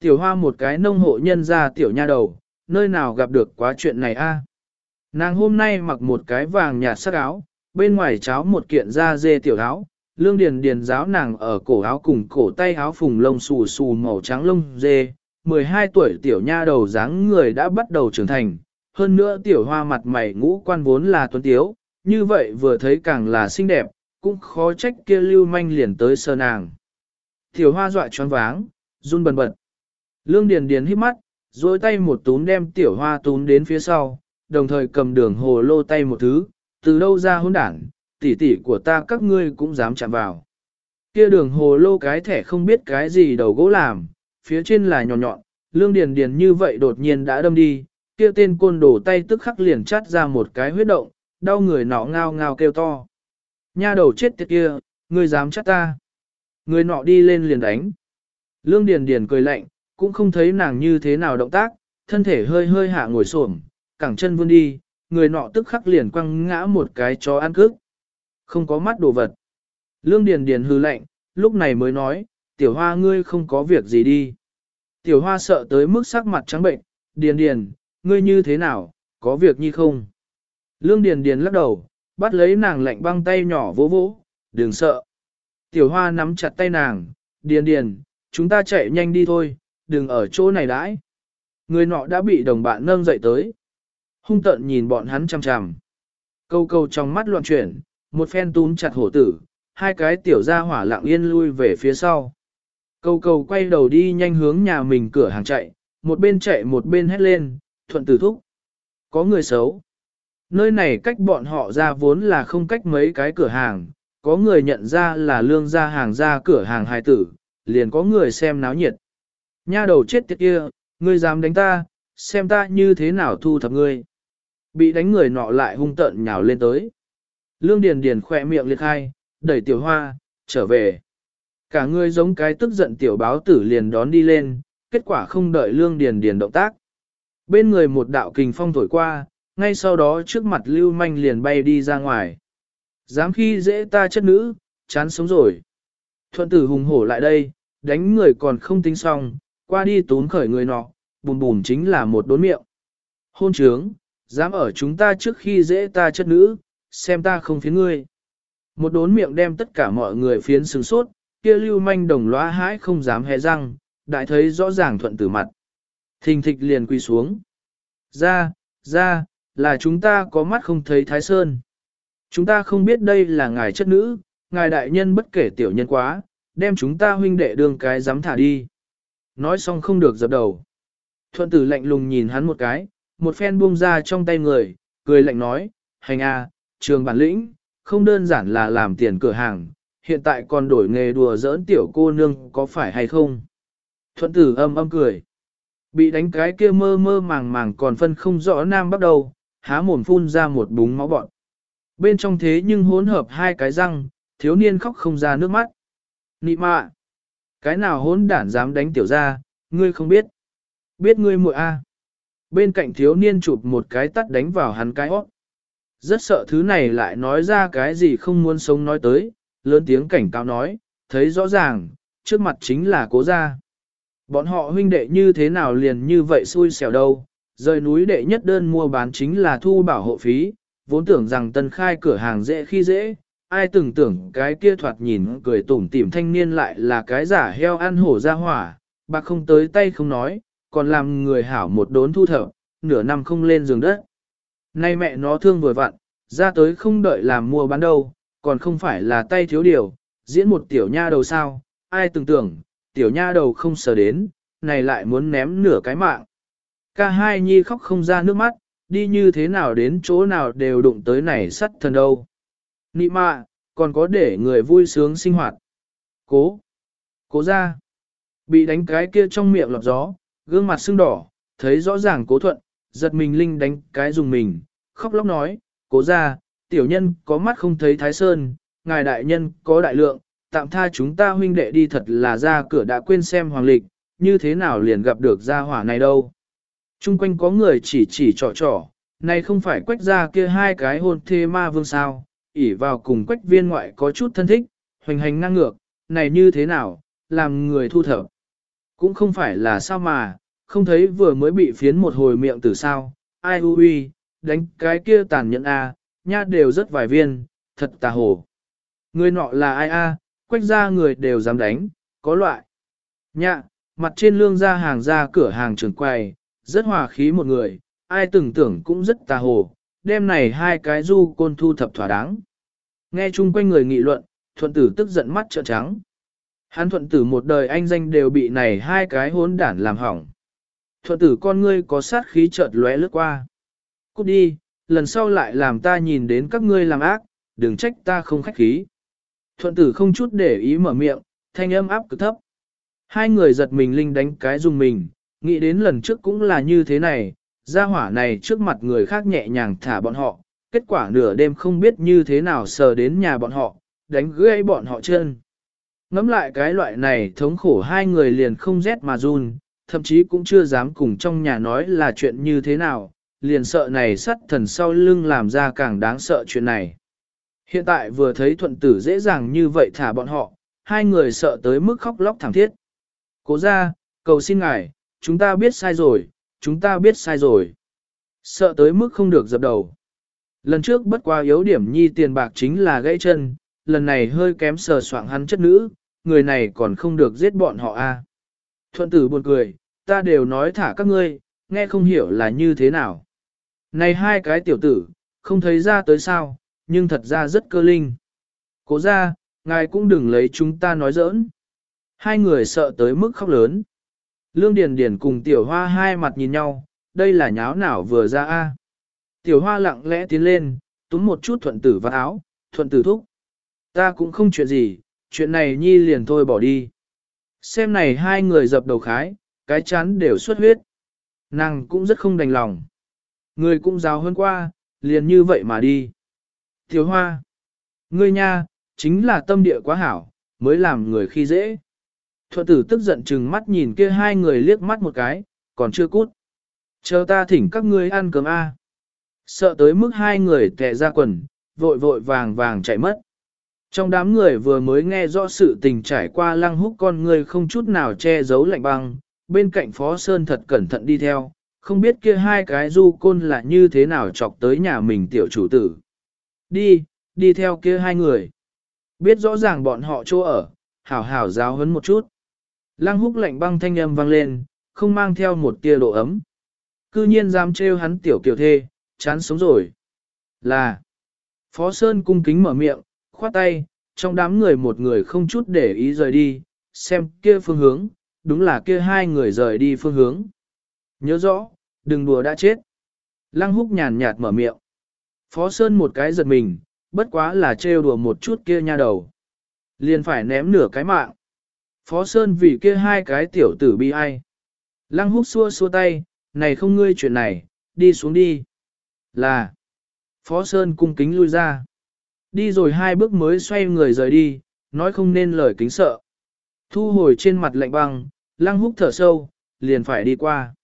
Tiểu hoa một cái nông hộ nhân ra tiểu nha đầu, nơi nào gặp được quá chuyện này a? Nàng hôm nay mặc một cái vàng nhạt sắc áo, bên ngoài cháo một kiện da dê tiểu áo, lương điền điền giáo nàng ở cổ áo cùng cổ tay áo phùng lông xù xù màu trắng lông dê, 12 tuổi tiểu nha đầu dáng người đã bắt đầu trưởng thành, hơn nữa tiểu hoa mặt mày ngũ quan vốn là tuấn tiếu, như vậy vừa thấy càng là xinh đẹp, cũng khó trách kia lưu manh liền tới sơ nàng. Tiểu hoa dọa choáng váng, run bần bật. Lương Điền Điền hít mắt, rồi tay một túm đem tiểu hoa túm đến phía sau, đồng thời cầm đường hồ lô tay một thứ, từ đâu ra hỗn đảng, tỷ tỷ của ta các ngươi cũng dám chạm vào. Kia đường hồ lô cái thẻ không biết cái gì đầu gỗ làm, phía trên là nhọn nhọn, lương điền điền như vậy đột nhiên đã đâm đi, kia tên côn đồ tay tức khắc liền chát ra một cái huyết động, đau người nọ ngao ngao kêu to. Nha đầu chết tiệt kia, ngươi dám chát ta. Người nọ đi lên liền đánh. Lương điền điền cười lạnh, cũng không thấy nàng như thế nào động tác, thân thể hơi hơi hạ ngồi xổm, cẳng chân vươn đi, người nọ tức khắc liền quăng ngã một cái chó ăn cước. Không có mắt đồ vật. Lương Điền Điền hừ lạnh, lúc này mới nói, tiểu hoa ngươi không có việc gì đi. Tiểu hoa sợ tới mức sắc mặt trắng bệnh, Điền Điền, ngươi như thế nào, có việc nhi không? Lương Điền Điền lắc đầu, bắt lấy nàng lạnh băng tay nhỏ vỗ vỗ, đừng sợ. Tiểu hoa nắm chặt tay nàng, Điền Điền, chúng ta chạy nhanh đi thôi, đừng ở chỗ này đãi. Người nọ đã bị đồng bạn nâng dậy tới. Hung tận nhìn bọn hắn chằm chằm. Câu câu trong mắt loạn chuyển, một phen túm chặt hổ tử, hai cái tiểu gia hỏa lặng yên lui về phía sau. Câu câu quay đầu đi nhanh hướng nhà mình cửa hàng chạy, một bên chạy một bên hét lên, thuận tử thúc. Có người xấu. Nơi này cách bọn họ ra vốn là không cách mấy cái cửa hàng, có người nhận ra là lương gia hàng ra cửa hàng hài tử, liền có người xem náo nhiệt. Nha đầu chết tiệt kia, ngươi dám đánh ta, xem ta như thế nào thu thập ngươi. Bị đánh người nọ lại hung tợn nhào lên tới. Lương Điền Điền khỏe miệng liệt hai, đẩy tiểu hoa, trở về. Cả người giống cái tức giận tiểu báo tử liền đón đi lên, kết quả không đợi Lương Điền Điền động tác. Bên người một đạo kình phong thổi qua, ngay sau đó trước mặt Lưu Manh liền bay đi ra ngoài. Dám khi dễ ta chất nữ, chán sống rồi. Thuận tử hùng hổ lại đây, đánh người còn không tính xong, qua đi tún khởi người nọ, bùm bùm chính là một đốn miệng. Hôn trướng, dám ở chúng ta trước khi dễ ta chất nữ, xem ta không phiến ngươi. Một đốn miệng đem tất cả mọi người phiến sừng sốt, kia lưu manh đồng loa hãi không dám hé răng, đại thấy rõ ràng thuận tử mặt. Thình thịch liền quỳ xuống. Ra, ra, là chúng ta có mắt không thấy thái sơn. Chúng ta không biết đây là ngài chất nữ, ngài đại nhân bất kể tiểu nhân quá, đem chúng ta huynh đệ đường cái dám thả đi. Nói xong không được dập đầu. Thuận tử lạnh lùng nhìn hắn một cái, một phen buông ra trong tay người, cười lạnh nói, hành a, trường bản lĩnh, không đơn giản là làm tiền cửa hàng, hiện tại còn đổi nghề đùa giỡn tiểu cô nương có phải hay không? Thuận tử âm âm cười. Bị đánh cái kia mơ mơ màng màng còn phân không rõ nam bắt đầu, há mồm phun ra một búng máu bọn. Bên trong thế nhưng hỗn hợp hai cái răng, thiếu niên khóc không ra nước mắt. Nị mạ! Cái nào hỗn đản dám đánh tiểu ra, ngươi không biết. Biết ngươi muội a. Bên cạnh thiếu niên chụp một cái tắt đánh vào hắn cái hót. Rất sợ thứ này lại nói ra cái gì không muốn sống nói tới, lớn tiếng cảnh cáo nói, thấy rõ ràng, trước mặt chính là cố gia. Bọn họ huynh đệ như thế nào liền như vậy xui xẻo đâu, rời núi đệ nhất đơn mua bán chính là thu bảo hộ phí, vốn tưởng rằng tân khai cửa hàng dễ khi dễ, ai từng tưởng cái kia thoạt nhìn cười tủm tỉm thanh niên lại là cái giả heo ăn hổ ra hỏa, bạc không tới tay không nói, còn làm người hảo một đốn thu thập, nửa năm không lên giường đất. Nay mẹ nó thương vừa vặn, ra tới không đợi làm mua bán đâu, còn không phải là tay thiếu điều, diễn một tiểu nha đầu sao, ai từng tưởng, tiểu nha đầu không sờ đến, này lại muốn ném nửa cái mạng. Ca hai nhi khóc không ra nước mắt, đi như thế nào đến chỗ nào đều đụng tới này sắt thần đâu. Nị mạ, còn có để người vui sướng sinh hoạt. Cố, cố ra, bị đánh cái kia trong miệng lọt gió, gương mặt sưng đỏ, thấy rõ ràng cố thuận, giật mình linh đánh cái dùng mình, khóc lóc nói, cố ra, tiểu nhân có mắt không thấy thái sơn, ngài đại nhân có đại lượng, tạm tha chúng ta huynh đệ đi thật là ra cửa đã quên xem hoàng lịch, như thế nào liền gặp được gia hỏa này đâu. Trung quanh có người chỉ chỉ trò trò, này không phải quách ra kia hai cái hôn thê ma vương sao, ỉ vào cùng quách viên ngoại có chút thân thích, hoành hành năng ngược, này như thế nào, làm người thu thập. Cũng không phải là sao mà, không thấy vừa mới bị phiến một hồi miệng từ sao, ai u ui, đánh cái kia tàn nhẫn a, nha đều rất vài viên, thật tà hồ. Người nọ là ai a, quách ra người đều dám đánh, có loại. Nhạ, mặt trên lương ra hàng ra cửa hàng trường quầy, rất hòa khí một người, ai từng tưởng cũng rất tà hồ, đêm này hai cái du côn thu thập thỏa đáng. Nghe chung quanh người nghị luận, thuận tử tức giận mắt trợn trắng. Hắn thuận tử một đời anh danh đều bị này hai cái hốn đản làm hỏng. Thuận tử con ngươi có sát khí chợt lóe lướt qua. Cút đi, lần sau lại làm ta nhìn đến các ngươi làm ác, đừng trách ta không khách khí. Thuận tử không chút để ý mở miệng, thanh âm áp cực thấp. Hai người giật mình linh đánh cái dùng mình, nghĩ đến lần trước cũng là như thế này, gia hỏa này trước mặt người khác nhẹ nhàng thả bọn họ, kết quả nửa đêm không biết như thế nào sờ đến nhà bọn họ, đánh gãy bọn họ chân. Ngắm lại cái loại này thống khổ hai người liền không rét mà run, thậm chí cũng chưa dám cùng trong nhà nói là chuyện như thế nào, liền sợ này sắt thần sau lưng làm ra càng đáng sợ chuyện này. Hiện tại vừa thấy thuận tử dễ dàng như vậy thả bọn họ, hai người sợ tới mức khóc lóc thảm thiết. Cố ra, cầu xin ngài, chúng ta biết sai rồi, chúng ta biết sai rồi. Sợ tới mức không được dập đầu. Lần trước bất qua yếu điểm nhi tiền bạc chính là gãy chân, lần này hơi kém sờ soạng hắn chất nữ, người này còn không được giết bọn họ a. Thuận tử buồn cười, ta đều nói thả các ngươi, nghe không hiểu là như thế nào. Này hai cái tiểu tử, không thấy ra tới sao, nhưng thật ra rất cơ linh. Cố ra, ngài cũng đừng lấy chúng ta nói giỡn. Hai người sợ tới mức khóc lớn. Lương Điền Điền cùng tiểu hoa hai mặt nhìn nhau, đây là nháo nào vừa ra a. Tiểu hoa lặng lẽ tiến lên, túm một chút thuận tử vào áo, thuận tử thúc. Ta cũng không chuyện gì, chuyện này nhi liền thôi bỏ đi. Xem này hai người dập đầu khái, cái chán đều xuất huyết. Nàng cũng rất không đành lòng. Người cũng giáo hơn qua, liền như vậy mà đi. Tiểu hoa, ngươi nha, chính là tâm địa quá hảo, mới làm người khi dễ. Thuận tử tức giận chừng mắt nhìn kia hai người liếc mắt một cái, còn chưa cút. Chờ ta thỉnh các ngươi ăn cơm A. Sợ tới mức hai người tè ra quần, vội vội vàng vàng chạy mất. Trong đám người vừa mới nghe rõ sự tình trải qua lăng húc con người không chút nào che giấu lạnh băng, bên cạnh Phó Sơn thật cẩn thận đi theo, không biết kia hai cái du côn là như thế nào chọc tới nhà mình tiểu chủ tử. Đi, đi theo kia hai người. Biết rõ ràng bọn họ chỗ ở, hảo hảo giáo hấn một chút. Lăng húc lạnh băng thanh âm vang lên, không mang theo một tia độ ấm. Cư nhiên dám trêu hắn tiểu kiều thê, chán sống rồi. Là. Phó Sơn cung kính mở miệng, khoát tay, trong đám người một người không chút để ý rời đi, xem kia phương hướng, đúng là kia hai người rời đi phương hướng. Nhớ rõ, đừng đùa đã chết. Lăng húc nhàn nhạt mở miệng. Phó Sơn một cái giật mình, bất quá là trêu đùa một chút kia nha đầu. Liền phải ném nửa cái mạng. Phó Sơn vì kia hai cái tiểu tử bi ai. Lăng húc xua xua tay, này không ngươi chuyện này, đi xuống đi. Là. Phó Sơn cung kính lui ra. Đi rồi hai bước mới xoay người rời đi, nói không nên lời kính sợ. Thu hồi trên mặt lạnh băng, lăng húc thở sâu, liền phải đi qua.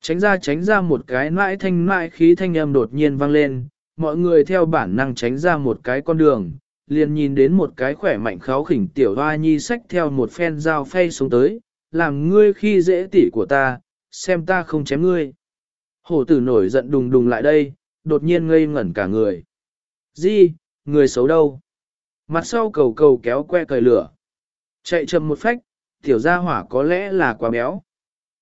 Tránh ra tránh ra một cái mãi thanh mãi khí thanh âm đột nhiên vang lên, mọi người theo bản năng tránh ra một cái con đường, liền nhìn đến một cái khỏe mạnh kháo khỉnh tiểu hoa nhi sách theo một phen dao phay xuống tới, làm ngươi khi dễ tỉ của ta, xem ta không chém ngươi. Hổ tử nổi giận đùng đùng lại đây, đột nhiên ngây ngẩn cả người. Di, người xấu đâu? Mặt sau cầu cầu kéo que cởi lửa. Chạy chậm một phách, tiểu gia hỏa có lẽ là quá béo.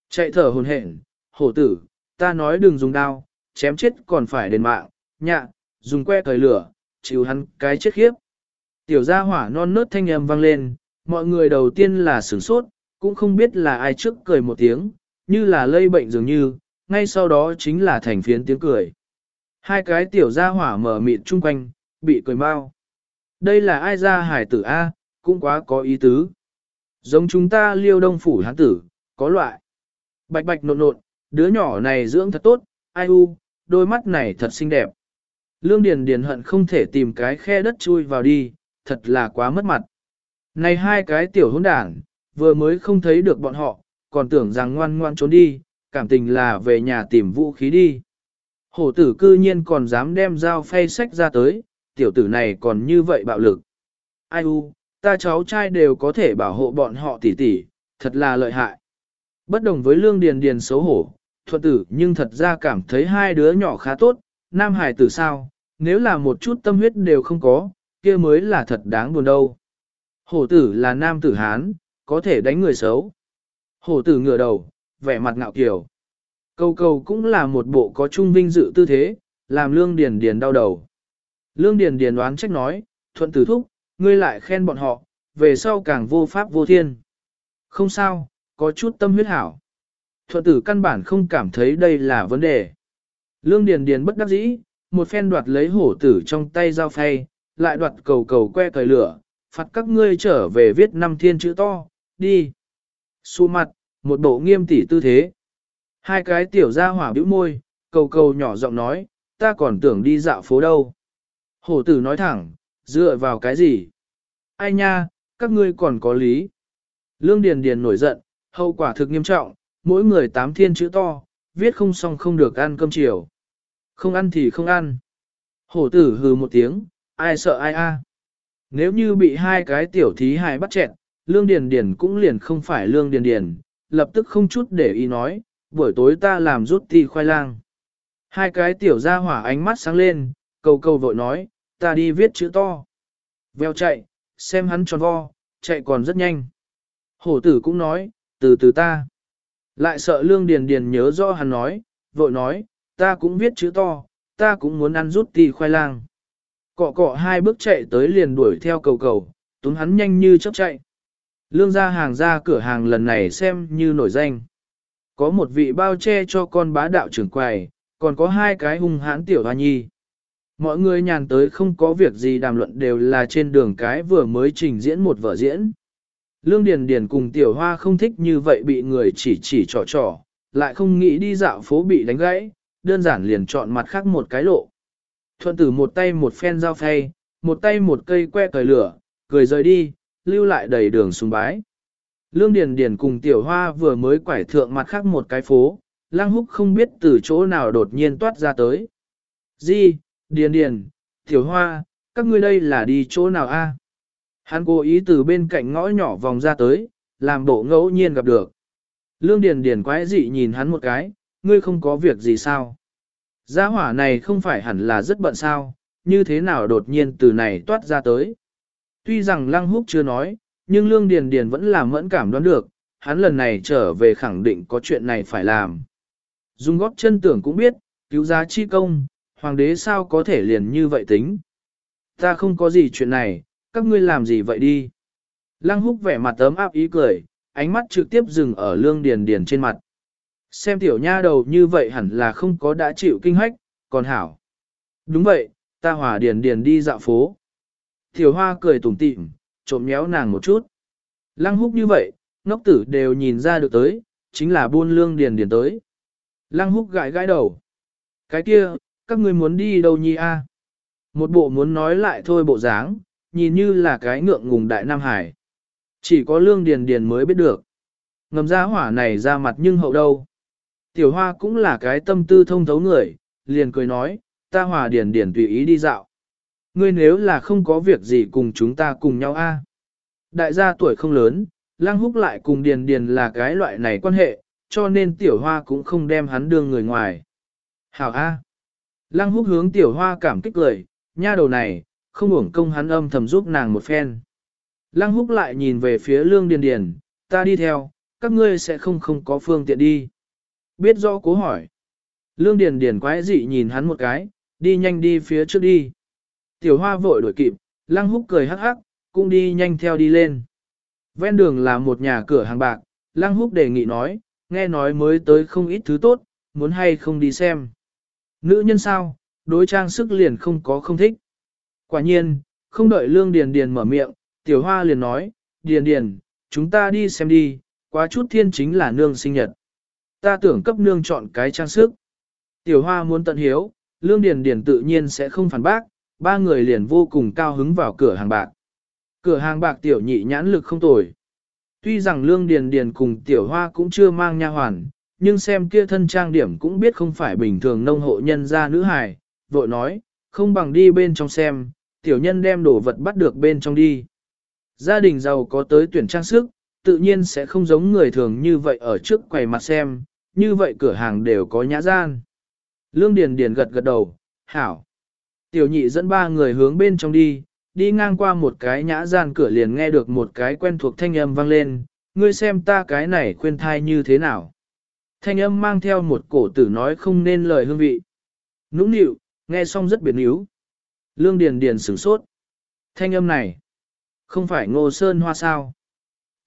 Chạy thở hồn hển, hổ tử, ta nói đừng dùng đao, chém chết còn phải đền mạng, nhạ, dùng que cởi lửa, chịu hắn cái chết khiếp. Tiểu gia hỏa non nớt thanh âm vang lên, mọi người đầu tiên là sửng sốt, cũng không biết là ai trước cười một tiếng, như là lây bệnh dường như, ngay sau đó chính là thành phiến tiếng cười. Hai cái tiểu gia hỏa mở mịt chung quanh, bị cười mau. Đây là ai ra hải tử A, cũng quá có ý tứ. Giống chúng ta liêu đông phủ hán tử, có loại. Bạch bạch nộn nộn, đứa nhỏ này dưỡng thật tốt, ai u, đôi mắt này thật xinh đẹp. Lương Điền Điền hận không thể tìm cái khe đất chui vào đi, thật là quá mất mặt. Này hai cái tiểu hỗn đảng, vừa mới không thấy được bọn họ, còn tưởng rằng ngoan ngoan trốn đi, cảm tình là về nhà tìm vũ khí đi. Hổ tử cư nhiên còn dám đem dao phay sách ra tới, tiểu tử này còn như vậy bạo lực. Ai u, ta cháu trai đều có thể bảo hộ bọn họ tỉ tỉ, thật là lợi hại. Bất đồng với lương điền điền xấu hổ, thuận tử nhưng thật ra cảm thấy hai đứa nhỏ khá tốt, nam hải tử sao, nếu là một chút tâm huyết đều không có, kia mới là thật đáng buồn đâu. Hổ tử là nam tử Hán, có thể đánh người xấu. Hổ tử ngửa đầu, vẻ mặt ngạo kiều. Cầu cầu cũng là một bộ có trung vinh dự tư thế, làm lương điền điền đau đầu. Lương điền điền đoán trách nói, thuận tử thúc, ngươi lại khen bọn họ, về sau càng vô pháp vô thiên. Không sao, có chút tâm huyết hảo. Thuận tử căn bản không cảm thấy đây là vấn đề. Lương điền điền bất đắc dĩ, một phen đoạt lấy hổ tử trong tay dao phay, lại đoạt cầu cầu que cởi lửa, phạt các ngươi trở về viết năm thiên chữ to, đi. Xu mặt, một bộ nghiêm tỉ tư thế. Hai cái tiểu ra hỏa bĩu môi, cầu cầu nhỏ giọng nói, ta còn tưởng đi dạo phố đâu. Hổ tử nói thẳng, dựa vào cái gì? Ai nha, các ngươi còn có lý. Lương Điền Điền nổi giận, hậu quả thực nghiêm trọng, mỗi người tám thiên chữ to, viết không xong không được ăn cơm chiều. Không ăn thì không ăn. Hổ tử hừ một tiếng, ai sợ ai a? À. Nếu như bị hai cái tiểu thí hài bắt chẹn, Lương Điền Điền cũng liền không phải Lương Điền Điền, lập tức không chút để ý nói, buổi tối ta làm rút ti khoai lang. Hai cái tiểu gia hỏa ánh mắt sáng lên, cầu cầu vội nói, ta đi viết chữ to. veo chạy, xem hắn tròn vo, chạy còn rất nhanh. Hổ tử cũng nói, từ từ ta. Lại sợ lương điền điền nhớ rõ hắn nói, vội nói, ta cũng viết chữ to, ta cũng muốn ăn rút ti khoai lang. Cọ cọ hai bước chạy tới liền đuổi theo cầu cầu, túm hắn nhanh như chớp chạy. Lương ra hàng ra cửa hàng lần này xem như nổi danh. Có một vị bao che cho con bá đạo trưởng quầy, còn có hai cái hung hãn tiểu hoa nhi. Mọi người nhàn tới không có việc gì đàm luận đều là trên đường cái vừa mới trình diễn một vở diễn. Lương Điền Điền cùng tiểu hoa không thích như vậy bị người chỉ chỉ trò trò, lại không nghĩ đi dạo phố bị đánh gãy, đơn giản liền chọn mặt khác một cái lộ. Thuận tử một tay một phen dao phay, một tay một cây que cởi lửa, cười rời đi, lưu lại đầy đường sùng bái. Lương Điền Điền cùng Tiểu Hoa vừa mới quải thượng mặt khác một cái phố, Lăng Húc không biết từ chỗ nào đột nhiên toát ra tới. Di, Điền Điền, Tiểu Hoa, các ngươi đây là đi chỗ nào a? Hắn cố ý từ bên cạnh ngõ nhỏ vòng ra tới, làm bộ ngẫu nhiên gặp được. Lương Điền Điền quái dị nhìn hắn một cái, ngươi không có việc gì sao? Gia hỏa này không phải hẳn là rất bận sao, như thế nào đột nhiên từ này toát ra tới. Tuy rằng Lăng Húc chưa nói, nhưng Lương Điền Điền vẫn là mẫn cảm đoán được, hắn lần này trở về khẳng định có chuyện này phải làm. Dung góp chân tưởng cũng biết, cứu giá chi công, hoàng đế sao có thể liền như vậy tính. Ta không có gì chuyện này, các ngươi làm gì vậy đi. Lăng húc vẻ mặt ấm áp ý cười, ánh mắt trực tiếp dừng ở lương điền điền trên mặt. Xem tiểu nha đầu như vậy hẳn là không có đã chịu kinh hách, còn hảo. Đúng vậy, ta hòa điền điền đi dạo phố. Tiểu hoa cười tủm tỉm, trộm nhéo nàng một chút. Lăng húc như vậy, ngốc tử đều nhìn ra được tới, chính là buôn lương điền điền tới. Lăng húc gãi gãi đầu. Cái kia, các ngươi muốn đi đâu nhi a? Một bộ muốn nói lại thôi bộ dáng, nhìn như là cái ngượng ngùng đại Nam Hải. Chỉ có lương điền điền mới biết được. Ngầm ra hỏa này ra mặt nhưng hậu đâu. Tiểu hoa cũng là cái tâm tư thông thấu người, liền cười nói, ta hòa điền điền tùy ý đi dạo. Ngươi nếu là không có việc gì cùng chúng ta cùng nhau a. Đại gia tuổi không lớn, lang húc lại cùng điền điền là cái loại này quan hệ, cho nên tiểu hoa cũng không đem hắn đưa người ngoài. Hảo a. Lăng húc hướng tiểu hoa cảm kích lời, nha đầu này, không uổng công hắn âm thầm giúp nàng một phen. Lăng húc lại nhìn về phía lương điền điền, ta đi theo, các ngươi sẽ không không có phương tiện đi. Biết rõ cố hỏi. Lương điền điền quái dị nhìn hắn một cái, đi nhanh đi phía trước đi. Tiểu hoa vội đuổi kịp, lăng húc cười hắc hắc, cũng đi nhanh theo đi lên. Ven đường là một nhà cửa hàng bạc, lăng húc đề nghị nói, nghe nói mới tới không ít thứ tốt, muốn hay không đi xem. Nữ nhân sao, đối trang sức liền không có không thích. Quả nhiên, không đợi lương điền điền mở miệng, tiểu hoa liền nói, điền điền, chúng ta đi xem đi, quá chút thiên chính là nương sinh nhật. Ta tưởng cấp nương chọn cái trang sức. Tiểu hoa muốn tận hiếu, lương điền điền tự nhiên sẽ không phản bác, ba người liền vô cùng cao hứng vào cửa hàng bạc. Cửa hàng bạc tiểu nhị nhãn lực không tồi. Tuy rằng lương điền điền cùng tiểu hoa cũng chưa mang nha hoàn, nhưng xem kia thân trang điểm cũng biết không phải bình thường nông hộ nhân gia nữ hài, vội nói, không bằng đi bên trong xem, tiểu nhân đem đồ vật bắt được bên trong đi. Gia đình giàu có tới tuyển trang sức, tự nhiên sẽ không giống người thường như vậy ở trước quầy mặt xem, như vậy cửa hàng đều có nhã gian. Lương Điền Điền gật gật đầu, hảo. Tiểu nhị dẫn ba người hướng bên trong đi, đi ngang qua một cái nhã gian cửa liền nghe được một cái quen thuộc thanh âm vang lên, ngươi xem ta cái này khuyên thai như thế nào. Thanh âm mang theo một cổ tử nói không nên lời hương vị. Nũng nịu, nghe xong rất biệt níu. Lương Điền Điền sửng sốt. Thanh âm này, không phải ngô sơn hoa sao.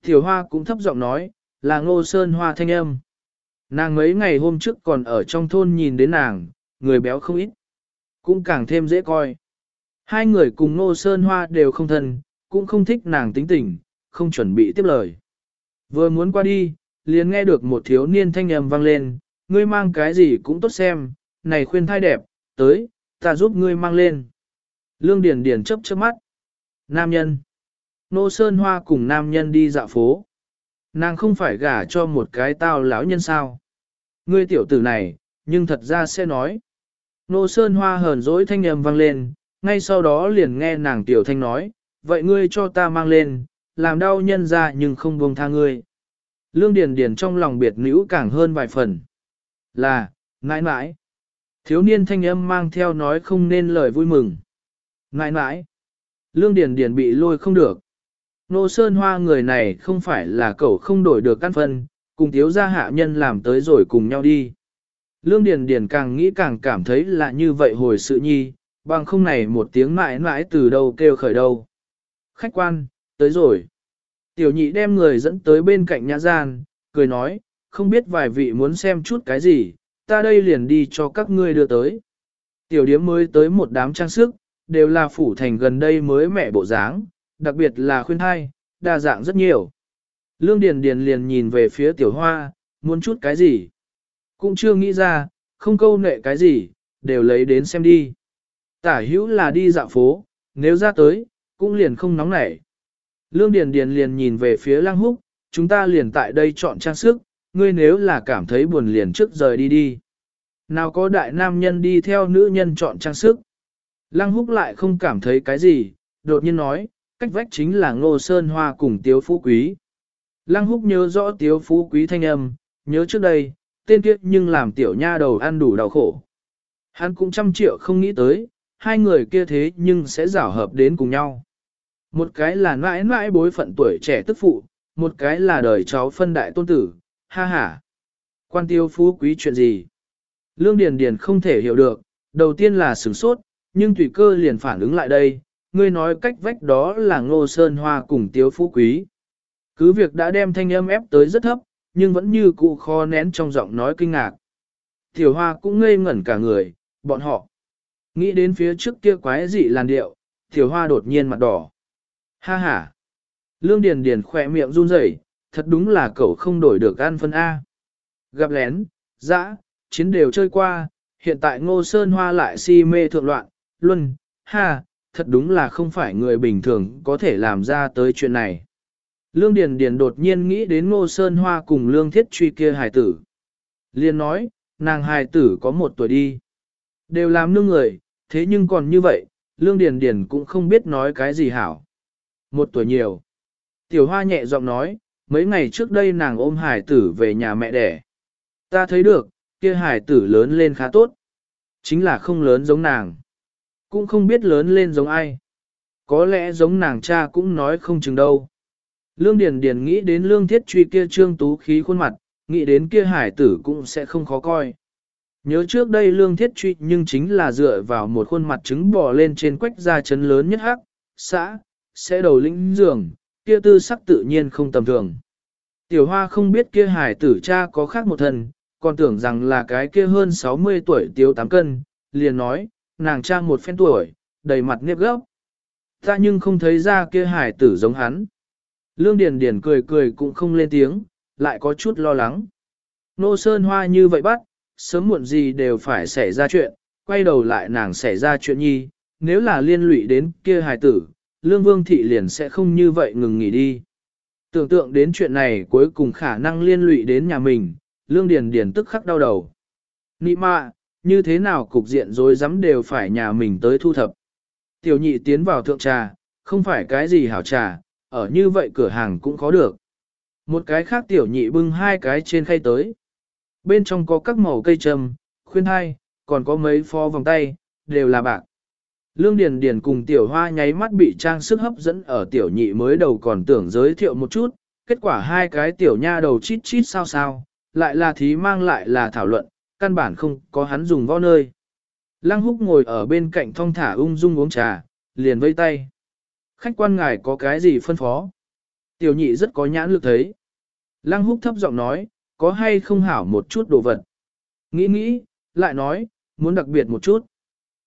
Tiểu hoa cũng thấp giọng nói, là ngô sơn hoa thanh âm. Nàng mấy ngày hôm trước còn ở trong thôn nhìn đến nàng, người béo không ít. Cũng càng thêm dễ coi. Hai người cùng nô sơn hoa đều không thân, cũng không thích nàng tính tình, không chuẩn bị tiếp lời. Vừa muốn qua đi, liền nghe được một thiếu niên thanh âm vang lên, ngươi mang cái gì cũng tốt xem, này khuyên thai đẹp, tới, ta giúp ngươi mang lên. Lương Điền Điền chớp chớp mắt. Nam nhân. Nô Sơn Hoa cùng nam nhân đi dạo phố. Nàng không phải gả cho một cái tao lão nhân sao. Ngươi tiểu tử này, nhưng thật ra sẽ nói. Nô Sơn Hoa hờn dỗi thanh âm vang lên, ngay sau đó liền nghe nàng tiểu thanh nói, vậy ngươi cho ta mang lên, làm đau nhân ra nhưng không buông tha ngươi. Lương Điền Điền trong lòng biệt nữ càng hơn vài phần. Là, ngại ngại. Thiếu niên thanh âm mang theo nói không nên lời vui mừng. Ngại ngại. Lương Điền Điền bị lôi không được. Nô Sơn Hoa người này không phải là cậu không đổi được căn phân, cùng thiếu gia hạ nhân làm tới rồi cùng nhau đi. Lương Điền Điền càng nghĩ càng cảm thấy là như vậy hồi sự nhi, bằng không này một tiếng mãi mãi từ đâu kêu khởi đâu. Khách quan, tới rồi. Tiểu nhị đem người dẫn tới bên cạnh nhã gian, cười nói, không biết vài vị muốn xem chút cái gì, ta đây liền đi cho các ngươi đưa tới. Tiểu điếm mới tới một đám trang sức, đều là phủ thành gần đây mới mẹ bộ dáng, đặc biệt là khuyên thai, đa dạng rất nhiều. Lương Điền Điền liền nhìn về phía tiểu hoa, muốn chút cái gì. Cũng chưa nghĩ ra, không câu nệ cái gì, đều lấy đến xem đi. Tả hữu là đi dạo phố, nếu ra tới, cũng liền không nóng nảy. Lương Điền Điền liền nhìn về phía Lăng Húc, chúng ta liền tại đây chọn trang sức, ngươi nếu là cảm thấy buồn liền trước rời đi đi. Nào có đại nam nhân đi theo nữ nhân chọn trang sức. Lăng Húc lại không cảm thấy cái gì, đột nhiên nói, cách vách chính là Ngô Sơn Hoa cùng Tiếu Phú Quý. Lăng Húc nhớ rõ Tiếu Phú Quý thanh âm, nhớ trước đây, tên kiếp nhưng làm tiểu nha đầu ăn đủ đau khổ. Hắn cũng trăm triệu không nghĩ tới, hai người kia thế nhưng sẽ rảo hợp đến cùng nhau. Một cái là mãi mãi bối phận tuổi trẻ tức phụ, một cái là đời cháu phân đại tôn tử, ha ha. Quan tiêu phú quý chuyện gì? Lương Điền Điền không thể hiểu được, đầu tiên là sửng sốt, nhưng tùy cơ liền phản ứng lại đây, ngươi nói cách vách đó là ngô sơn hoa cùng tiêu phú quý. Cứ việc đã đem thanh âm ép tới rất thấp, nhưng vẫn như cụ kho nén trong giọng nói kinh ngạc. Tiểu hoa cũng ngây ngẩn cả người, bọn họ. Nghĩ đến phía trước kia quái dị làn điệu, tiểu hoa đột nhiên mặt đỏ. Ha ha. Lương Điền Điền khỏe miệng run rẩy, thật đúng là cậu không đổi được ăn phân A. Gặp lén, dã, chiến đều chơi qua, hiện tại ngô sơn hoa lại si mê thượng loạn, luân, ha, thật đúng là không phải người bình thường có thể làm ra tới chuyện này. Lương Điền Điền đột nhiên nghĩ đến ngô sơn hoa cùng lương thiết truy kia hài tử. Liên nói, nàng hài tử có một tuổi đi. Đều làm nương người, thế nhưng còn như vậy, Lương Điền Điền cũng không biết nói cái gì hảo. Một tuổi nhiều. Tiểu hoa nhẹ giọng nói, mấy ngày trước đây nàng ôm hải tử về nhà mẹ đẻ. Ta thấy được, kia hải tử lớn lên khá tốt. Chính là không lớn giống nàng. Cũng không biết lớn lên giống ai. Có lẽ giống nàng cha cũng nói không chừng đâu. Lương Điền Điền nghĩ đến lương thiết truy kia trương tú khí khuôn mặt, nghĩ đến kia hải tử cũng sẽ không khó coi. Nhớ trước đây lương thiết truy nhưng chính là dựa vào một khuôn mặt trứng bò lên trên quách gia chấn lớn nhất hắc, xã, sẽ đầu lĩnh giường, kia tư sắc tự nhiên không tầm thường. Tiểu hoa không biết kia hải tử cha có khác một thần, còn tưởng rằng là cái kia hơn 60 tuổi tiếu 8 cân, liền nói, nàng cha một phen tuổi, đầy mặt nếp gốc. Ta nhưng không thấy ra kia hải tử giống hắn. Lương Điền Điền cười cười cũng không lên tiếng, lại có chút lo lắng. Nô Sơn Hoa như vậy bắt, sớm muộn gì đều phải xảy ra chuyện, quay đầu lại nàng xảy ra chuyện nhi, nếu là liên lụy đến kia hài tử, Lương Vương Thị liền sẽ không như vậy ngừng nghỉ đi. Tưởng tượng đến chuyện này cuối cùng khả năng liên lụy đến nhà mình, Lương Điền Điền tức khắc đau đầu. Nị mạ, như thế nào cục diện rối rắm đều phải nhà mình tới thu thập. Tiểu nhị tiến vào thượng trà, không phải cái gì hảo trà, ở như vậy cửa hàng cũng có được. Một cái khác tiểu nhị bưng hai cái trên khay tới. Bên trong có các màu cây trầm, khuyên hai, còn có mấy pho vòng tay, đều là bạc. Lương Điền Điền cùng tiểu hoa nháy mắt bị trang sức hấp dẫn ở tiểu nhị mới đầu còn tưởng giới thiệu một chút, kết quả hai cái tiểu nha đầu chít chít sao sao, lại là thí mang lại là thảo luận, căn bản không có hắn dùng võ nơi. Lăng húc ngồi ở bên cạnh thong thả ung dung uống trà, liền vây tay. Khách quan ngài có cái gì phân phó? Tiểu nhị rất có nhãn lực thấy. Lăng húc thấp giọng nói, có hay không hảo một chút đồ vật. Nghĩ nghĩ, lại nói, muốn đặc biệt một chút.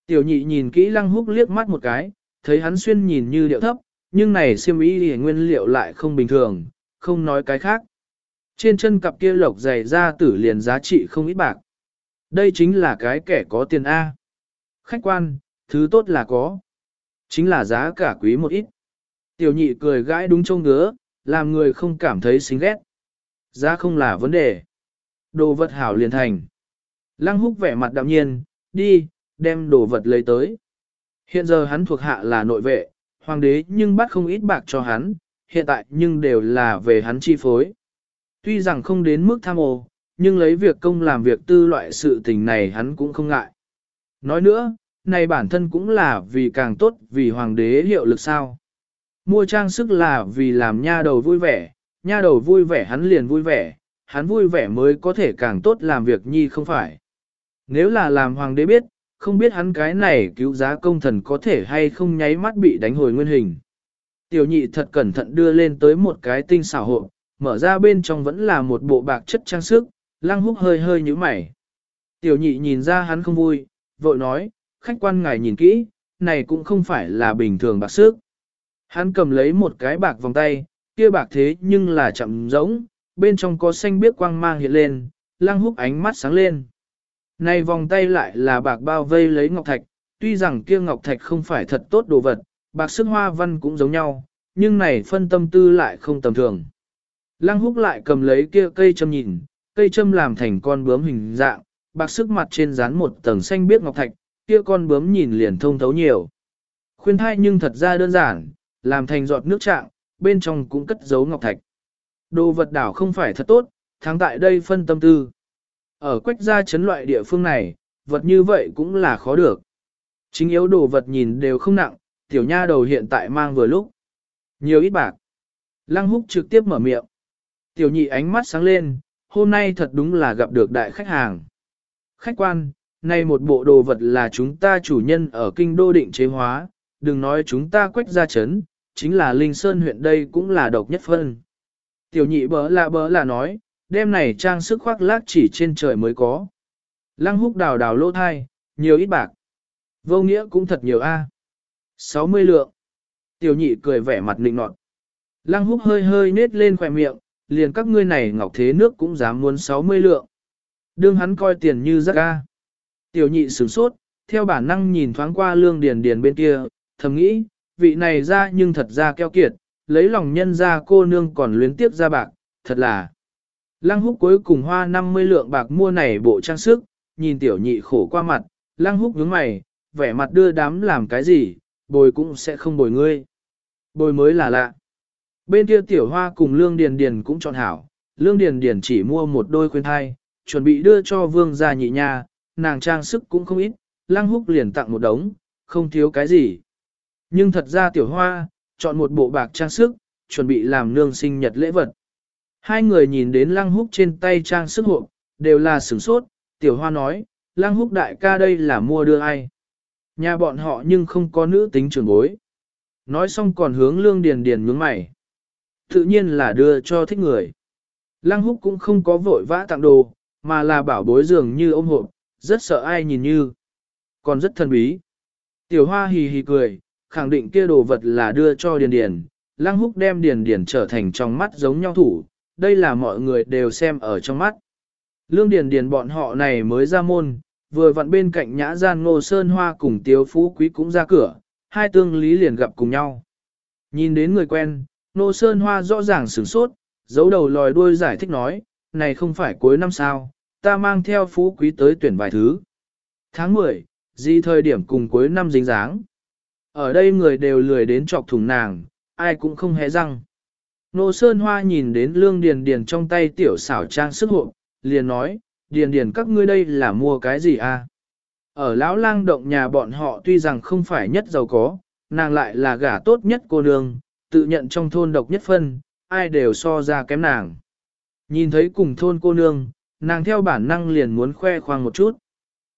Tiểu nhị nhìn kỹ lăng húc liếc mắt một cái, thấy hắn xuyên nhìn như điệu thấp, nhưng này xiêm y thì nguyên liệu lại không bình thường, không nói cái khác. Trên chân cặp kia lộc dày ra tử liền giá trị không ít bạc. Đây chính là cái kẻ có tiền A. Khách quan, thứ tốt là có. Chính là giá cả quý một ít. Tiểu nhị cười gãi đúng trông ngứa, làm người không cảm thấy xinh ghét. Giá không là vấn đề. Đồ vật hảo liền thành. Lăng húc vẻ mặt đạm nhiên, đi, đem đồ vật lấy tới. Hiện giờ hắn thuộc hạ là nội vệ, hoàng đế nhưng bắt không ít bạc cho hắn, hiện tại nhưng đều là về hắn chi phối. Tuy rằng không đến mức tham ô, nhưng lấy việc công làm việc tư loại sự tình này hắn cũng không ngại. Nói nữa, này bản thân cũng là vì càng tốt vì hoàng đế hiệu lực sao. Mua trang sức là vì làm nha đầu vui vẻ, nha đầu vui vẻ hắn liền vui vẻ, hắn vui vẻ mới có thể càng tốt làm việc nhi không phải. Nếu là làm hoàng đế biết, không biết hắn cái này cứu giá công thần có thể hay không nháy mắt bị đánh hồi nguyên hình. Tiểu nhị thật cẩn thận đưa lên tới một cái tinh xảo hộ, mở ra bên trong vẫn là một bộ bạc chất trang sức, lăng húc hơi hơi như mày. Tiểu nhị nhìn ra hắn không vui, vội nói, khách quan ngài nhìn kỹ, này cũng không phải là bình thường bạc sức. Hắn cầm lấy một cái bạc vòng tay, kia bạc thế nhưng là chậm giống, bên trong có xanh biếc quang mang hiện lên, lăng húc ánh mắt sáng lên. Này vòng tay lại là bạc bao vây lấy ngọc thạch, tuy rằng kia ngọc thạch không phải thật tốt đồ vật, bạc sức hoa văn cũng giống nhau, nhưng này phân tâm tư lại không tầm thường. Lăng húc lại cầm lấy kia cây châm nhìn, cây châm làm thành con bướm hình dạng, bạc sức mặt trên dán một tầng xanh biếc ngọc thạch, kia con bướm nhìn liền thông thấu nhiều. Khuyên thai nhưng thật ra đơn giản, làm thành giọt nước trạng, bên trong cũng cất giấu ngọc thạch. Đồ vật đảo không phải thật tốt, thắng tại đây phân tâm tư. Ở quách gia chấn loại địa phương này, vật như vậy cũng là khó được. Chính yếu đồ vật nhìn đều không nặng, tiểu nha đầu hiện tại mang vừa lúc. Nhiều ít bạc. Lăng húc trực tiếp mở miệng. Tiểu nhị ánh mắt sáng lên, hôm nay thật đúng là gặp được đại khách hàng. Khách quan, nay một bộ đồ vật là chúng ta chủ nhân ở kinh đô định chế hóa, đừng nói chúng ta quách ra chấn, chính là Linh Sơn huyện đây cũng là độc nhất phân. Tiểu nhị bỡ lạ bỡ là nói, đêm này trang sức khoác lác chỉ trên trời mới có. Lăng húc đào đào lỗ thai, nhiều ít bạc. Vô nghĩa cũng thật nhiều a. À. 60 lượng. Tiểu nhị cười vẻ mặt nịnh nọt. Lăng húc hơi hơi nết lên khỏe miệng, liền các ngươi này ngọc thế nước cũng dám muốn 60 lượng. Đương hắn coi tiền như rác a. Tiểu nhị sửng sốt, theo bản năng nhìn thoáng qua lương điền điền bên kia, thầm nghĩ, vị này ra nhưng thật ra keo kiệt, lấy lòng nhân ra cô nương còn luyến tiếp ra bạc, thật là. Lăng húc cuối cùng hoa 50 lượng bạc mua này bộ trang sức, nhìn tiểu nhị khổ qua mặt, lăng húc nhướng mày, vẻ mặt đưa đám làm cái gì, bồi cũng sẽ không bồi ngươi. Bồi mới là lạ. Bên kia tiểu hoa cùng lương điền điền cũng chọn hảo, lương điền điền chỉ mua một đôi khuyên thai, chuẩn bị đưa cho vương gia nhị nha, nàng trang sức cũng không ít, lăng húc liền tặng một đống, không thiếu cái gì. Nhưng thật ra tiểu hoa, chọn một bộ bạc trang sức, chuẩn bị làm nương sinh nhật lễ vật. Hai người nhìn đến lăng húc trên tay trang sức hộp, đều là sửng sốt, tiểu hoa nói, lăng húc đại ca đây là mua đưa ai. Nhà bọn họ nhưng không có nữ tính trưởng bối. Nói xong còn hướng lương điền điền nhướng mày. Tự nhiên là đưa cho thích người. Lăng húc cũng không có vội vã tặng đồ, mà là bảo bối dường như ôm hộp, rất sợ ai nhìn như. Còn rất thân bí. Tiểu hoa hì hì cười, khẳng định kia đồ vật là đưa cho điền điền. Lăng húc đem điền điền trở thành trong mắt giống nhau thủ, đây là mọi người đều xem ở trong mắt. Lương Điền Điền bọn họ này mới ra môn, vừa vặn bên cạnh nhã gian ngô sơn hoa cùng tiếu phú quý cũng ra cửa, hai tương lý liền gặp cùng nhau. Nhìn đến người quen, ngô sơn hoa rõ ràng sửng sốt, giấu đầu lòi đuôi giải thích nói, này không phải cuối năm sao, ta mang theo phú quý tới tuyển vài thứ. Tháng 10, gì thời điểm cùng cuối năm dính dáng. Ở đây người đều lười đến chọc thùng nàng, ai cũng không hé răng. Nô Sơn Hoa nhìn đến lương điền điền trong tay tiểu xảo trang sức hộ, liền nói, điền điền các ngươi đây là mua cái gì à? Ở lão lang động nhà bọn họ tuy rằng không phải nhất giàu có, nàng lại là gả tốt nhất cô nương, tự nhận trong thôn độc nhất phân, ai đều so ra kém nàng. Nhìn thấy cùng thôn cô nương, nàng theo bản năng liền muốn khoe khoang một chút.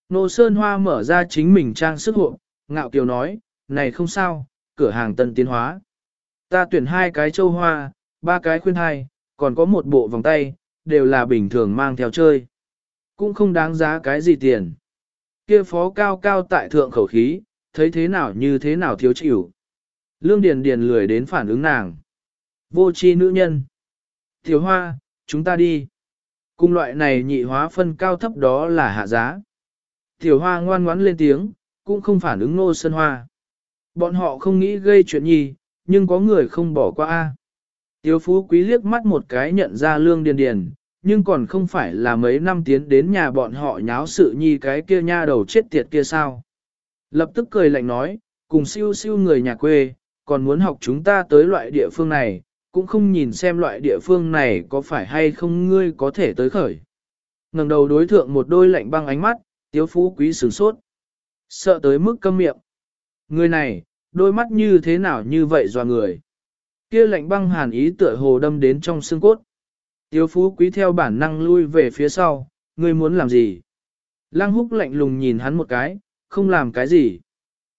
Nô Sơn Hoa mở ra chính mình trang sức hộ, ngạo kiều nói, này không sao, cửa hàng tân tiến hóa. Ta tuyển hai cái châu hoa, ba cái khuyên hai, còn có một bộ vòng tay, đều là bình thường mang theo chơi. Cũng không đáng giá cái gì tiền. Kia phó cao cao tại thượng khẩu khí, thấy thế nào như thế nào thiếu chịu. Lương Điền Điền lười đến phản ứng nàng. Vô chi nữ nhân. thiếu hoa, chúng ta đi. Cung loại này nhị hóa phân cao thấp đó là hạ giá. Tiểu hoa ngoan ngoãn lên tiếng, cũng không phản ứng nô sân hoa. Bọn họ không nghĩ gây chuyện nhi, nhưng có người không bỏ qua. a. tiểu phú quý liếc mắt một cái nhận ra lương điền điền, nhưng còn không phải là mấy năm tiến đến nhà bọn họ nháo sự nhi cái kia nha đầu chết tiệt kia sao. Lập tức cười lạnh nói, cùng siêu siêu người nhà quê, còn muốn học chúng ta tới loại địa phương này, cũng không nhìn xem loại địa phương này có phải hay không ngươi có thể tới khởi. ngẩng đầu đối thượng một đôi lạnh băng ánh mắt, tiếu phú quý sửng sốt. Sợ tới mức câm miệng. Người này, đôi mắt như thế nào như vậy dò người. Kia lạnh băng hàn ý tựa hồ đâm đến trong xương cốt. Tiếu phú quý theo bản năng lui về phía sau, ngươi muốn làm gì? Lăng húc lạnh lùng nhìn hắn một cái, không làm cái gì.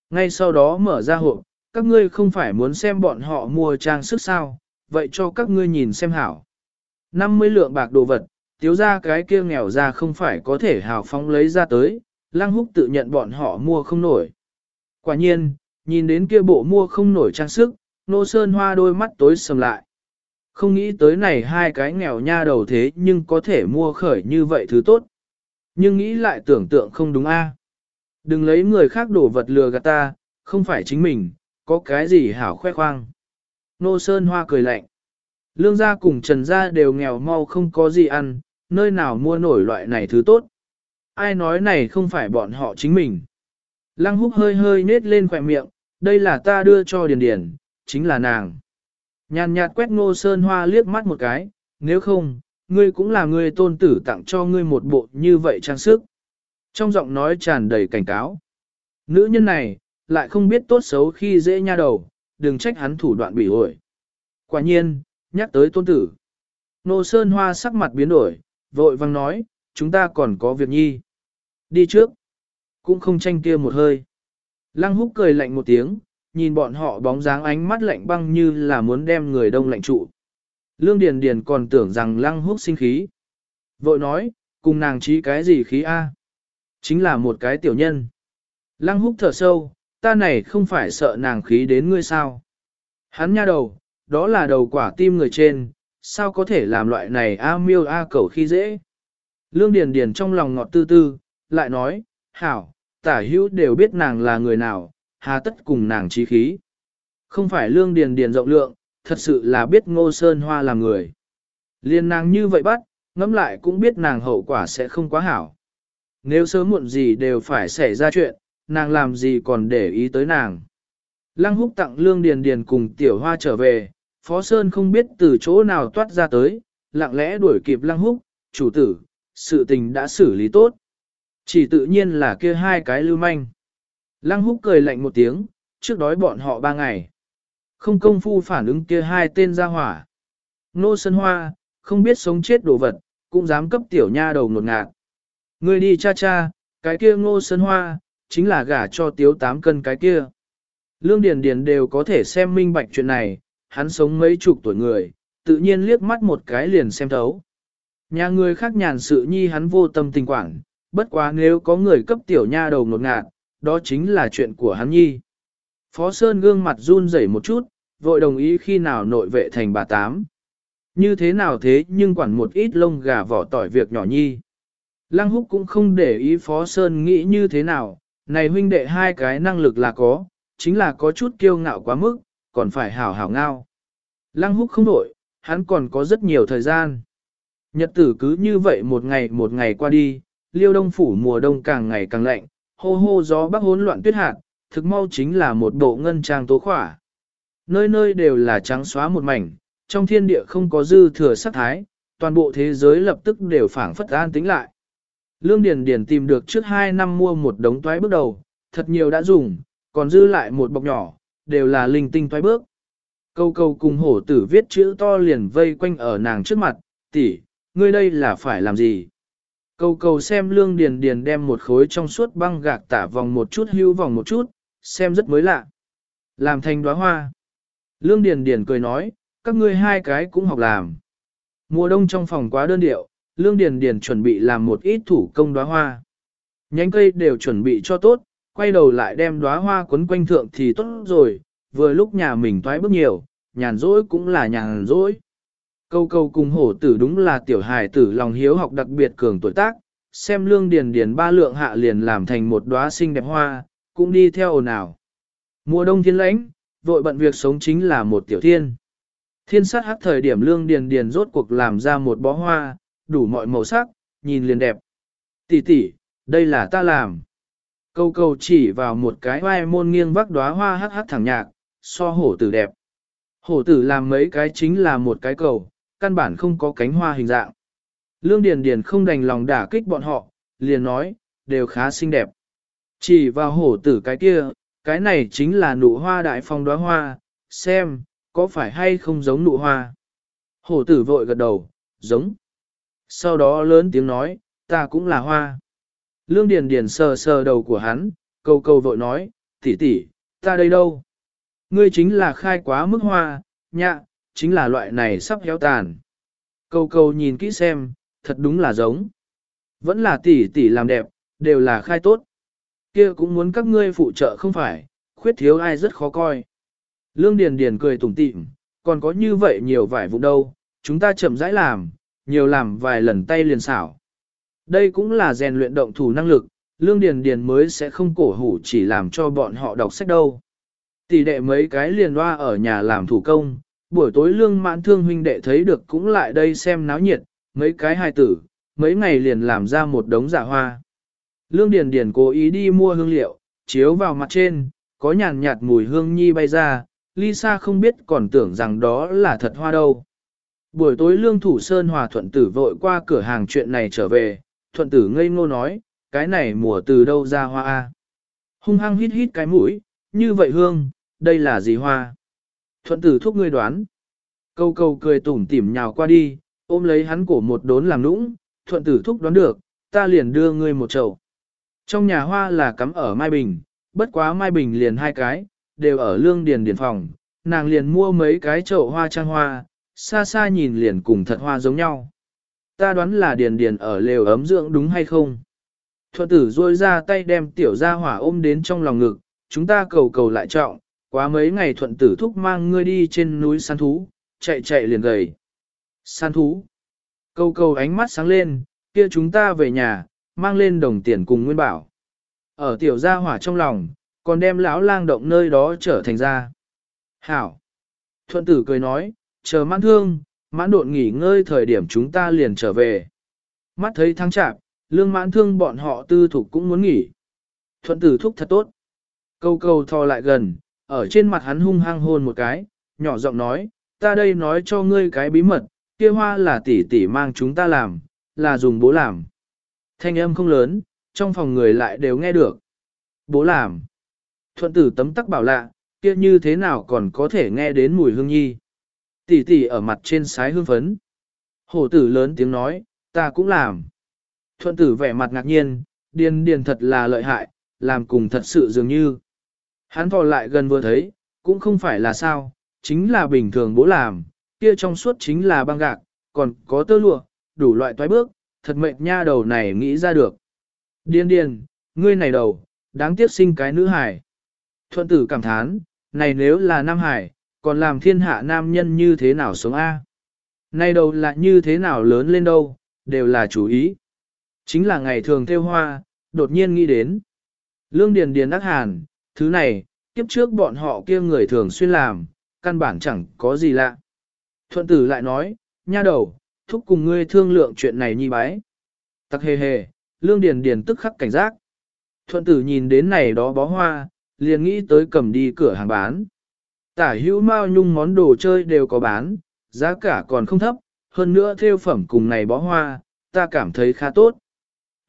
Ngay sau đó mở ra hộp, các ngươi không phải muốn xem bọn họ mua trang sức sao, vậy cho các ngươi nhìn xem hảo. 50 lượng bạc đồ vật, tiếu ra cái kia nghèo ra không phải có thể hào phóng lấy ra tới, lăng húc tự nhận bọn họ mua không nổi. Quả nhiên, nhìn đến kia bộ mua không nổi trang sức, nô sơn hoa đôi mắt tối sầm lại. Không nghĩ tới này hai cái nghèo nha đầu thế nhưng có thể mua khởi như vậy thứ tốt. Nhưng nghĩ lại tưởng tượng không đúng a. Đừng lấy người khác đổ vật lừa gạt ta, không phải chính mình, có cái gì hảo khoe khoang. Nô Sơn Hoa cười lạnh. Lương gia cùng Trần gia đều nghèo mau không có gì ăn, nơi nào mua nổi loại này thứ tốt. Ai nói này không phải bọn họ chính mình. Lăng húc hơi hơi nết lên khỏe miệng, đây là ta đưa cho Điền Điền, chính là nàng. Nhàn nhạt quét ngô sơn hoa liếc mắt một cái, nếu không, ngươi cũng là người tôn tử tặng cho ngươi một bộ như vậy trang sức. Trong giọng nói tràn đầy cảnh cáo. Nữ nhân này, lại không biết tốt xấu khi dễ nha đầu, đừng trách hắn thủ đoạn bị ổi. Quả nhiên, nhắc tới tôn tử. Nô Sơn Hoa sắc mặt biến đổi, vội vang nói, chúng ta còn có việc nhi. Đi trước. Cũng không tranh kia một hơi. Lăng húc cười lạnh một tiếng, nhìn bọn họ bóng dáng ánh mắt lạnh băng như là muốn đem người đông lạnh trụ. Lương Điền Điền còn tưởng rằng lăng húc sinh khí. Vội nói, cùng nàng trí cái gì khí a? Chính là một cái tiểu nhân. Lăng húc thở sâu, ta này không phải sợ nàng khí đến ngươi sao. Hắn nha đầu, đó là đầu quả tim người trên, sao có thể làm loại này a miêu a cẩu khi dễ. Lương Điền Điền trong lòng ngọt tư tư, lại nói, hảo, tả hữu đều biết nàng là người nào, hà tất cùng nàng trí khí. Không phải Lương Điền Điền rộng lượng, thật sự là biết ngô sơn hoa là người. Liên nàng như vậy bắt, ngẫm lại cũng biết nàng hậu quả sẽ không quá hảo. Nếu sớm muộn gì đều phải xảy ra chuyện, nàng làm gì còn để ý tới nàng. Lăng húc tặng lương điền điền cùng tiểu hoa trở về, Phó Sơn không biết từ chỗ nào toát ra tới, lặng lẽ đuổi kịp lăng húc, chủ tử, sự tình đã xử lý tốt. Chỉ tự nhiên là kia hai cái lưu manh. Lăng húc cười lạnh một tiếng, trước đói bọn họ ba ngày. Không công phu phản ứng kia hai tên ra hỏa. Nô Sơn Hoa, không biết sống chết đồ vật, cũng dám cấp tiểu nha đầu nột ngạt. Người đi cha cha, cái kia ngô Sơn Hoa, chính là gả cho tiếu tám cân cái kia. Lương Điền Điền đều có thể xem minh bạch chuyện này, hắn sống mấy chục tuổi người, tự nhiên liếc mắt một cái liền xem thấu. Nhà người khác nhàn sự nhi hắn vô tâm tình quảng, bất quá nếu có người cấp tiểu nha đầu nột ngạt, đó chính là chuyện của hắn nhi. Phó Sơn gương mặt run rẩy một chút, vội đồng ý khi nào nội vệ thành bà tám. Như thế nào thế nhưng quản một ít lông gà vỏ tỏi việc nhỏ nhi. Lăng húc cũng không để ý Phó Sơn nghĩ như thế nào, này huynh đệ hai cái năng lực là có, chính là có chút kiêu ngạo quá mức, còn phải hảo hảo ngao. Lăng húc không đổi, hắn còn có rất nhiều thời gian. Nhật tử cứ như vậy một ngày một ngày qua đi, liêu đông phủ mùa đông càng ngày càng lạnh, hô hô gió bắc hỗn loạn tuyết hạt, thực mau chính là một bộ ngân trang tố khỏa. Nơi nơi đều là trắng xóa một mảnh, trong thiên địa không có dư thừa sắc thái, toàn bộ thế giới lập tức đều phảng phất an tính lại. Lương Điền Điền tìm được trước 2 năm mua một đống toái bước đầu, thật nhiều đã dùng, còn dư lại một bọc nhỏ, đều là linh tinh toái bước. Câu câu cùng hổ tử viết chữ to liền vây quanh ở nàng trước mặt, tỷ, ngươi đây là phải làm gì? Câu cầu xem lương điền điền đem một khối trong suốt băng gạc tả vòng một chút hưu vòng một chút, xem rất mới lạ. Làm thành đóa hoa. Lương điền điền cười nói, các ngươi hai cái cũng học làm. Mùa đông trong phòng quá đơn điệu, lương điền điền chuẩn bị làm một ít thủ công đóa hoa. Nhánh cây đều chuẩn bị cho tốt, quay đầu lại đem đóa hoa quấn quanh thượng thì tốt rồi, vừa lúc nhà mình toái bước nhiều, nhàn rỗi cũng là nhàn rỗi. Câu câu cùng hổ tử đúng là tiểu hài tử lòng hiếu học đặc biệt cường tuổi tác, xem lương điền điền ba lượng hạ liền làm thành một đóa xinh đẹp hoa, cũng đi theo ồn ào. Mùa đông thiên lãnh, vội bận việc sống chính là một tiểu thiên. Thiên sát hắc thời điểm lương điền điền rốt cuộc làm ra một bó hoa, đủ mọi màu sắc, nhìn liền đẹp. Tỷ tỷ, đây là ta làm. Câu câu chỉ vào một cái vai môn nghiêng vác đóa hoa hắc hắc thẳng nhạc, so hổ tử đẹp. Hổ tử làm mấy cái chính là một cái cầu, căn bản không có cánh hoa hình dạng. Lương Điền Điền không đành lòng đả kích bọn họ, liền nói, đều khá xinh đẹp. Chỉ vào hổ tử cái kia, cái này chính là nụ hoa đại phong đóa hoa, xem, có phải hay không giống nụ hoa. Hổ tử vội gật đầu, giống. Sau đó lớn tiếng nói, ta cũng là hoa. Lương Điền Điền sờ sờ đầu của hắn, câu câu vội nói, tỷ tỷ, ta đây đâu? Ngươi chính là khai quá mức hoa, nhạ, chính là loại này sắp héo tàn. Câu câu nhìn kỹ xem, thật đúng là giống. Vẫn là tỷ tỷ làm đẹp, đều là khai tốt. Kia cũng muốn các ngươi phụ trợ không phải, khuyết thiếu ai rất khó coi. Lương Điền Điền cười tủm tỉm, còn có như vậy nhiều vải vụ đâu, chúng ta chậm rãi làm, nhiều làm vài lần tay liền xảo. Đây cũng là rèn luyện động thủ năng lực, Lương Điền Điền mới sẽ không cổ hủ chỉ làm cho bọn họ đọc sách đâu. Tỷ đệ mấy cái liền loa ở nhà làm thủ công, buổi tối lương mãn thương huynh đệ thấy được cũng lại đây xem náo nhiệt, mấy cái hài tử, mấy ngày liền làm ra một đống giả hoa. Lương Điền Điền cố ý đi mua hương liệu, chiếu vào mặt trên, có nhàn nhạt mùi hương nhi bay ra, Lisa không biết còn tưởng rằng đó là thật hoa đâu. Buổi tối Lương Thủ Sơn Hòa Thuận Tử vội qua cửa hàng chuyện này trở về, Thuận Tử ngây ngô nói, cái này mùa từ đâu ra hoa a? Hung hăng hít hít cái mũi, như vậy hương, đây là gì hoa? Thuận tử thúc ngươi đoán. Câu câu cười tủm tỉm nhào qua đi, ôm lấy hắn cổ một đốn làm nũng, thuận tử thúc đoán được, ta liền đưa ngươi một chậu. Trong nhà hoa là cắm ở Mai Bình, bất quá Mai Bình liền hai cái, đều ở lương điền điền phòng, nàng liền mua mấy cái chậu hoa trang hoa, xa xa nhìn liền cùng thật hoa giống nhau. Ta đoán là điền điền ở lều ấm dưỡng đúng hay không? Thuận tử rôi ra tay đem tiểu gia hỏa ôm đến trong lòng ngực, chúng ta cầu cầu lại trọng, Quá mấy ngày thuận tử thúc mang ngươi đi trên núi săn thú, chạy chạy liền gầy. Săn thú. cầu cầu ánh mắt sáng lên, kia chúng ta về nhà, mang lên đồng tiền cùng nguyên bảo. Ở tiểu gia hỏa trong lòng, còn đem lão lang động nơi đó trở thành ra. Hảo. Thuận tử cười nói, chờ mãn thương, mãn độn nghỉ ngơi thời điểm chúng ta liền trở về. Mắt thấy thắng chạp, lương mãn thương bọn họ tư thục cũng muốn nghỉ. Thuận tử thúc thật tốt. Câu câu thò lại gần, ở trên mặt hắn hung hăng hôn một cái, nhỏ giọng nói, ta đây nói cho ngươi cái bí mật, kia hoa là tỷ tỷ mang chúng ta làm, là dùng bố làm. Thanh âm không lớn, trong phòng người lại đều nghe được. Bố làm. Thuận tử tấm tắc bảo lạ, kia như thế nào còn có thể nghe đến mùi hương nhi. Tỷ tỷ ở mặt trên sái hương phấn. Hổ tử lớn tiếng nói, ta cũng làm. Thuận tử vẻ mặt ngạc nhiên, điền điền thật là lợi hại, làm cùng thật sự dường như. Hắn thò lại gần vừa thấy, cũng không phải là sao, chính là bình thường bố làm, kia trong suốt chính là băng gạc, còn có tơ lụa, đủ loại toái bước, thật mệt nha đầu này nghĩ ra được. Điên điên, ngươi này đầu, đáng tiếc sinh cái nữ hải. Thuận tử cảm thán, này nếu là nam hải, còn làm thiên hạ nam nhân như thế nào sống A. nay đầu là như thế nào lớn lên đâu, đều là chủ ý. Chính là ngày thường theo hoa, đột nhiên nghĩ đến. Lương Điền Điền đắc hàn, thứ này, kiếp trước bọn họ kia người thường xuyên làm, căn bản chẳng có gì lạ. Thuận tử lại nói, nha đầu, thúc cùng ngươi thương lượng chuyện này nhi bái. tặc hề hề, lương điền điền tức khắc cảnh giác. Thuận tử nhìn đến này đó bó hoa, liền nghĩ tới cầm đi cửa hàng bán. Tả hữu mao nhung món đồ chơi đều có bán, Giá cả còn không thấp, hơn nữa theo phẩm cùng này bó hoa, ta cảm thấy khá tốt.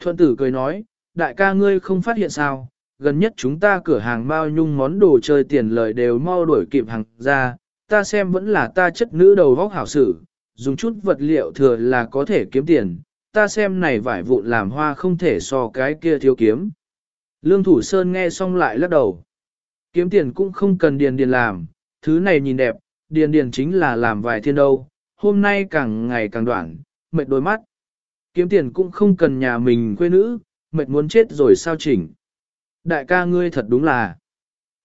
Thuận tử cười nói, đại ca ngươi không phát hiện sao, gần nhất chúng ta cửa hàng bao nhung món đồ chơi tiền lời đều mau đuổi kịp hàng ra, ta xem vẫn là ta chất nữ đầu vóc hảo sử, dùng chút vật liệu thừa là có thể kiếm tiền, ta xem này vải vụn làm hoa không thể so cái kia thiếu kiếm. Lương Thủ Sơn nghe xong lại lắc đầu. Kiếm tiền cũng không cần điền điền làm, thứ này nhìn đẹp, điền điền chính là làm vài thiên đâu, hôm nay càng ngày càng đoạn, mệt đôi mắt. Kiếm tiền cũng không cần nhà mình quê nữ, mệt muốn chết rồi sao chỉnh. Đại ca ngươi thật đúng là,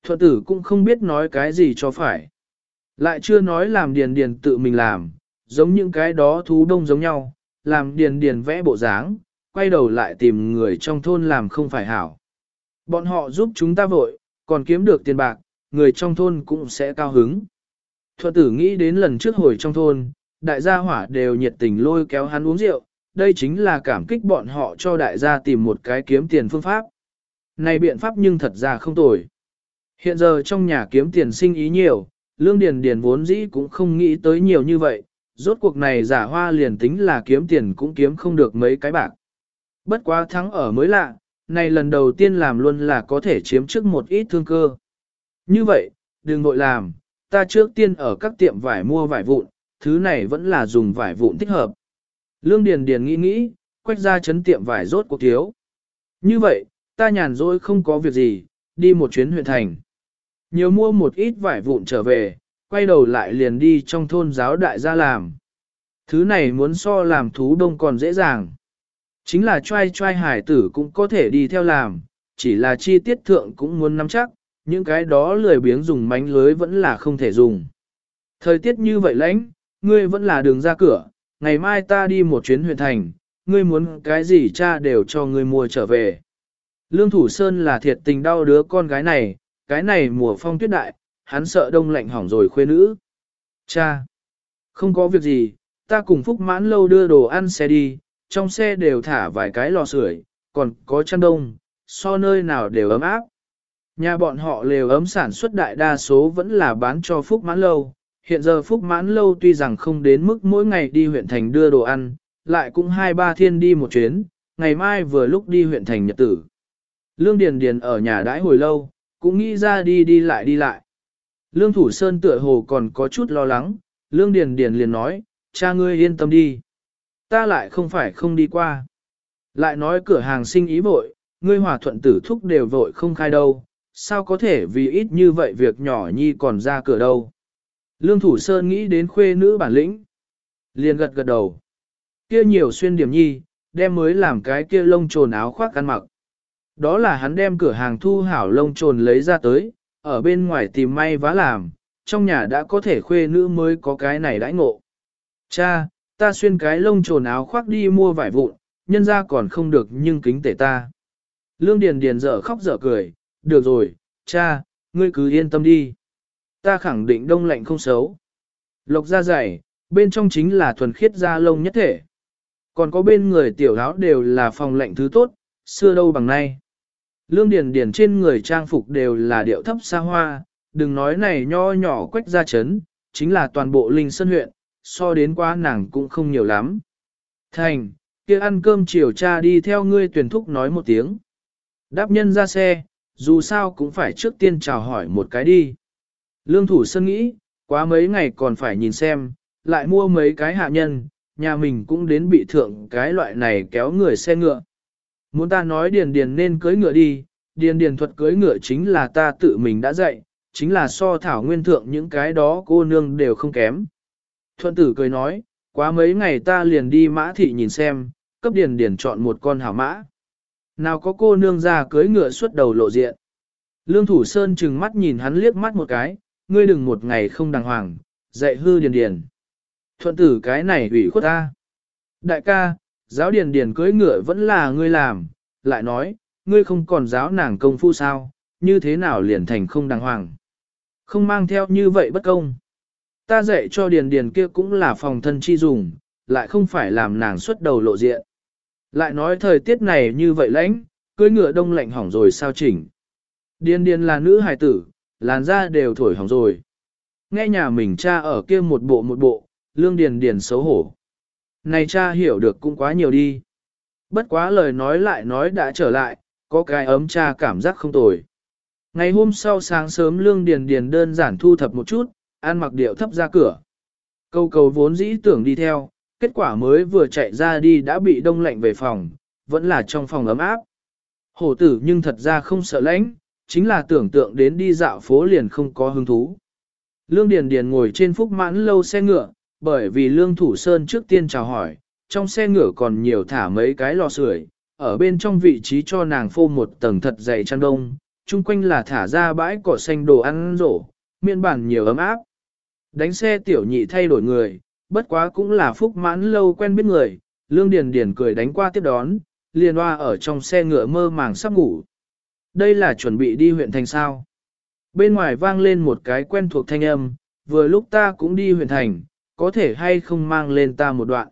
thuận tử cũng không biết nói cái gì cho phải. Lại chưa nói làm điền điền tự mình làm, giống những cái đó thú đông giống nhau, làm điền điền vẽ bộ dáng, quay đầu lại tìm người trong thôn làm không phải hảo. Bọn họ giúp chúng ta vội, còn kiếm được tiền bạc, người trong thôn cũng sẽ cao hứng. Thuận tử nghĩ đến lần trước hồi trong thôn, đại gia hỏa đều nhiệt tình lôi kéo hắn uống rượu, đây chính là cảm kích bọn họ cho đại gia tìm một cái kiếm tiền phương pháp. Này biện pháp nhưng thật ra không tồi. Hiện giờ trong nhà kiếm tiền sinh ý nhiều, lương điền điền vốn dĩ cũng không nghĩ tới nhiều như vậy, rốt cuộc này giả hoa liền tính là kiếm tiền cũng kiếm không được mấy cái bạc. Bất quá thắng ở mới lạ, này lần đầu tiên làm luôn là có thể chiếm trước một ít thương cơ. Như vậy, đừng vội làm, ta trước tiên ở các tiệm vải mua vải vụn, thứ này vẫn là dùng vải vụn thích hợp. Lương Điền Điền nghĩ nghĩ, quách ra chấn tiệm vải rốt cuộc thiếu. Như vậy, ta nhàn rỗi không có việc gì, đi một chuyến huyện thành. Nhiều mua một ít vải vụn trở về, quay đầu lại liền đi trong thôn giáo đại gia làm. Thứ này muốn so làm thú đông còn dễ dàng. Chính là trai trai hải tử cũng có thể đi theo làm, chỉ là chi tiết thượng cũng muốn nắm chắc, những cái đó lười biếng dùng mánh lưới vẫn là không thể dùng. Thời tiết như vậy lãnh, ngươi vẫn là đường ra cửa, ngày mai ta đi một chuyến huyện thành, ngươi muốn cái gì cha đều cho ngươi mua trở về. Lương Thủ Sơn là thiệt tình đau đứa con gái này, cái này mùa phong tuyết đại, hắn sợ đông lạnh hỏng rồi khuê nữ. Cha! Không có việc gì, ta cùng Phúc mãn lâu đưa đồ ăn xe đi, trong xe đều thả vài cái lò sưởi, còn có chăn đông, so nơi nào đều ấm áp. Nhà bọn họ lều ấm sản xuất đại đa số vẫn là bán cho Phúc mãn lâu. Hiện giờ Phúc mãn lâu tuy rằng không đến mức mỗi ngày đi huyện thành đưa đồ ăn, lại cũng hai ba thiên đi một chuyến, ngày mai vừa lúc đi huyện thành nhật tử. Lương Điền Điền ở nhà đãi hồi lâu, cũng nghĩ ra đi đi lại đi lại. Lương Thủ Sơn tựa hồ còn có chút lo lắng, Lương Điền Điền liền nói, cha ngươi yên tâm đi. Ta lại không phải không đi qua. Lại nói cửa hàng sinh ý vội, ngươi hòa thuận tử thúc đều vội không khai đâu, sao có thể vì ít như vậy việc nhỏ nhi còn ra cửa đâu. Lương Thủ Sơn nghĩ đến khuê nữ bản lĩnh. Liền gật gật đầu. Kia nhiều xuyên điểm nhi, đem mới làm cái kia lông trồn áo khoác ăn mặc. Đó là hắn đem cửa hàng thu hảo lông trồn lấy ra tới, ở bên ngoài tìm may vá làm, trong nhà đã có thể khuê nữ mới có cái này đãi ngộ. Cha, ta xuyên cái lông trồn áo khoác đi mua vải vụn, nhân ra còn không được nhưng kính tể ta. Lương Điền Điền dở khóc dở cười, được rồi, cha, ngươi cứ yên tâm đi. Ta khẳng định đông lạnh không xấu. Lộc da dày, bên trong chính là thuần khiết da lông nhất thể. Còn có bên người tiểu áo đều là phòng lạnh thứ tốt, xưa đâu bằng nay. Lương Điền Điền trên người trang phục đều là điệu thấp xa hoa, đừng nói này nho nhỏ quách ra chấn, chính là toàn bộ linh sơn huyện, so đến quá nàng cũng không nhiều lắm. Thành, kia ăn cơm chiều cha đi theo ngươi tuyển thúc nói một tiếng. Đáp nhân ra xe, dù sao cũng phải trước tiên chào hỏi một cái đi. Lương thủ sân nghĩ, quá mấy ngày còn phải nhìn xem, lại mua mấy cái hạ nhân, nhà mình cũng đến bị thượng cái loại này kéo người xe ngựa. Muốn ta nói điền điền nên cưới ngựa đi, điền điền thuật cưới ngựa chính là ta tự mình đã dạy, chính là so thảo nguyên thượng những cái đó cô nương đều không kém. Thuận tử cười nói, quá mấy ngày ta liền đi mã thị nhìn xem, cấp điền điền chọn một con hảo mã. Nào có cô nương ra cưới ngựa suốt đầu lộ diện. Lương Thủ Sơn chừng mắt nhìn hắn liếc mắt một cái, ngươi đừng một ngày không đàng hoàng, dạy hư điền điền. Thuận tử cái này ủy khuất ta. Đại ca, giáo điền điền cưới ngựa vẫn là ngươi làm, lại nói, ngươi không còn giáo nàng công phu sao, như thế nào liền thành không đàng hoàng. Không mang theo như vậy bất công. Ta dạy cho điền điền kia cũng là phòng thân chi dùng, lại không phải làm nàng xuất đầu lộ diện. Lại nói thời tiết này như vậy lãnh, cưới ngựa đông lạnh hỏng rồi sao chỉnh. Điền điền là nữ hài tử, làn da đều thổi hỏng rồi. Nghe nhà mình cha ở kia một bộ một bộ, Lương Điền Điền xấu hổ. Này cha hiểu được cũng quá nhiều đi. Bất quá lời nói lại nói đã trở lại, có cái ấm cha cảm giác không tồi. Ngày hôm sau sáng sớm Lương Điền Điền đơn giản thu thập một chút, ăn mặc điệu thấp ra cửa. Câu cầu vốn dĩ tưởng đi theo, kết quả mới vừa chạy ra đi đã bị đông lạnh về phòng, vẫn là trong phòng ấm áp. Hổ tử nhưng thật ra không sợ lãnh, chính là tưởng tượng đến đi dạo phố liền không có hứng thú. Lương Điền Điền ngồi trên phúc mãn lâu xe ngựa, bởi vì Lương Thủ Sơn trước tiên chào hỏi, trong xe ngựa còn nhiều thả mấy cái lò sưởi, ở bên trong vị trí cho nàng phô một tầng thật dày chăn đông, chung quanh là thả ra bãi cỏ xanh đồ ăn rổ, miên bản nhiều ấm áp. Đánh xe tiểu nhị thay đổi người, bất quá cũng là phúc mãn lâu quen biết người, Lương Điền Điền cười đánh qua tiếp đón, liền hoa ở trong xe ngựa mơ màng sắp ngủ. Đây là chuẩn bị đi huyện thành sao. Bên ngoài vang lên một cái quen thuộc thanh âm, vừa lúc ta cũng đi huyện thành, có thể hay không mang lên ta một đoạn.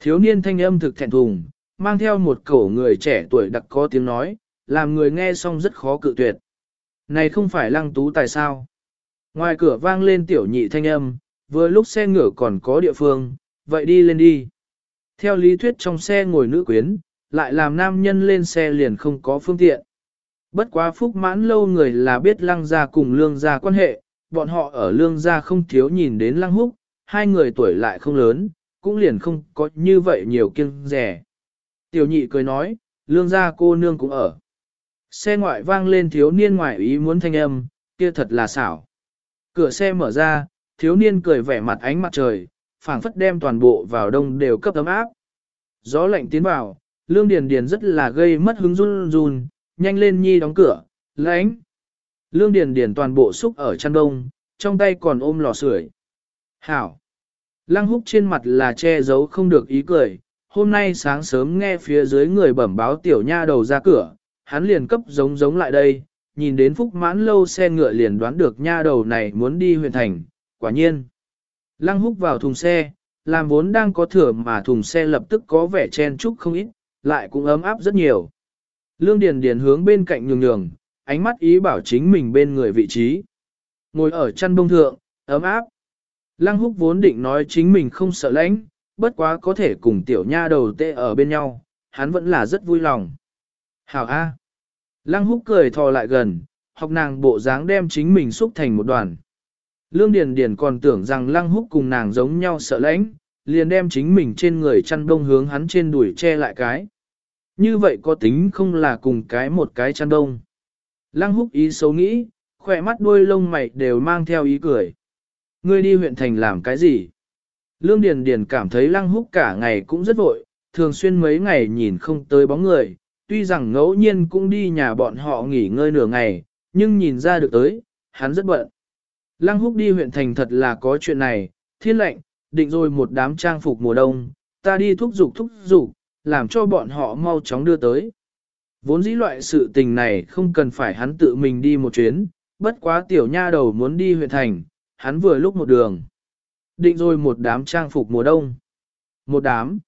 Thiếu niên thanh âm thực thẹn thùng, mang theo một cổ người trẻ tuổi đặc có tiếng nói, làm người nghe xong rất khó cự tuyệt. Này không phải lăng tú tại sao? Ngoài cửa vang lên tiểu nhị thanh âm, vừa lúc xe ngựa còn có địa phương, vậy đi lên đi. Theo lý thuyết trong xe ngồi nữ quyến, lại làm nam nhân lên xe liền không có phương tiện. Bất quá phúc mãn lâu người là biết lăng gia cùng lương gia quan hệ, bọn họ ở lương gia không thiếu nhìn đến lăng húc, hai người tuổi lại không lớn, cũng liền không có như vậy nhiều kiêng rẻ. Tiểu nhị cười nói, lương gia cô nương cũng ở. Xe ngoại vang lên thiếu niên ngoại ý muốn thanh âm, kia thật là xảo. Cửa xe mở ra, thiếu niên cười vẻ mặt ánh mặt trời, phảng phất đem toàn bộ vào đông đều cấp ấm áp. Gió lạnh tiến vào, lương điền điền rất là gây mất hứng run run, nhanh lên nhi đóng cửa, lãnh. Lương điền điền toàn bộ xúc ở chăn đông, trong tay còn ôm lò sưởi. Hảo. Lăng húc trên mặt là che giấu không được ý cười, hôm nay sáng sớm nghe phía dưới người bẩm báo tiểu nha đầu ra cửa, hắn liền cấp giống giống lại đây, nhìn đến phúc mãn lâu xe ngựa liền đoán được nha đầu này muốn đi huyện thành, quả nhiên. Lăng húc vào thùng xe, làm vốn đang có thừa mà thùng xe lập tức có vẻ chen chúc không ít, lại cũng ấm áp rất nhiều. Lương Điền Điền hướng bên cạnh nhường nhường, ánh mắt ý bảo chính mình bên người vị trí. Ngồi ở chăn bông thượng, ấm áp. Lăng húc vốn định nói chính mình không sợ lạnh, bất quá có thể cùng tiểu nha đầu tê ở bên nhau, hắn vẫn là rất vui lòng. Hảo A. Lăng húc cười thò lại gần, học nàng bộ dáng đem chính mình xúc thành một đoàn. Lương Điền Điền còn tưởng rằng Lăng húc cùng nàng giống nhau sợ lãnh, liền đem chính mình trên người chăn đông hướng hắn trên đùi che lại cái. Như vậy có tính không là cùng cái một cái chăn đông. Lăng húc ý xấu nghĩ, khỏe mắt đuôi lông mày đều mang theo ý cười. Ngươi đi huyện thành làm cái gì? Lương Điền Điền cảm thấy lăng húc cả ngày cũng rất vội, thường xuyên mấy ngày nhìn không tới bóng người, tuy rằng ngẫu nhiên cũng đi nhà bọn họ nghỉ ngơi nửa ngày, nhưng nhìn ra được tới, hắn rất bận. Lăng húc đi huyện thành thật là có chuyện này, thiên lệnh, định rồi một đám trang phục mùa đông, ta đi thúc giục thúc giục, làm cho bọn họ mau chóng đưa tới. Vốn dĩ loại sự tình này không cần phải hắn tự mình đi một chuyến, bất quá tiểu nha đầu muốn đi huyện thành, hắn vừa lúc một đường. Định rồi một đám trang phục mùa đông. Một đám.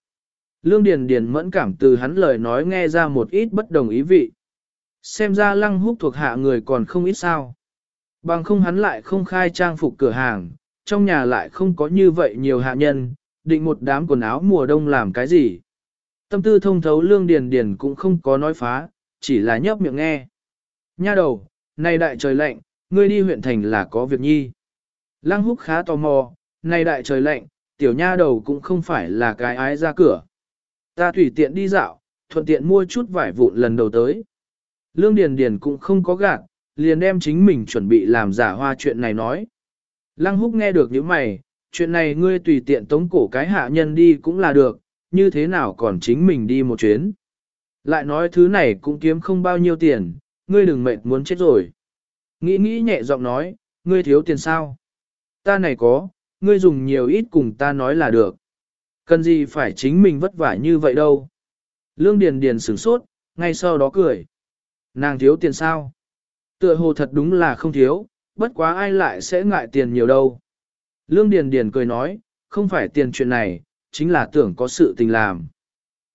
Lương Điền Điền mẫn cảm từ hắn lời nói nghe ra một ít bất đồng ý vị. Xem ra lăng húc thuộc hạ người còn không ít sao. Bằng không hắn lại không khai trang phục cửa hàng, trong nhà lại không có như vậy nhiều hạ nhân, định một đám quần áo mùa đông làm cái gì. Tâm tư thông thấu lương điền điền cũng không có nói phá, chỉ là nhấp miệng nghe. Nha đầu, này đại trời lạnh, ngươi đi huyện thành là có việc nhi. Lăng húc khá tò mò, này đại trời lạnh, tiểu nha đầu cũng không phải là cái ái ra cửa. Ta tùy tiện đi dạo, thuận tiện mua chút vải vụn lần đầu tới. Lương Điền Điền cũng không có gạt, liền đem chính mình chuẩn bị làm giả hoa chuyện này nói. Lăng húc nghe được những mày, chuyện này ngươi tùy tiện tống cổ cái hạ nhân đi cũng là được, như thế nào còn chính mình đi một chuyến. Lại nói thứ này cũng kiếm không bao nhiêu tiền, ngươi đừng mệt muốn chết rồi. Nghĩ nghĩ nhẹ giọng nói, ngươi thiếu tiền sao? Ta này có, ngươi dùng nhiều ít cùng ta nói là được. Cần gì phải chính mình vất vả như vậy đâu. Lương Điền Điền sửng sốt, ngay sau đó cười. Nàng thiếu tiền sao? Tựa hồ thật đúng là không thiếu, bất quá ai lại sẽ ngại tiền nhiều đâu. Lương Điền Điền cười nói, không phải tiền chuyện này, chính là tưởng có sự tình làm.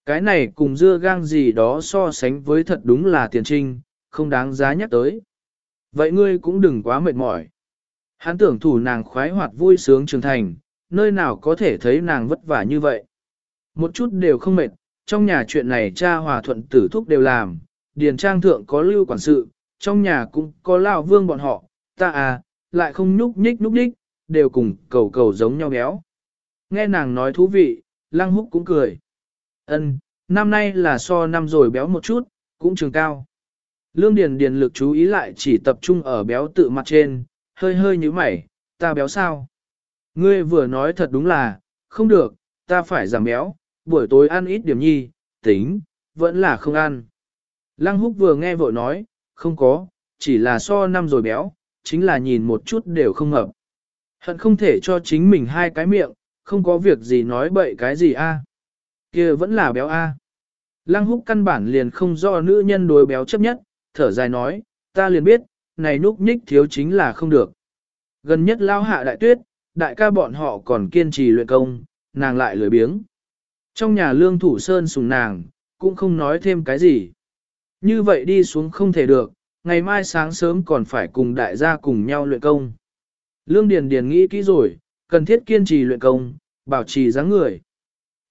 Cái này cùng dưa gang gì đó so sánh với thật đúng là tiền trinh, không đáng giá nhắc tới. Vậy ngươi cũng đừng quá mệt mỏi. Hắn tưởng thủ nàng khoái hoạt vui sướng trưởng thành, nơi nào có thể thấy nàng vất vả như vậy. Một chút đều không mệt, trong nhà chuyện này cha hòa thuận tử thúc đều làm, điền trang thượng có lưu quản sự, trong nhà cũng có Lão vương bọn họ, ta à, lại không nhúc nhích nhúc nhích, đều cùng cầu cầu giống nhau béo. Nghe nàng nói thú vị, lăng húc cũng cười. Ân, năm nay là so năm rồi béo một chút, cũng trường cao. Lương Điền Điền lực chú ý lại chỉ tập trung ở béo tự mặt trên, hơi hơi như mày, ta béo sao? Ngươi vừa nói thật đúng là, không được, ta phải giảm béo, buổi tối ăn ít điểm nhi, tính, vẫn là không ăn. Lăng húc vừa nghe vội nói, không có, chỉ là so năm rồi béo, chính là nhìn một chút đều không hợp. Hận không thể cho chính mình hai cái miệng, không có việc gì nói bậy cái gì a kia vẫn là béo a Lăng húc căn bản liền không do nữ nhân đối béo chấp nhất, thở dài nói, ta liền biết, này núp nhích thiếu chính là không được. Gần nhất lao hạ đại tuyết, đại ca bọn họ còn kiên trì luyện công, nàng lại lười biếng. Trong nhà lương thủ sơn sùng nàng, cũng không nói thêm cái gì. Như vậy đi xuống không thể được, ngày mai sáng sớm còn phải cùng đại gia cùng nhau luyện công. Lương Điền Điền nghĩ kỹ rồi, cần thiết kiên trì luyện công, bảo trì dáng người.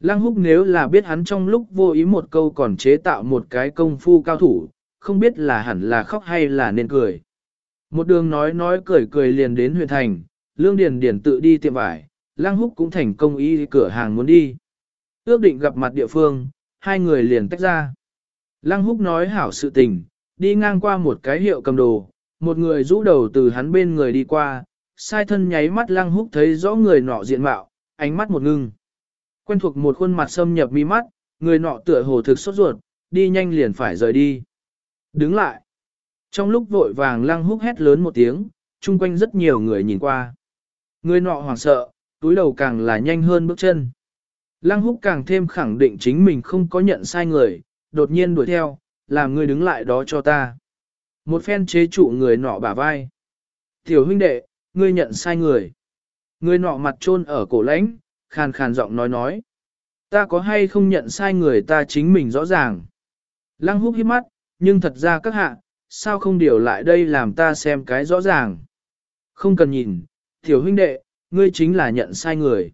Lăng húc nếu là biết hắn trong lúc vô ý một câu còn chế tạo một cái công phu cao thủ, không biết là hẳn là khóc hay là nên cười. Một đường nói nói cười cười liền đến huyện thành, Lương Điền Điền tự đi tiệm vải, Lăng húc cũng thành công ý cửa hàng muốn đi. Ước định gặp mặt địa phương, hai người liền tách ra. Lăng húc nói hảo sự tình, đi ngang qua một cái hiệu cầm đồ, một người rũ đầu từ hắn bên người đi qua, sai thân nháy mắt lăng húc thấy rõ người nọ diện mạo, ánh mắt một ngưng. Quen thuộc một khuôn mặt xâm nhập mi mắt, người nọ tựa hồ thực sốt ruột, đi nhanh liền phải rời đi. Đứng lại. Trong lúc vội vàng lăng húc hét lớn một tiếng, chung quanh rất nhiều người nhìn qua. Người nọ hoảng sợ, túi đầu càng là nhanh hơn bước chân. Lăng húc càng thêm khẳng định chính mình không có nhận sai người, đột nhiên đuổi theo, làm người đứng lại đó cho ta. Một phen chế trụ người nọ bả vai. Tiểu huynh đệ, ngươi nhận sai người. Người nọ mặt trôn ở cổ lãnh, khàn khàn giọng nói nói. Ta có hay không nhận sai người ta chính mình rõ ràng. Lăng húc hiếp mắt, nhưng thật ra các hạ, sao không điều lại đây làm ta xem cái rõ ràng. Không cần nhìn, tiểu huynh đệ, ngươi chính là nhận sai người.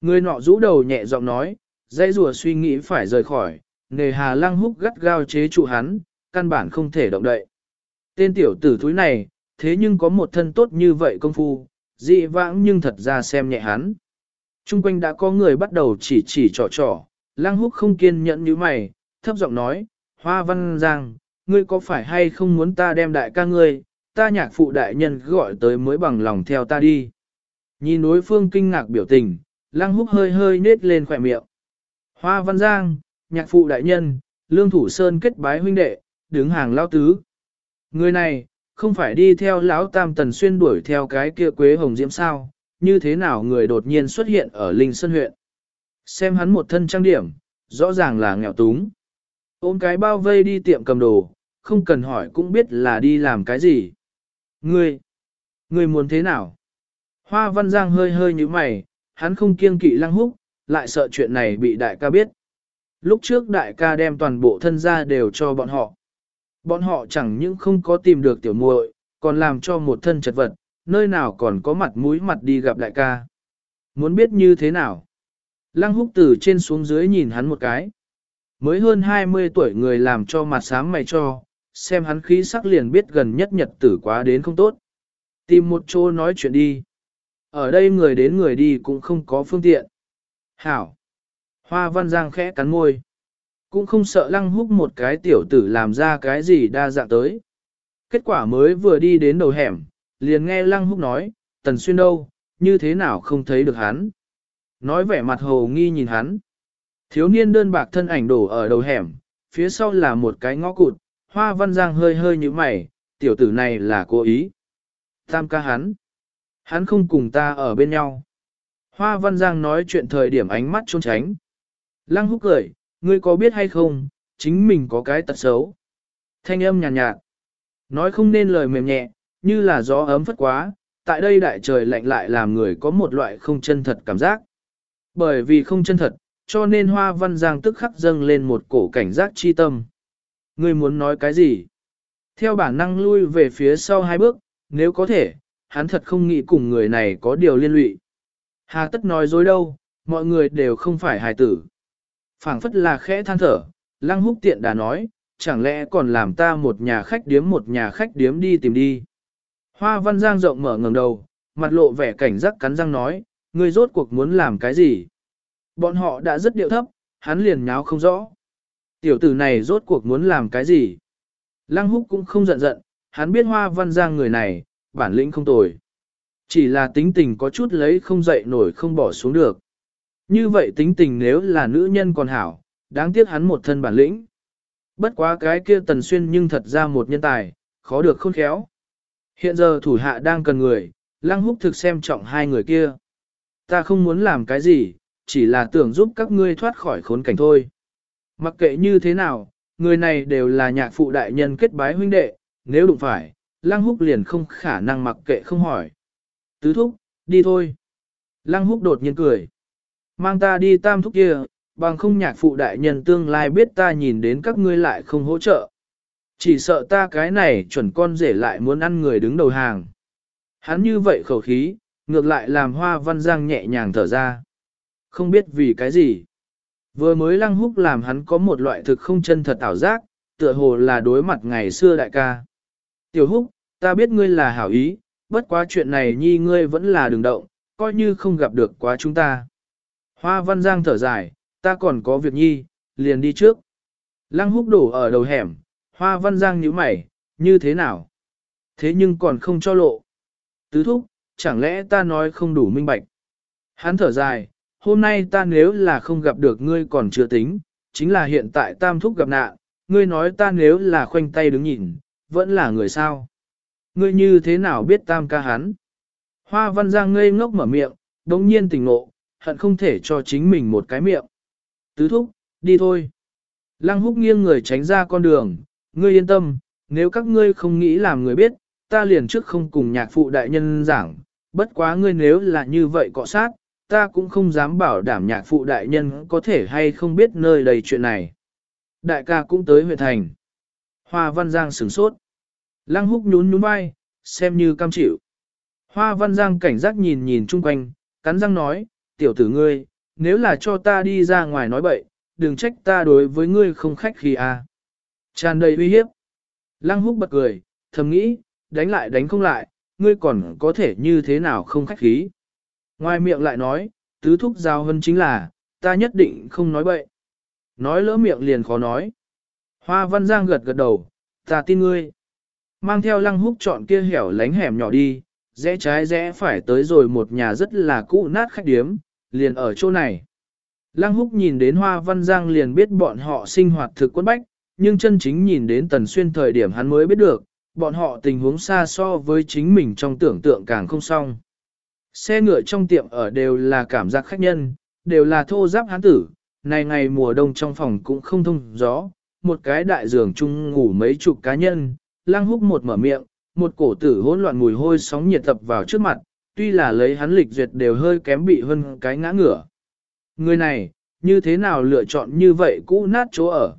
Người nọ rũ đầu nhẹ giọng nói, dãy rùa suy nghĩ phải rời khỏi, nề hà lăng húc gắt gao chế trụ hắn, căn bản không thể động đậy. Tên tiểu tử thúi này, thế nhưng có một thân tốt như vậy công phu, dị vãng nhưng thật ra xem nhẹ hắn. Trung quanh đã có người bắt đầu chỉ chỉ trò trò, lang húc không kiên nhẫn như mày, thấp giọng nói, hoa văn giang, ngươi có phải hay không muốn ta đem đại ca ngươi, ta nhạc phụ đại nhân gọi tới mới bằng lòng theo ta đi. Nhìn đối phương kinh ngạc biểu tình, lang húc hơi hơi nết lên khỏe miệng. Hoa văn giang, nhạc phụ đại nhân, lương thủ sơn kết bái huynh đệ, đứng hàng lao tứ. Người này, không phải đi theo lão tam tần xuyên đuổi theo cái kia quế hồng diễm sao, như thế nào người đột nhiên xuất hiện ở Linh Sơn huyện. Xem hắn một thân trang điểm, rõ ràng là nghèo túng. Ôm cái bao vây đi tiệm cầm đồ, không cần hỏi cũng biết là đi làm cái gì. Ngươi, ngươi muốn thế nào? Hoa Văn Giang hơi hơi như mày, hắn không kiêng kỵ lăng húc, lại sợ chuyện này bị đại ca biết. Lúc trước đại ca đem toàn bộ thân gia đều cho bọn họ. Bọn họ chẳng những không có tìm được tiểu muội, còn làm cho một thân chật vật, nơi nào còn có mặt mũi mặt đi gặp đại ca. Muốn biết như thế nào? Lăng húc từ trên xuống dưới nhìn hắn một cái. Mới hơn 20 tuổi người làm cho mặt sáng mày cho, xem hắn khí sắc liền biết gần nhất nhật tử quá đến không tốt. Tìm một chỗ nói chuyện đi. Ở đây người đến người đi cũng không có phương tiện. Hảo. Hoa văn giang khẽ cắn môi. Cũng không sợ lăng húc một cái tiểu tử làm ra cái gì đa dạng tới. Kết quả mới vừa đi đến đầu hẻm, liền nghe lăng húc nói, tần xuyên đâu, như thế nào không thấy được hắn. Nói vẻ mặt hồ nghi nhìn hắn. Thiếu niên đơn bạc thân ảnh đổ ở đầu hẻm, phía sau là một cái ngõ cụt, hoa văn giang hơi hơi như mày, tiểu tử này là cố ý. Tam ca hắn. Hắn không cùng ta ở bên nhau. Hoa văn giang nói chuyện thời điểm ánh mắt trốn tránh. Lăng húc cười, ngươi có biết hay không, chính mình có cái tật xấu. Thanh âm nhàn nhạt, nhạt. Nói không nên lời mềm nhẹ, như là gió ấm phất quá, tại đây đại trời lạnh lại làm người có một loại không chân thật cảm giác. Bởi vì không chân thật, cho nên hoa văn giang tức khắc dâng lên một cổ cảnh giác chi tâm. Ngươi muốn nói cái gì? Theo bản năng lui về phía sau hai bước, nếu có thể, hắn thật không nghĩ cùng người này có điều liên lụy. Hà tất nói dối đâu, mọi người đều không phải hài tử phảng phất là khẽ than thở, lăng húc tiện đã nói, chẳng lẽ còn làm ta một nhà khách điếm một nhà khách điếm đi tìm đi. Hoa văn giang rộng mở ngẩng đầu, mặt lộ vẻ cảnh giác cắn răng nói, ngươi rốt cuộc muốn làm cái gì? Bọn họ đã rất điệu thấp, hắn liền nháo không rõ. Tiểu tử này rốt cuộc muốn làm cái gì? Lăng húc cũng không giận giận, hắn biết hoa văn giang người này, bản lĩnh không tồi. Chỉ là tính tình có chút lấy không dậy nổi không bỏ xuống được. Như vậy tính tình nếu là nữ nhân còn hảo, đáng tiếc hắn một thân bản lĩnh. Bất quá cái kia tần xuyên nhưng thật ra một nhân tài, khó được khôn khéo. Hiện giờ thủ hạ đang cần người, lăng húc thực xem trọng hai người kia. Ta không muốn làm cái gì, chỉ là tưởng giúp các ngươi thoát khỏi khốn cảnh thôi. Mặc kệ như thế nào, người này đều là nhạc phụ đại nhân kết bái huynh đệ, nếu đụng phải, lăng húc liền không khả năng mặc kệ không hỏi. Tứ thúc, đi thôi. Lăng húc đột nhiên cười. Mang ta đi tam thúc kia, bằng không nhạc phụ đại nhân tương lai biết ta nhìn đến các ngươi lại không hỗ trợ. Chỉ sợ ta cái này chuẩn con rể lại muốn ăn người đứng đầu hàng. Hắn như vậy khẩu khí, ngược lại làm hoa văn giang nhẹ nhàng thở ra. Không biết vì cái gì. Vừa mới lăng húc làm hắn có một loại thực không chân thật ảo giác, tựa hồ là đối mặt ngày xưa đại ca. Tiểu húc, ta biết ngươi là hảo ý, bất quá chuyện này nhi ngươi vẫn là đường động, coi như không gặp được quá chúng ta. Hoa văn giang thở dài, ta còn có việc nhi, liền đi trước. Lăng húc đổ ở đầu hẻm, hoa văn giang nhíu mày, như thế nào? Thế nhưng còn không cho lộ. Tứ thúc, chẳng lẽ ta nói không đủ minh bạch? Hắn thở dài, hôm nay ta nếu là không gặp được ngươi còn chưa tính, chính là hiện tại tam thúc gặp nạn, ngươi nói ta nếu là khoanh tay đứng nhìn, vẫn là người sao? Ngươi như thế nào biết tam ca hắn? Hoa văn giang ngây ngốc mở miệng, đống nhiên tỉnh ngộ, hận không thể cho chính mình một cái miệng. Tứ thúc, đi thôi. Lăng húc nghiêng người tránh ra con đường, ngươi yên tâm, nếu các ngươi không nghĩ làm người biết, ta liền trước không cùng nhạc phụ đại nhân giảng, bất quá ngươi nếu là như vậy cọ sát, ta cũng không dám bảo đảm nhạc phụ đại nhân có thể hay không biết nơi đầy chuyện này. Đại ca cũng tới huyện thành. Hoa Văn Giang sửng sốt. Lăng húc nhún nhún vai, xem như cam chịu. Hoa Văn Giang cảnh giác nhìn nhìn chung quanh, cắn răng nói, tiểu tử ngươi, nếu là cho ta đi ra ngoài nói bậy, đừng trách ta đối với ngươi không khách khi a. À. Tràn đầy uy hiếp. Lăng húc bật cười, thầm nghĩ, đánh lại đánh không lại, ngươi còn có thể như thế nào không khách khí. Ngoài miệng lại nói, tứ thúc giao hơn chính là, ta nhất định không nói bậy. Nói lỡ miệng liền khó nói. Hoa văn giang gật gật đầu, ta tin ngươi. Mang theo lăng húc chọn kia hẻo lánh hẻm nhỏ đi, rẽ trái rẽ phải tới rồi một nhà rất là cũ nát khách điếm, liền ở chỗ này. Lăng húc nhìn đến hoa văn giang liền biết bọn họ sinh hoạt thực quân bách, nhưng chân chính nhìn đến tần xuyên thời điểm hắn mới biết được, bọn họ tình huống xa so với chính mình trong tưởng tượng càng không xong. Xe ngựa trong tiệm ở đều là cảm giác khách nhân, đều là thô giáp hán tử, này ngày mùa đông trong phòng cũng không thông gió, một cái đại giường chung ngủ mấy chục cá nhân, lăng húc một mở miệng, một cổ tử hỗn loạn mùi hôi sóng nhiệt tập vào trước mặt, tuy là lấy hắn lịch duyệt đều hơi kém bị hơn cái ngã ngửa. Người này, như thế nào lựa chọn như vậy cũ nát chỗ ở.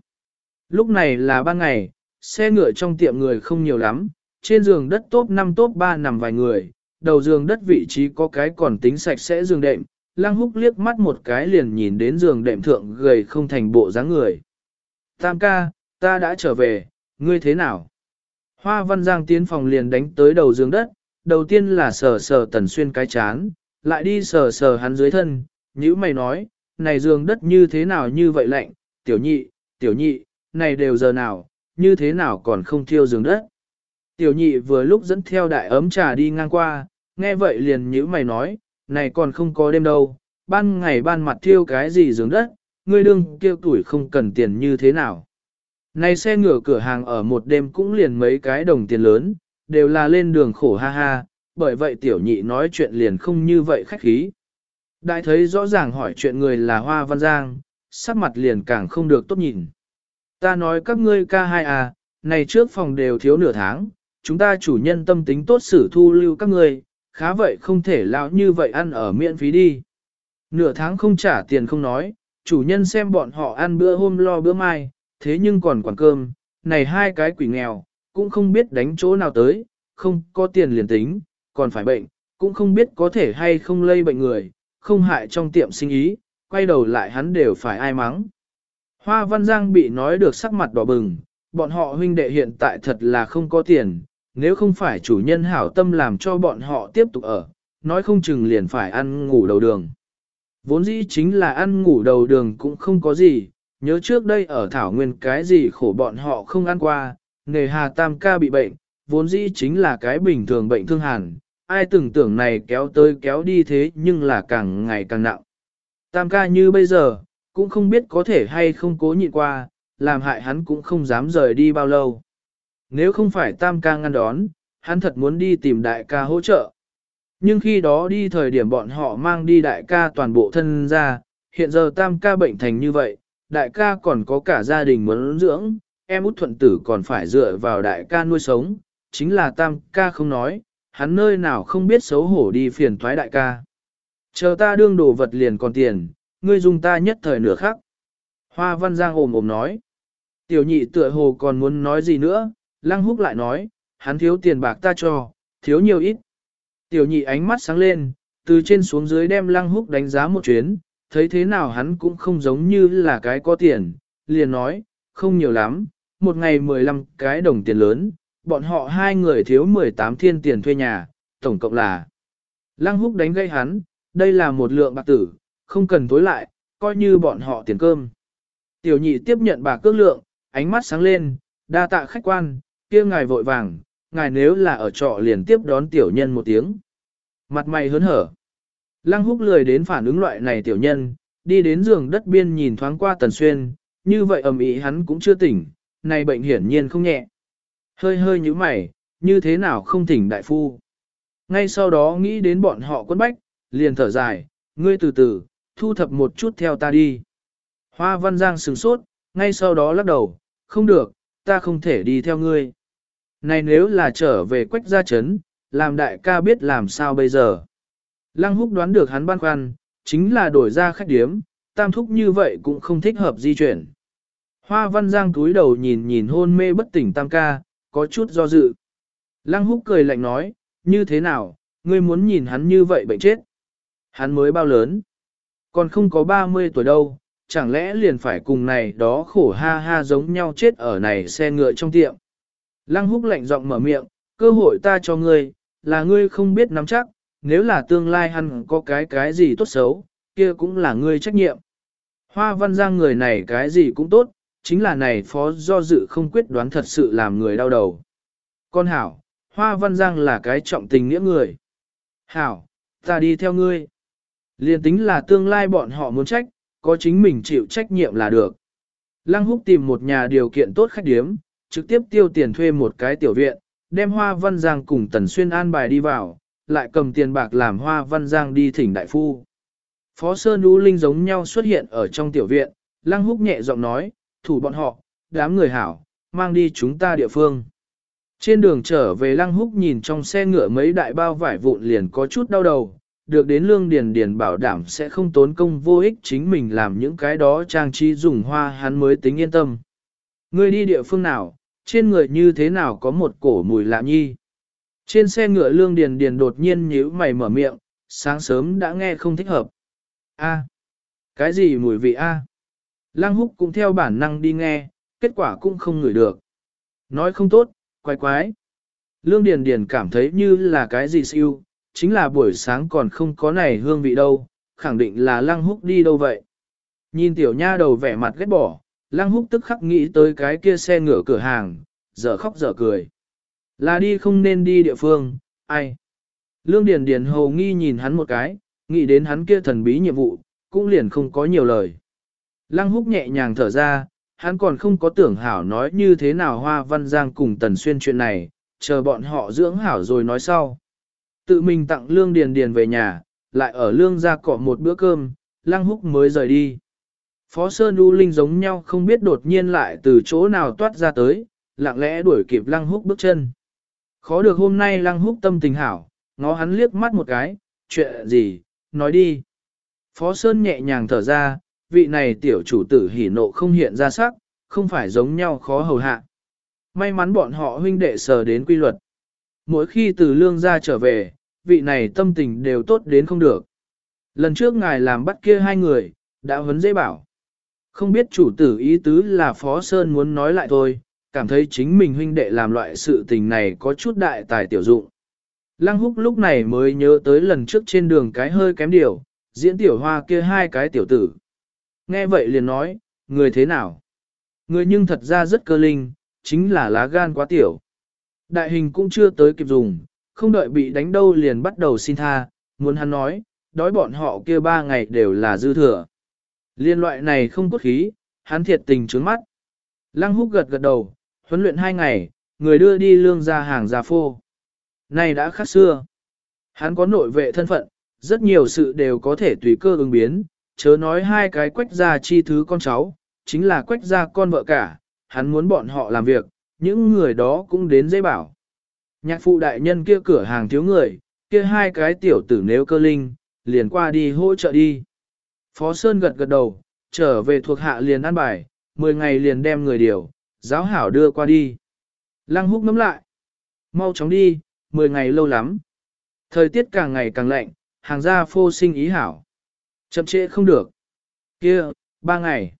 Lúc này là ban ngày, xe ngựa trong tiệm người không nhiều lắm, trên giường đất top 5 top 3 nằm vài người, đầu giường đất vị trí có cái còn tính sạch sẽ giường đệm, lăng húc liếc mắt một cái liền nhìn đến giường đệm thượng gầy không thành bộ dáng người. Tam ca, ta đã trở về, ngươi thế nào? Hoa văn giang tiến phòng liền đánh tới đầu giường đất, đầu tiên là sờ sờ tần xuyên cái chán, lại đi sờ sờ hắn dưới thân, nhữ mày nói, này giường đất như thế nào như vậy lạnh, tiểu nhị, tiểu nhị, này đều giờ nào, như thế nào còn không thiêu giường đất. Tiểu nhị vừa lúc dẫn theo đại ấm trà đi ngang qua, nghe vậy liền nhữ mày nói, này còn không có đêm đâu, ban ngày ban mặt thiêu cái gì giường đất, ngươi đương kêu tuổi không cần tiền như thế nào. Này xe ngựa cửa hàng ở một đêm cũng liền mấy cái đồng tiền lớn, đều là lên đường khổ ha ha, bởi vậy tiểu nhị nói chuyện liền không như vậy khách khí. Đại thấy rõ ràng hỏi chuyện người là Hoa Văn Giang, sắc mặt liền càng không được tốt nhìn. Ta nói các ngươi ca hai à, này trước phòng đều thiếu nửa tháng, chúng ta chủ nhân tâm tính tốt xử thu lưu các ngươi, khá vậy không thể lão như vậy ăn ở miễn phí đi. Nửa tháng không trả tiền không nói, chủ nhân xem bọn họ ăn bữa hôm lo bữa mai, thế nhưng còn quản cơm, này hai cái quỷ nghèo, cũng không biết đánh chỗ nào tới, không có tiền liền tính, còn phải bệnh, cũng không biết có thể hay không lây bệnh người, không hại trong tiệm sinh ý, quay đầu lại hắn đều phải ai mắng. Hoa Văn Giang bị nói được sắc mặt đỏ bừng, bọn họ huynh đệ hiện tại thật là không có tiền, nếu không phải chủ nhân hảo tâm làm cho bọn họ tiếp tục ở, nói không chừng liền phải ăn ngủ đầu đường. Vốn dĩ chính là ăn ngủ đầu đường cũng không có gì, nhớ trước đây ở Thảo Nguyên cái gì khổ bọn họ không ăn qua, nề hà tam ca bị bệnh, vốn dĩ chính là cái bình thường bệnh thương hàn, ai từng tưởng này kéo tới kéo đi thế nhưng là càng ngày càng nặng. Tam ca như bây giờ, cũng không biết có thể hay không cố nhịn qua, làm hại hắn cũng không dám rời đi bao lâu. Nếu không phải tam ca ngăn đón, hắn thật muốn đi tìm đại ca hỗ trợ. Nhưng khi đó đi thời điểm bọn họ mang đi đại ca toàn bộ thân ra, hiện giờ tam ca bệnh thành như vậy, đại ca còn có cả gia đình muốn dưỡng, em út thuận tử còn phải dựa vào đại ca nuôi sống, chính là tam ca không nói, hắn nơi nào không biết xấu hổ đi phiền thoái đại ca. Chờ ta đương đồ vật liền còn tiền, ngươi dùng ta nhất thời nửa khắc. Hoa văn giang ồm ồm nói. Tiểu nhị tựa hồ còn muốn nói gì nữa, lăng húc lại nói, hắn thiếu tiền bạc ta cho, thiếu nhiều ít. Tiểu nhị ánh mắt sáng lên, từ trên xuống dưới đem lăng húc đánh giá một chuyến, thấy thế nào hắn cũng không giống như là cái có tiền, liền nói, không nhiều lắm, một ngày 15 cái đồng tiền lớn, bọn họ hai người thiếu 18 thiên tiền thuê nhà, tổng cộng là. Lăng húc đánh gây hắn, đây là một lượng bạc tử, không cần tối lại, coi như bọn họ tiền cơm. Tiểu nhị tiếp nhận bà cước lượng, ánh mắt sáng lên, đa tạ khách quan, kia ngài vội vàng, ngài nếu là ở trọ liền tiếp đón tiểu nhân một tiếng. Mặt mày hớn hở. Lăng húc lười đến phản ứng loại này tiểu nhân, đi đến giường đất biên nhìn thoáng qua tần xuyên, như vậy ầm ĩ hắn cũng chưa tỉnh, này bệnh hiển nhiên không nhẹ. Hơi hơi như mày, như thế nào không thỉnh đại phu. Ngay sau đó nghĩ đến bọn họ quân bách, liền thở dài, ngươi từ từ, thu thập một chút theo ta đi. Hoa văn giang sừng sốt, ngay sau đó lắc đầu, không được, ta không thể đi theo ngươi. Này nếu là trở về quách gia chấn, làm đại ca biết làm sao bây giờ. Lăng húc đoán được hắn băn khoăn, chính là đổi ra khách điếm, tam thúc như vậy cũng không thích hợp di chuyển. Hoa văn giang túi đầu nhìn nhìn hôn mê bất tỉnh tam ca, có chút do dự. Lăng húc cười lạnh nói, như thế nào, ngươi muốn nhìn hắn như vậy bệnh chết. Hắn mới bao lớn, còn không có 30 tuổi đâu, chẳng lẽ liền phải cùng này đó khổ ha ha giống nhau chết ở này xe ngựa trong tiệm. Lăng húc lạnh giọng mở miệng, cơ hội ta cho ngươi, là ngươi không biết nắm chắc, nếu là tương lai hắn có cái cái gì tốt xấu, kia cũng là ngươi trách nhiệm. Hoa văn giang người này cái gì cũng tốt, chính là này phó do dự không quyết đoán thật sự làm người đau đầu. Con hảo, hoa văn giang là cái trọng tình nghĩa người. Hảo, ta đi theo ngươi. Liên tính là tương lai bọn họ muốn trách, có chính mình chịu trách nhiệm là được. Lăng húc tìm một nhà điều kiện tốt khách điếm, trực tiếp tiêu tiền thuê một cái tiểu viện, đem hoa văn giang cùng tần xuyên an bài đi vào, lại cầm tiền bạc làm hoa văn giang đi thỉnh đại phu. Phó Sơn Đu Linh giống nhau xuất hiện ở trong tiểu viện, lăng húc nhẹ giọng nói, thủ bọn họ, đám người hảo, mang đi chúng ta địa phương. Trên đường trở về lăng húc nhìn trong xe ngựa mấy đại bao vải vụn liền có chút đau đầu, được đến lương điền điền bảo đảm sẽ không tốn công vô ích chính mình làm những cái đó trang trí dùng hoa hắn mới tính yên tâm. Ngươi đi địa phương nào, trên người như thế nào có một cổ mùi lạ nhi. Trên xe ngựa lương điền điền đột nhiên nhíu mày mở miệng, sáng sớm đã nghe không thích hợp. A, cái gì mùi vị a? Lăng húc cũng theo bản năng đi nghe, kết quả cũng không ngửi được. Nói không tốt, quái quái. Lương Điền Điền cảm thấy như là cái gì siêu, chính là buổi sáng còn không có này hương vị đâu, khẳng định là lăng húc đi đâu vậy. Nhìn tiểu nha đầu vẻ mặt ghét bỏ, lăng húc tức khắc nghĩ tới cái kia xe ngựa cửa hàng, dở khóc dở cười. Là đi không nên đi địa phương, ai. Lương Điền Điền hồ nghi nhìn hắn một cái, nghĩ đến hắn kia thần bí nhiệm vụ, cũng liền không có nhiều lời. Lăng húc nhẹ nhàng thở ra, hắn còn không có tưởng hảo nói như thế nào Hoa Văn Giang cùng Tần Xuyên chuyện này, chờ bọn họ dưỡng hảo rồi nói sau. Tự mình tặng lương điền điền về nhà, lại ở lương gia cọ một bữa cơm, lăng húc mới rời đi. Phó Sơn U Linh giống nhau không biết đột nhiên lại từ chỗ nào toát ra tới, lặng lẽ đuổi kịp lăng húc bước chân. Khó được hôm nay lăng húc tâm tình hảo, ngó hắn liếc mắt một cái, chuyện gì, nói đi. Phó Sơn nhẹ nhàng thở ra, vị này tiểu chủ tử hỉ nộ không hiện ra sắc, không phải giống nhau khó hầu hạ. May mắn bọn họ huynh đệ sờ đến quy luật. Mỗi khi từ lương ra trở về, vị này tâm tình đều tốt đến không được. Lần trước ngài làm bắt kia hai người, đã huấn dễ bảo. Không biết chủ tử ý tứ là Phó Sơn muốn nói lại thôi, cảm thấy chính mình huynh đệ làm loại sự tình này có chút đại tài tiểu dụng. Lăng húc lúc này mới nhớ tới lần trước trên đường cái hơi kém điều, diễn tiểu hoa kia hai cái tiểu tử. Nghe vậy liền nói, người thế nào? Người nhưng thật ra rất cơ linh, chính là lá gan quá tiểu. Đại hình cũng chưa tới kịp dùng, không đợi bị đánh đâu liền bắt đầu xin tha, muốn hắn nói, đói bọn họ kia ba ngày đều là dư thừa. Liên loại này không cốt khí, hắn thiệt tình trướng mắt. Lăng húc gật gật đầu, huấn luyện hai ngày, người đưa đi lương ra hàng ra phô. Này đã khác xưa. Hắn có nội vệ thân phận, rất nhiều sự đều có thể tùy cơ ứng biến, chớ nói hai cái quách ra chi thứ con cháu, chính là quách ra con vợ cả, hắn muốn bọn họ làm việc, những người đó cũng đến dễ bảo. Nhạc phụ đại nhân kia cửa hàng thiếu người, kia hai cái tiểu tử nếu cơ linh, liền qua đi hỗ trợ đi. Phó Sơn gật gật đầu, trở về thuộc hạ liền ăn bài, 10 ngày liền đem người điều, giáo hảo đưa qua đi. Lăng húc ngắm lại. Mau chóng đi, 10 ngày lâu lắm. Thời tiết càng ngày càng lạnh, hàng gia phô sinh ý hảo. Chậm trễ không được. Kia, ba ngày.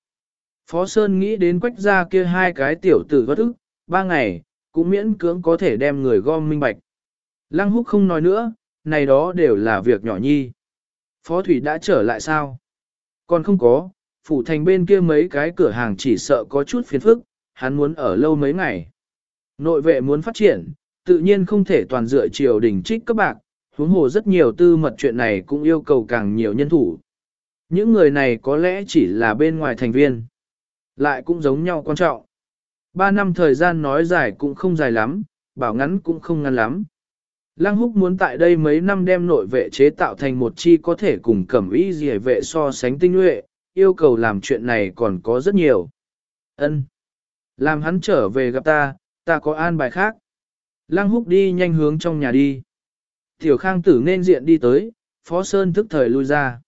Phó Sơn nghĩ đến quách gia kia hai cái tiểu tử vất ức, ba ngày, cũng miễn cưỡng có thể đem người gom minh bạch. Lăng húc không nói nữa, này đó đều là việc nhỏ nhi. Phó Thủy đã trở lại sao? Còn không có, phủ thành bên kia mấy cái cửa hàng chỉ sợ có chút phiền phức, hắn muốn ở lâu mấy ngày. Nội vệ muốn phát triển, tự nhiên không thể toàn dựa triều đình trích các bạc, huống hồ rất nhiều tư mật chuyện này cũng yêu cầu càng nhiều nhân thủ. Những người này có lẽ chỉ là bên ngoài thành viên, lại cũng giống nhau quan trọng. Ba năm thời gian nói dài cũng không dài lắm, bảo ngắn cũng không ngắn lắm. Lăng húc muốn tại đây mấy năm đem nội vệ chế tạo thành một chi có thể cùng cẩm y dì vệ so sánh tinh nhuệ, yêu cầu làm chuyện này còn có rất nhiều. Ân, làm hắn trở về gặp ta, ta có an bài khác. Lăng húc đi nhanh hướng trong nhà đi. Tiểu khang tử nên diện đi tới, phó sơn thức thời lui ra.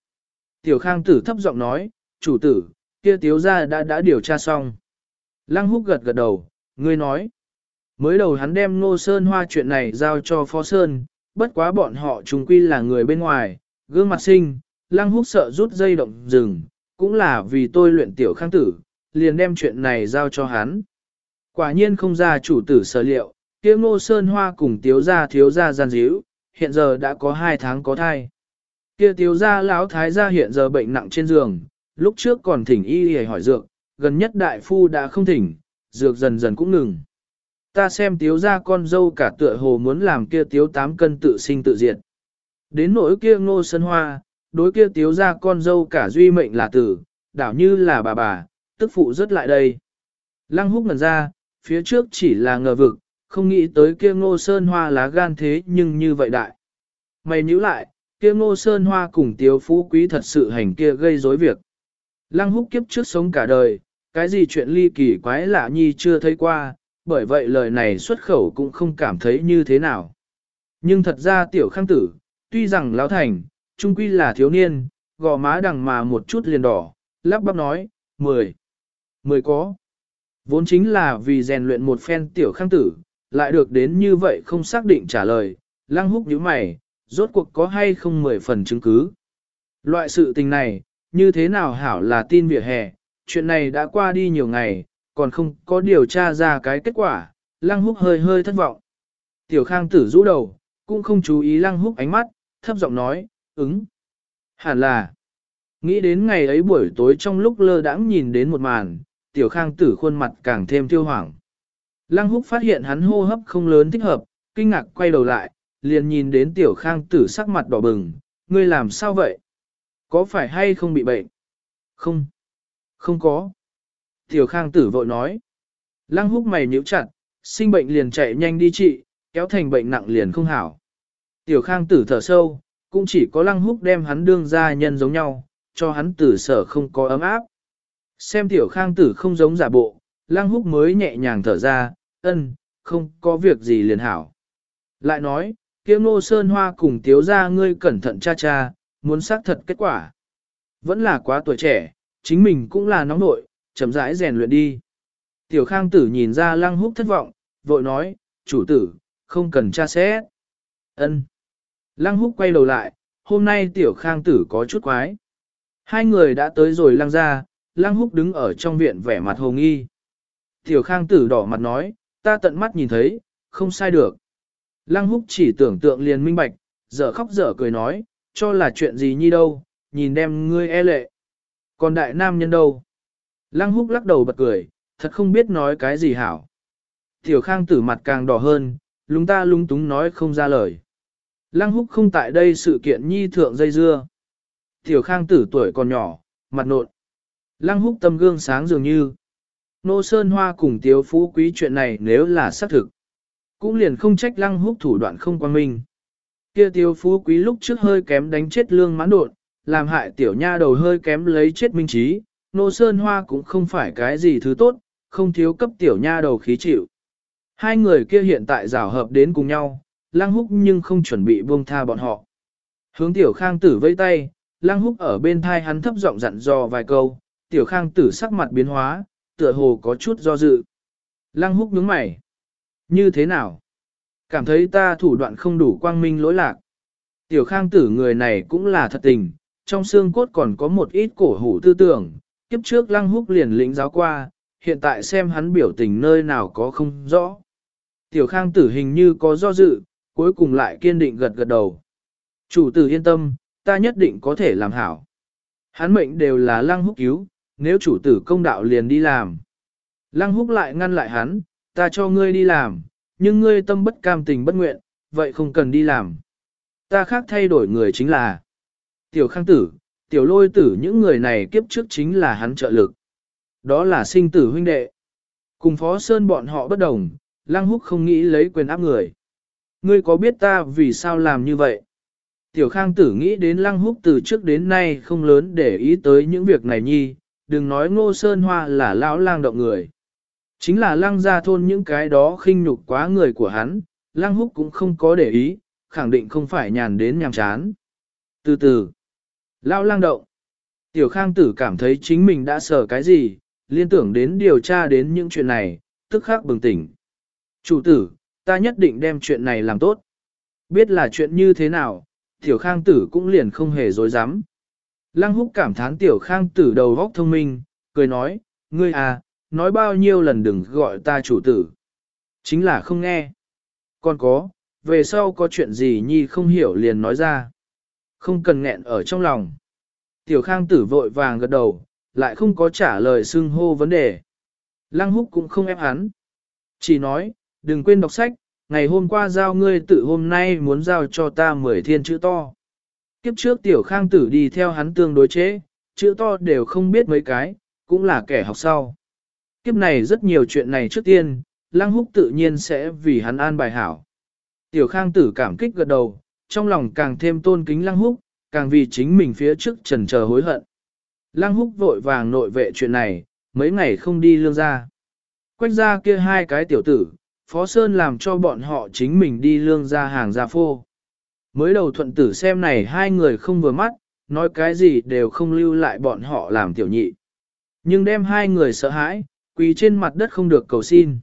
Tiểu khang tử thấp giọng nói, chủ tử, kia tiếu gia đã đã điều tra xong. Lăng húc gật gật đầu, ngươi nói. Mới đầu hắn đem Ngô Sơn Hoa chuyện này giao cho Phó Sơn, bất quá bọn họ trùng quy là người bên ngoài, gương mặt sinh, Lăng Húc sợ rút dây động rừng, cũng là vì tôi luyện tiểu khang tử, liền đem chuyện này giao cho hắn. Quả nhiên không ra chủ tử sở liệu, kia Ngô Sơn Hoa cùng tiếu gia thiếu gia gian díu, hiện giờ đã có hai tháng có thai. Kia tiếu gia lão thái gia hiện giờ bệnh nặng trên giường, lúc trước còn thỉnh y y hỏi dược, gần nhất đại phu đã không thỉnh, dược dần dần cũng ngừng. Ta xem tiếu gia con dâu cả tựa hồ muốn làm kia tiếu tám cân tự sinh tự diệt. Đến nỗi kia ngô Sơn hoa, đối kia tiếu gia con dâu cả duy mệnh là tử, đảo như là bà bà, tức phụ rất lại đây. Lăng húc ngần ra, phía trước chỉ là ngờ vực, không nghĩ tới kia ngô sơn hoa lá gan thế nhưng như vậy đại. Mày nhíu lại, kia ngô sơn hoa cùng tiếu phú quý thật sự hành kia gây rối việc. Lăng húc kiếp trước sống cả đời, cái gì chuyện ly kỳ quái lạ nhi chưa thấy qua, bởi vậy lời này xuất khẩu cũng không cảm thấy như thế nào. Nhưng thật ra tiểu khang tử, tuy rằng lão thành, trung quy là thiếu niên, gò má đằng mà một chút liền đỏ, lắp bắp nói, mười, mười có. Vốn chính là vì rèn luyện một phen tiểu khang tử, lại được đến như vậy không xác định trả lời, lăng húc nhíu mày, rốt cuộc có hay không mười phần chứng cứ. Loại sự tình này, như thế nào hảo là tin vỉa hè, chuyện này đã qua đi nhiều ngày, còn không có điều tra ra cái kết quả, lăng húc hơi hơi thất vọng. Tiểu khang tử rũ đầu, cũng không chú ý lăng húc ánh mắt, thấp giọng nói, ứng. Hẳn là, nghĩ đến ngày ấy buổi tối trong lúc lơ đãng nhìn đến một màn, tiểu khang tử khuôn mặt càng thêm tiêu hoảng. Lăng húc phát hiện hắn hô hấp không lớn thích hợp, kinh ngạc quay đầu lại, liền nhìn đến tiểu khang tử sắc mặt đỏ bừng, ngươi làm sao vậy? Có phải hay không bị bệnh? Không, không có. Tiểu khang tử vội nói. Lăng húc mày nhíu chặt, sinh bệnh liền chạy nhanh đi trị, kéo thành bệnh nặng liền không hảo. Tiểu khang tử thở sâu, cũng chỉ có lăng húc đem hắn đương ra nhân giống nhau, cho hắn tử sở không có ấm áp. Xem tiểu khang tử không giống giả bộ, lang húc mới nhẹ nhàng thở ra, ân, không có việc gì liền hảo. Lại nói, kiếm nô sơn hoa cùng tiếu ra ngươi cẩn thận cha cha, muốn xác thật kết quả. Vẫn là quá tuổi trẻ, chính mình cũng là nóng nội, chậm rãi rèn luyện đi. Tiểu khang tử nhìn ra lăng húc thất vọng, vội nói, chủ tử, không cần tra xét. Ân. Lăng húc quay đầu lại, hôm nay tiểu khang tử có chút quái. Hai người đã tới rồi lăng ra, lăng húc đứng ở trong viện vẻ mặt hồ nghi. Tiểu khang tử đỏ mặt nói, ta tận mắt nhìn thấy, không sai được. Lăng húc chỉ tưởng tượng liền minh bạch, dở khóc dở cười nói, cho là chuyện gì nhi đâu, nhìn đem ngươi e lệ. Còn đại nam nhân đâu? Lăng húc lắc đầu bật cười, thật không biết nói cái gì hảo. Tiểu khang tử mặt càng đỏ hơn, lúng ta lúng túng nói không ra lời. Lăng húc không tại đây sự kiện nhi thượng dây dưa. Tiểu khang tử tuổi còn nhỏ, mặt nộn. Lăng húc tâm gương sáng dường như. Nô Sơn Hoa cùng Tiếu Phú Quý chuyện này nếu là xác thực. Cũng liền không trách lăng húc thủ đoạn không quan minh. Kia Tiếu Phú Quý lúc trước hơi kém đánh chết lương mãn đột, làm hại tiểu nha đầu hơi kém lấy chết minh trí. Nô Sơn Hoa cũng không phải cái gì thứ tốt, không thiếu cấp tiểu nha đầu khí chịu. Hai người kia hiện tại rào hợp đến cùng nhau, lăng húc nhưng không chuẩn bị buông tha bọn họ. Hướng tiểu khang tử vây tay, lăng húc ở bên thai hắn thấp giọng dặn dò vài câu, tiểu khang tử sắc mặt biến hóa, tựa hồ có chút do dự. Lăng húc nhướng mày. Như thế nào? Cảm thấy ta thủ đoạn không đủ quang minh lỗi lạc. Tiểu khang tử người này cũng là thật tình, trong xương cốt còn có một ít cổ hủ tư tưởng, kiếp trước lăng húc liền lĩnh giáo qua, hiện tại xem hắn biểu tình nơi nào có không rõ. Tiểu khang tử hình như có do dự, cuối cùng lại kiên định gật gật đầu. Chủ tử yên tâm, ta nhất định có thể làm hảo. Hắn mệnh đều là lăng húc cứu, nếu chủ tử công đạo liền đi làm. Lăng húc lại ngăn lại hắn, ta cho ngươi đi làm, nhưng ngươi tâm bất cam tình bất nguyện, vậy không cần đi làm. Ta khác thay đổi người chính là tiểu khang tử, tiểu lôi tử những người này kiếp trước chính là hắn trợ lực. Đó là sinh tử huynh đệ. Cùng phó sơn bọn họ bất đồng, lăng húc không nghĩ lấy quyền áp người. Ngươi có biết ta vì sao làm như vậy? Tiểu Khang tử nghĩ đến Lăng Húc từ trước đến nay không lớn để ý tới những việc này nhi, đừng nói ngô sơn hoa là lão lang động người. Chính là lăng gia thôn những cái đó khinh nhục quá người của hắn, lăng húc cũng không có để ý, khẳng định không phải nhàn đến nhàm chán. Từ từ, lão lang động, tiểu khang tử cảm thấy chính mình đã sợ cái gì, liên tưởng đến điều tra đến những chuyện này, tức khắc bừng tỉnh. Chủ tử, ta nhất định đem chuyện này làm tốt. Biết là chuyện như thế nào, tiểu khang tử cũng liền không hề dối dám. Lăng húc cảm thán tiểu khang tử đầu góc thông minh, cười nói, ngươi à, nói bao nhiêu lần đừng gọi ta chủ tử. Chính là không nghe. Còn có, về sau có chuyện gì nhi không hiểu liền nói ra. Không cần nghẹn ở trong lòng. Tiểu khang tử vội vàng gật đầu, lại không có trả lời xưng hô vấn đề. Lăng húc cũng không ép hắn. Chỉ nói, đừng quên đọc sách, ngày hôm qua giao ngươi tự hôm nay muốn giao cho ta mười thiên chữ to. Kiếp trước tiểu khang tử đi theo hắn tương đối chế, chữ to đều không biết mấy cái, cũng là kẻ học sau. Kiếp này rất nhiều chuyện này trước tiên, lăng húc tự nhiên sẽ vì hắn an bài hảo. Tiểu khang tử cảm kích gật đầu, trong lòng càng thêm tôn kính lăng húc, càng vì chính mình phía trước trần chờ hối hận. Lăng húc vội vàng nội vệ chuyện này, mấy ngày không đi lương ra. Quách ra kia hai cái tiểu tử, Phó Sơn làm cho bọn họ chính mình đi lương ra hàng ra phô. Mới đầu thuận tử xem này hai người không vừa mắt, nói cái gì đều không lưu lại bọn họ làm tiểu nhị. Nhưng đem hai người sợ hãi, quỳ trên mặt đất không được cầu xin.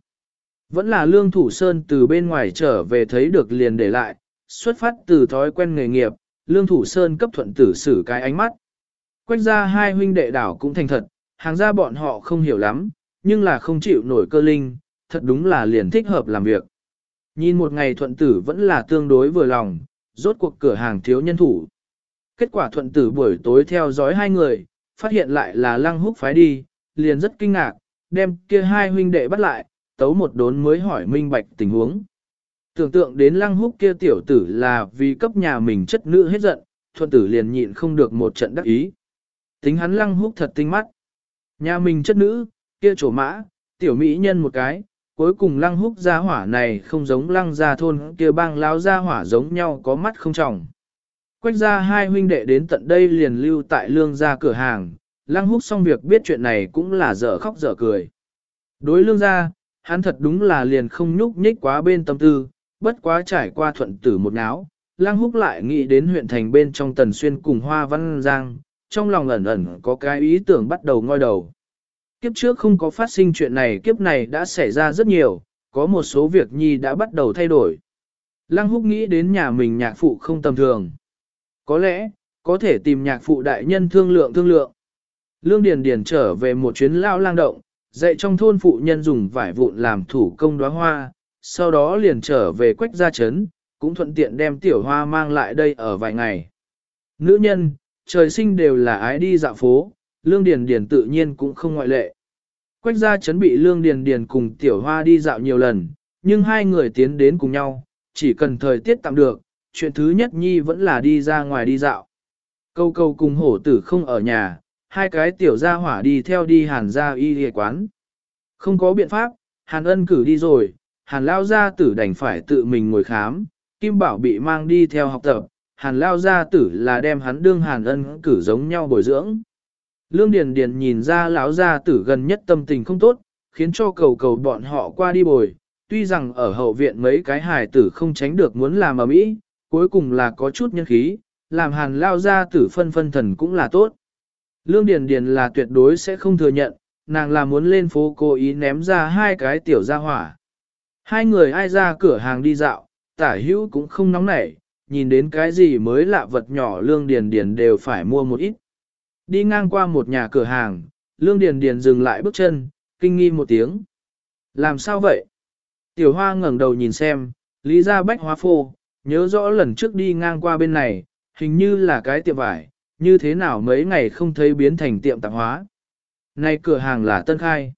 Vẫn là lương thủ sơn từ bên ngoài trở về thấy được liền để lại, xuất phát từ thói quen nghề nghiệp, lương thủ sơn cấp thuận tử xử cái ánh mắt. Quách ra hai huynh đệ đảo cũng thành thật, hàng ra bọn họ không hiểu lắm, nhưng là không chịu nổi cơ linh, thật đúng là liền thích hợp làm việc. Nhìn một ngày thuận tử vẫn là tương đối vừa lòng, rốt cuộc cửa hàng thiếu nhân thủ. Kết quả thuận tử buổi tối theo dõi hai người, phát hiện lại là lăng húc phái đi, liền rất kinh ngạc, đem kia hai huynh đệ bắt lại, tấu một đốn mới hỏi minh bạch tình huống. Tưởng tượng đến lăng húc kia tiểu tử là vì cấp nhà mình chất nữ hết giận, thuận tử liền nhịn không được một trận đắc ý. Tính hắn lăng húc thật tinh mắt. Nhà mình chất nữ, kia chỗ mã, tiểu mỹ nhân một cái, cuối cùng lăng húc gia hỏa này không giống lăng gia thôn kia bang lão gia hỏa giống nhau có mắt không trọng. Quách gia hai huynh đệ đến tận đây liền lưu tại lương gia cửa hàng, lăng húc xong việc biết chuyện này cũng là dở khóc dở cười. Đối lương gia, hắn thật đúng là liền không nhúc nhích quá bên tâm tư, bất quá trải qua thuận tử một náo, lăng húc lại nghĩ đến huyện thành bên trong tần xuyên cùng hoa văn giang, trong lòng ẩn ẩn có cái ý tưởng bắt đầu ngoi đầu. Kiếp trước không có phát sinh chuyện này kiếp này đã xảy ra rất nhiều, có một số việc nhi đã bắt đầu thay đổi. Lăng húc nghĩ đến nhà mình nhạc phụ không tầm thường. Có lẽ, có thể tìm nhạc phụ đại nhân thương lượng thương lượng. Lương Điền Điền trở về một chuyến lao lang động, dạy trong thôn phụ nhân dùng vải vụn làm thủ công đóa hoa, sau đó liền trở về quách gia trấn, cũng thuận tiện đem tiểu hoa mang lại đây ở vài ngày. Nữ nhân, trời sinh đều là ái đi dạo phố, Lương Điền Điền tự nhiên cũng không ngoại lệ. Quách gia chấn bị Lương Điền Điền cùng tiểu hoa đi dạo nhiều lần, nhưng hai người tiến đến cùng nhau, chỉ cần thời tiết tạm được, chuyện thứ nhất nhi vẫn là đi ra ngoài đi dạo. Câu câu cùng hổ tử không ở nhà, hai cái tiểu gia hỏa đi theo đi hàn gia y y quán. Không có biện pháp, hàn ân cử đi rồi, hàn lao gia tử đành phải tự mình ngồi khám, Kim Bảo bị mang đi theo học tập, hàn lao gia tử là đem hắn đương hàn ân cử giống nhau bồi dưỡng. Lương Điền Điền nhìn ra lão gia tử gần nhất tâm tình không tốt, khiến cho cầu cầu bọn họ qua đi bồi. Tuy rằng ở hậu viện mấy cái hài tử không tránh được muốn làm ở mỹ, cuối cùng là có chút nhân khí, làm hàn lao gia tử phân phân thần cũng là tốt. Lương Điền Điền là tuyệt đối sẽ không thừa nhận, nàng là muốn lên phố cố ý ném ra hai cái tiểu gia hỏa. Hai người ai ra cửa hàng đi dạo, tả hữu cũng không nóng nảy, nhìn đến cái gì mới lạ vật nhỏ Lương Điền Điền đều phải mua một ít. Đi ngang qua một nhà cửa hàng, Lương Điền Điền dừng lại bước chân, kinh nghi một tiếng. Làm sao vậy? Tiểu Hoa ngẩng đầu nhìn xem, lý Gia bách hóa phô, nhớ rõ lần trước đi ngang qua bên này, hình như là cái tiệm vải, như thế nào mấy ngày không thấy biến thành tiệm tạp hóa. Này cửa hàng là tân khai.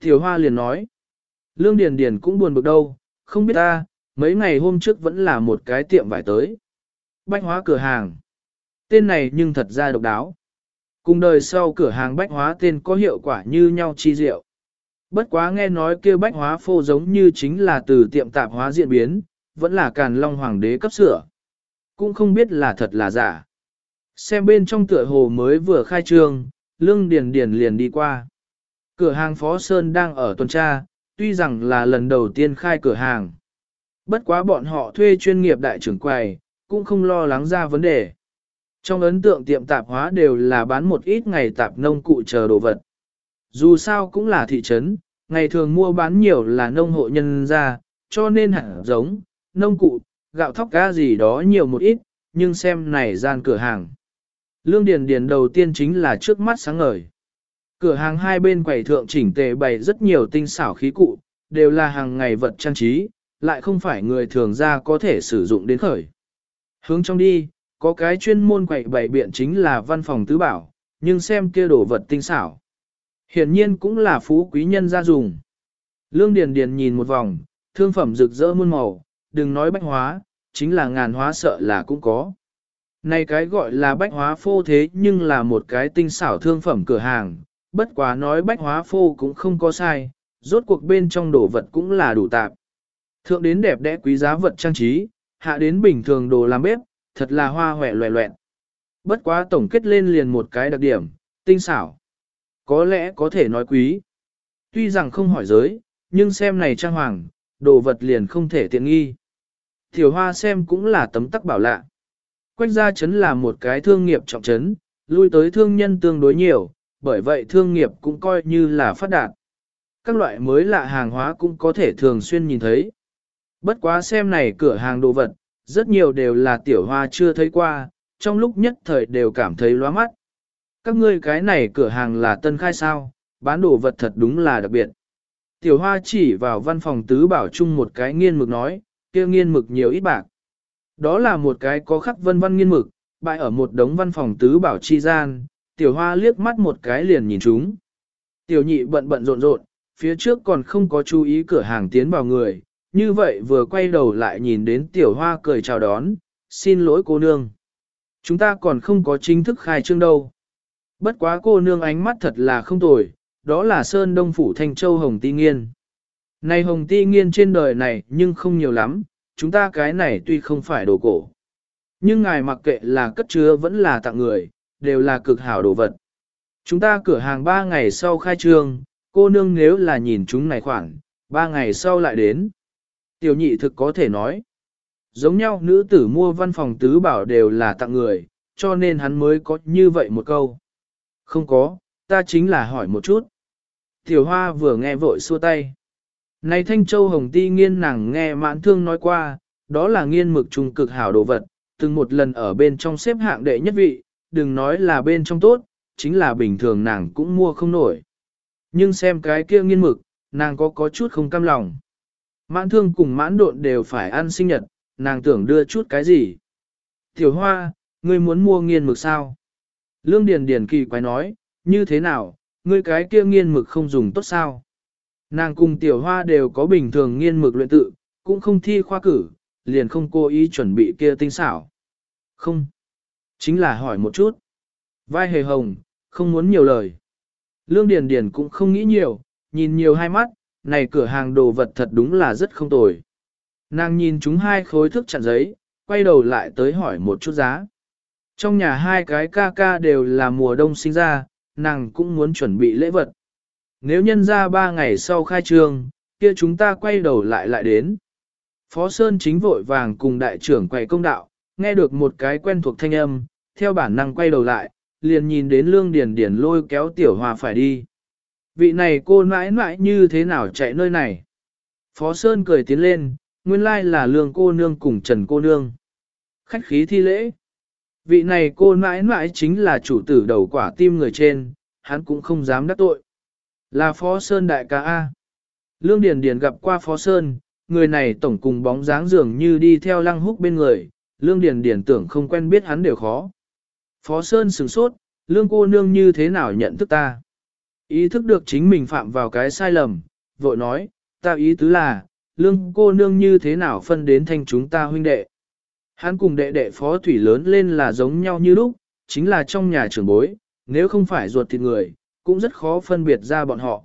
Tiểu Hoa liền nói. Lương Điền Điền cũng buồn bực đâu, không biết ta, mấy ngày hôm trước vẫn là một cái tiệm vải tới. Bách hóa cửa hàng. Tên này nhưng thật ra độc đáo. Cùng đời sau cửa hàng bách hóa tên có hiệu quả như nhau chi diệu. Bất quá nghe nói kêu bách hóa phô giống như chính là từ tiệm tạp hóa diễn biến, vẫn là càn long hoàng đế cấp sửa. Cũng không biết là thật là giả. Xem bên trong tựa hồ mới vừa khai trương, lương điền điền liền đi qua. Cửa hàng Phó Sơn đang ở tuần tra, tuy rằng là lần đầu tiên khai cửa hàng. Bất quá bọn họ thuê chuyên nghiệp đại trưởng quầy, cũng không lo lắng ra vấn đề. Trong ấn tượng tiệm tạp hóa đều là bán một ít ngày tạp nông cụ chờ đồ vật. Dù sao cũng là thị trấn, ngày thường mua bán nhiều là nông hộ nhân ra, cho nên hẳn giống, nông cụ, gạo thóc cá gì đó nhiều một ít, nhưng xem này gian cửa hàng. Lương Điền Điền đầu tiên chính là trước mắt sáng ngời. Cửa hàng hai bên quầy thượng chỉnh tề bày rất nhiều tinh xảo khí cụ, đều là hàng ngày vật trang trí, lại không phải người thường ra có thể sử dụng đến khởi. Hướng trong đi, có cái chuyên môn quậy bảy biện chính là văn phòng tứ bảo, nhưng xem kia đồ vật tinh xảo. Hiển nhiên cũng là phú quý nhân gia dùng. Lương Điền Điền nhìn một vòng, thương phẩm rực rỡ muôn màu, đừng nói bách hóa, chính là ngàn hóa sợ là cũng có. Này cái gọi là bách hóa phô thế nhưng là một cái tinh xảo thương phẩm cửa hàng, bất quá nói bách hóa phô cũng không có sai, rốt cuộc bên trong đồ vật cũng là đủ tạp. Thượng đến đẹp đẽ quý giá vật trang trí, hạ đến bình thường đồ làm bếp, thật là hoa hòe loẹ loẹn. Bất quá tổng kết lên liền một cái đặc điểm, tinh xảo. Có lẽ có thể nói quý. Tuy rằng không hỏi giới, nhưng xem này trang hoàng, đồ vật liền không thể tiện nghi. Tiểu hoa xem cũng là tấm tắc bảo lạ. Quách gia chấn là một cái thương nghiệp trọng trấn, lui tới thương nhân tương đối nhiều, bởi vậy thương nghiệp cũng coi như là phát đạt. Các loại mới lạ hàng hóa cũng có thể thường xuyên nhìn thấy. Bất quá xem này cửa hàng đồ vật, rất nhiều đều là tiểu hoa chưa thấy qua, trong lúc nhất thời đều cảm thấy loa mắt. Các ngươi cái này cửa hàng là tân khai sao, bán đồ vật thật đúng là đặc biệt. Tiểu hoa chỉ vào văn phòng tứ bảo chung một cái nghiên mực nói, kia nghiên mực nhiều ít bạc. Đó là một cái có khắc vân văn nghiên mực, bại ở một đống văn phòng tứ bảo chi gian, tiểu hoa liếc mắt một cái liền nhìn chúng. Tiểu nhị bận bận rộn rộn, phía trước còn không có chú ý cửa hàng tiến vào người, như vậy vừa quay đầu lại nhìn đến tiểu hoa cười chào đón, xin lỗi cô nương. Chúng ta còn không có chính thức khai trương đâu. Bất quá cô nương ánh mắt thật là không tồi, đó là Sơn Đông Phủ Thanh Châu Hồng Ti Nghiên. Này Hồng Ti Nghiên trên đời này nhưng không nhiều lắm, chúng ta cái này tuy không phải đồ cổ. Nhưng ngài mặc kệ là cất chứa vẫn là tặng người, đều là cực hảo đồ vật. Chúng ta cửa hàng 3 ngày sau khai trương, cô nương nếu là nhìn chúng này khoảng, 3 ngày sau lại đến. Tiểu nhị thực có thể nói. Giống nhau nữ tử mua văn phòng tứ bảo đều là tặng người, cho nên hắn mới có như vậy một câu. Không có, ta chính là hỏi một chút. Tiểu hoa vừa nghe vội xua tay. Này Thanh Châu Hồng Ti nghiên nàng nghe mãn thương nói qua, đó là nghiên mực trung cực hảo đồ vật, từng một lần ở bên trong xếp hạng đệ nhất vị, đừng nói là bên trong tốt, chính là bình thường nàng cũng mua không nổi. Nhưng xem cái kia nghiên mực, nàng có có chút không cam lòng. Mãn thương cùng mãn độn đều phải ăn sinh nhật, nàng tưởng đưa chút cái gì. Tiểu hoa, ngươi muốn mua nghiên mực sao? Lương Điền Điền kỳ quái nói, như thế nào, ngươi cái kia nghiên mực không dùng tốt sao? Nàng cùng tiểu hoa đều có bình thường nghiên mực luyện tự, cũng không thi khoa cử, liền không cố ý chuẩn bị kia tinh xảo. Không. Chính là hỏi một chút. Vai hề hồng, không muốn nhiều lời. Lương Điền Điền cũng không nghĩ nhiều, nhìn nhiều hai mắt, này cửa hàng đồ vật thật đúng là rất không tồi. Nàng nhìn chúng hai khối thức chặn giấy, quay đầu lại tới hỏi một chút giá. Trong nhà hai cái ca ca đều là mùa đông sinh ra, nàng cũng muốn chuẩn bị lễ vật. Nếu nhân ra ba ngày sau khai trương, kia chúng ta quay đầu lại lại đến. Phó Sơn chính vội vàng cùng đại trưởng quầy công đạo, nghe được một cái quen thuộc thanh âm, theo bản năng quay đầu lại, liền nhìn đến lương điền điền lôi kéo tiểu hòa phải đi. Vị này cô mãi mãi như thế nào chạy nơi này? Phó Sơn cười tiến lên, nguyên lai là lương cô nương cùng trần cô nương. Khách khí thi lễ. Vị này cô mãi mãi chính là chủ tử đầu quả tim người trên, hắn cũng không dám đắc tội. Là Phó Sơn đại ca A. Lương Điền Điền gặp qua Phó Sơn, người này tổng cùng bóng dáng dường như đi theo lăng húc bên người, Lương Điền Điền tưởng không quen biết hắn đều khó. Phó Sơn sửng sốt, Lương cô nương như thế nào nhận thức ta? Ý thức được chính mình phạm vào cái sai lầm, vội nói, ta ý tứ là, Lương cô nương như thế nào phân đến thanh chúng ta huynh đệ? Hắn cùng đệ đệ phó thủy lớn lên là giống nhau như lúc, chính là trong nhà trưởng bối, nếu không phải ruột thịt người, cũng rất khó phân biệt ra bọn họ.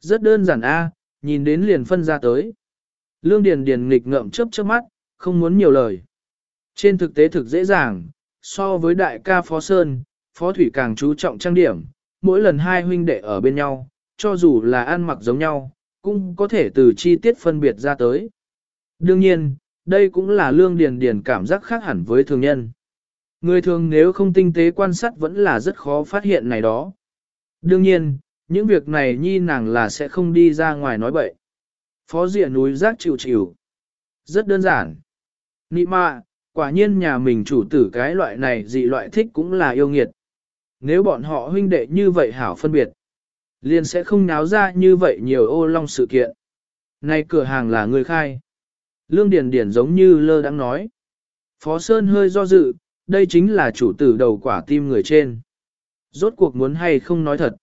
Rất đơn giản a, nhìn đến liền phân ra tới. Lương Điền Điền nghịch ngợm chớp chớp mắt, không muốn nhiều lời. Trên thực tế thực dễ dàng, so với đại ca Phó Sơn, Phó Thủy càng chú trọng trang điểm, mỗi lần hai huynh đệ ở bên nhau, cho dù là ăn mặc giống nhau, cũng có thể từ chi tiết phân biệt ra tới. Đương nhiên, đây cũng là lương điền điền cảm giác khác hẳn với thường nhân. Người thường nếu không tinh tế quan sát vẫn là rất khó phát hiện này đó. Đương nhiên, những việc này nhi nàng là sẽ không đi ra ngoài nói bậy. Phó diện núi rác chịu chịu. Rất đơn giản. Nị mạ, quả nhiên nhà mình chủ tử cái loại này dị loại thích cũng là yêu nghiệt. Nếu bọn họ huynh đệ như vậy hảo phân biệt, liền sẽ không náo ra như vậy nhiều ô long sự kiện. Này cửa hàng là người khai. Lương Điền Điền giống như lơ đang nói. Phó Sơn hơi do dự, đây chính là chủ tử đầu quả tim người trên. Rốt cuộc muốn hay không nói thật.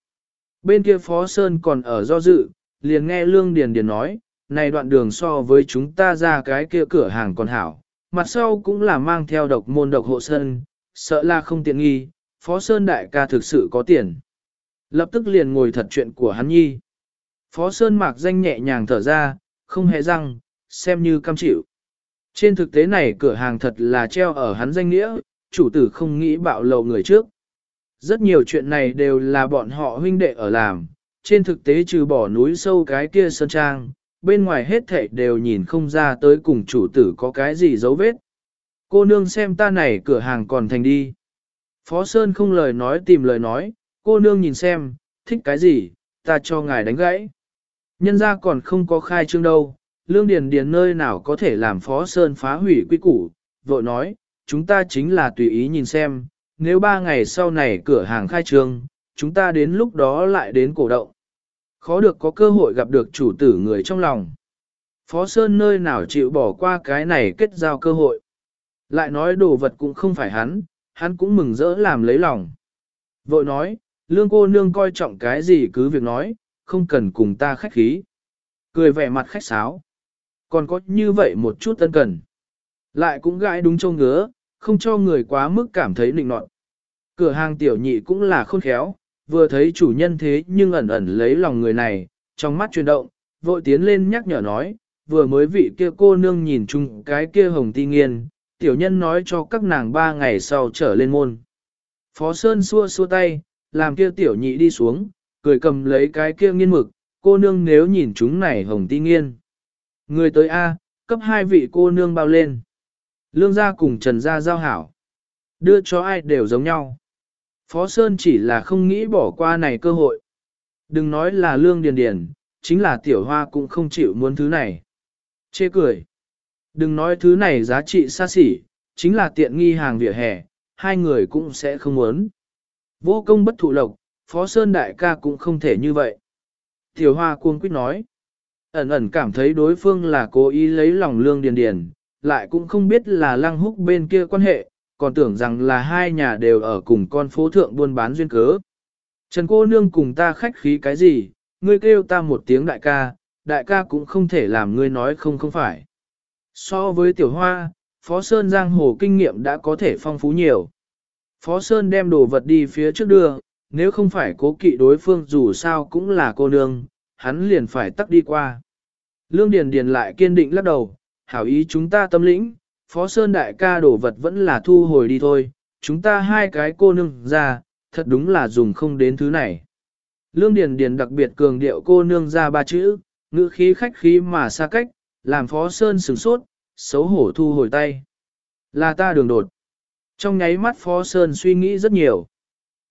Bên kia Phó Sơn còn ở do dự, liền nghe Lương Điền Điền nói, này đoạn đường so với chúng ta ra cái kia cửa hàng còn hảo, mặt sau cũng là mang theo độc môn độc hộ sơn, sợ là không tiện nghi, Phó Sơn đại ca thực sự có tiền. Lập tức liền ngồi thật chuyện của hắn nhi. Phó Sơn mạc danh nhẹ nhàng thở ra, không hề răng, xem như cam chịu. Trên thực tế này cửa hàng thật là treo ở hắn danh nghĩa, chủ tử không nghĩ bạo lộ người trước. Rất nhiều chuyện này đều là bọn họ huynh đệ ở làm, trên thực tế trừ bỏ núi sâu cái kia sơn trang, bên ngoài hết thảy đều nhìn không ra tới cùng chủ tử có cái gì dấu vết. Cô nương xem ta này cửa hàng còn thành đi. Phó Sơn không lời nói tìm lời nói, cô nương nhìn xem, thích cái gì, ta cho ngài đánh gãy. Nhân ra còn không có khai trương đâu, lương điền điền nơi nào có thể làm Phó Sơn phá hủy quy củ, vội nói, chúng ta chính là tùy ý nhìn xem, nếu ba ngày sau này cửa hàng khai trương, chúng ta đến lúc đó lại đến cổ động. Khó được có cơ hội gặp được chủ tử người trong lòng. Phó Sơn nơi nào chịu bỏ qua cái này kết giao cơ hội. Lại nói đồ vật cũng không phải hắn, hắn cũng mừng rỡ làm lấy lòng. Vội nói, lương cô nương coi trọng cái gì cứ việc nói, không cần cùng ta khách khí. Cười vẻ mặt khách sáo. Còn có như vậy một chút tân cần. Lại cũng gãi đúng châu ngứa, không cho người quá mức cảm thấy nịnh nọt. Cửa hàng tiểu nhị cũng là khôn khéo, vừa thấy chủ nhân thế nhưng ẩn ẩn lấy lòng người này, trong mắt chuyển động, vội tiến lên nhắc nhở nói, vừa mới vị kia cô nương nhìn chung cái kia hồng ti nghiên, tiểu nhân nói cho các nàng ba ngày sau trở lên môn. Phó Sơn xua xua tay, làm kia tiểu nhị đi xuống, cười cầm lấy cái kia nghiên mực, cô nương nếu nhìn chúng này hồng ti nghiên. Người tới A, cấp hai vị cô nương bao lên. Lương gia cùng Trần gia giao hảo. Đưa cho ai đều giống nhau. Phó Sơn chỉ là không nghĩ bỏ qua này cơ hội. Đừng nói là lương điền điền, chính là tiểu hoa cũng không chịu muốn thứ này. Chê cười. Đừng nói thứ này giá trị xa xỉ, chính là tiện nghi hàng vỉa hè, hai người cũng sẽ không muốn. Vô công bất thụ lộc, Phó Sơn đại ca cũng không thể như vậy. Tiểu Hoa cuồng quyết nói, ẩn ẩn cảm thấy đối phương là cố ý lấy lòng lương điền điền, lại cũng không biết là lăng húc bên kia quan hệ, còn tưởng rằng là hai nhà đều ở cùng con phố thượng buôn bán duyên cớ. Trần cô nương cùng ta khách khí cái gì, ngươi kêu ta một tiếng đại ca, đại ca cũng không thể làm ngươi nói không không phải. So với tiểu hoa, Phó Sơn giang hồ kinh nghiệm đã có thể phong phú nhiều. Phó Sơn đem đồ vật đi phía trước đưa, nếu không phải cố kỵ đối phương dù sao cũng là cô nương, hắn liền phải tắt đi qua. Lương Điền Điền lại kiên định lắc đầu, hảo ý chúng ta tâm lĩnh, Phó Sơn đại ca đồ vật vẫn là thu hồi đi thôi, chúng ta hai cái cô nương ra, thật đúng là dùng không đến thứ này. Lương Điền Điền đặc biệt cường điệu cô nương ra ba chữ, ngữ khí khách khí mà xa cách, làm Phó Sơn sửng sốt, xấu hổ thu hồi tay. Là ta đường đột. Trong nháy mắt Phó Sơn suy nghĩ rất nhiều.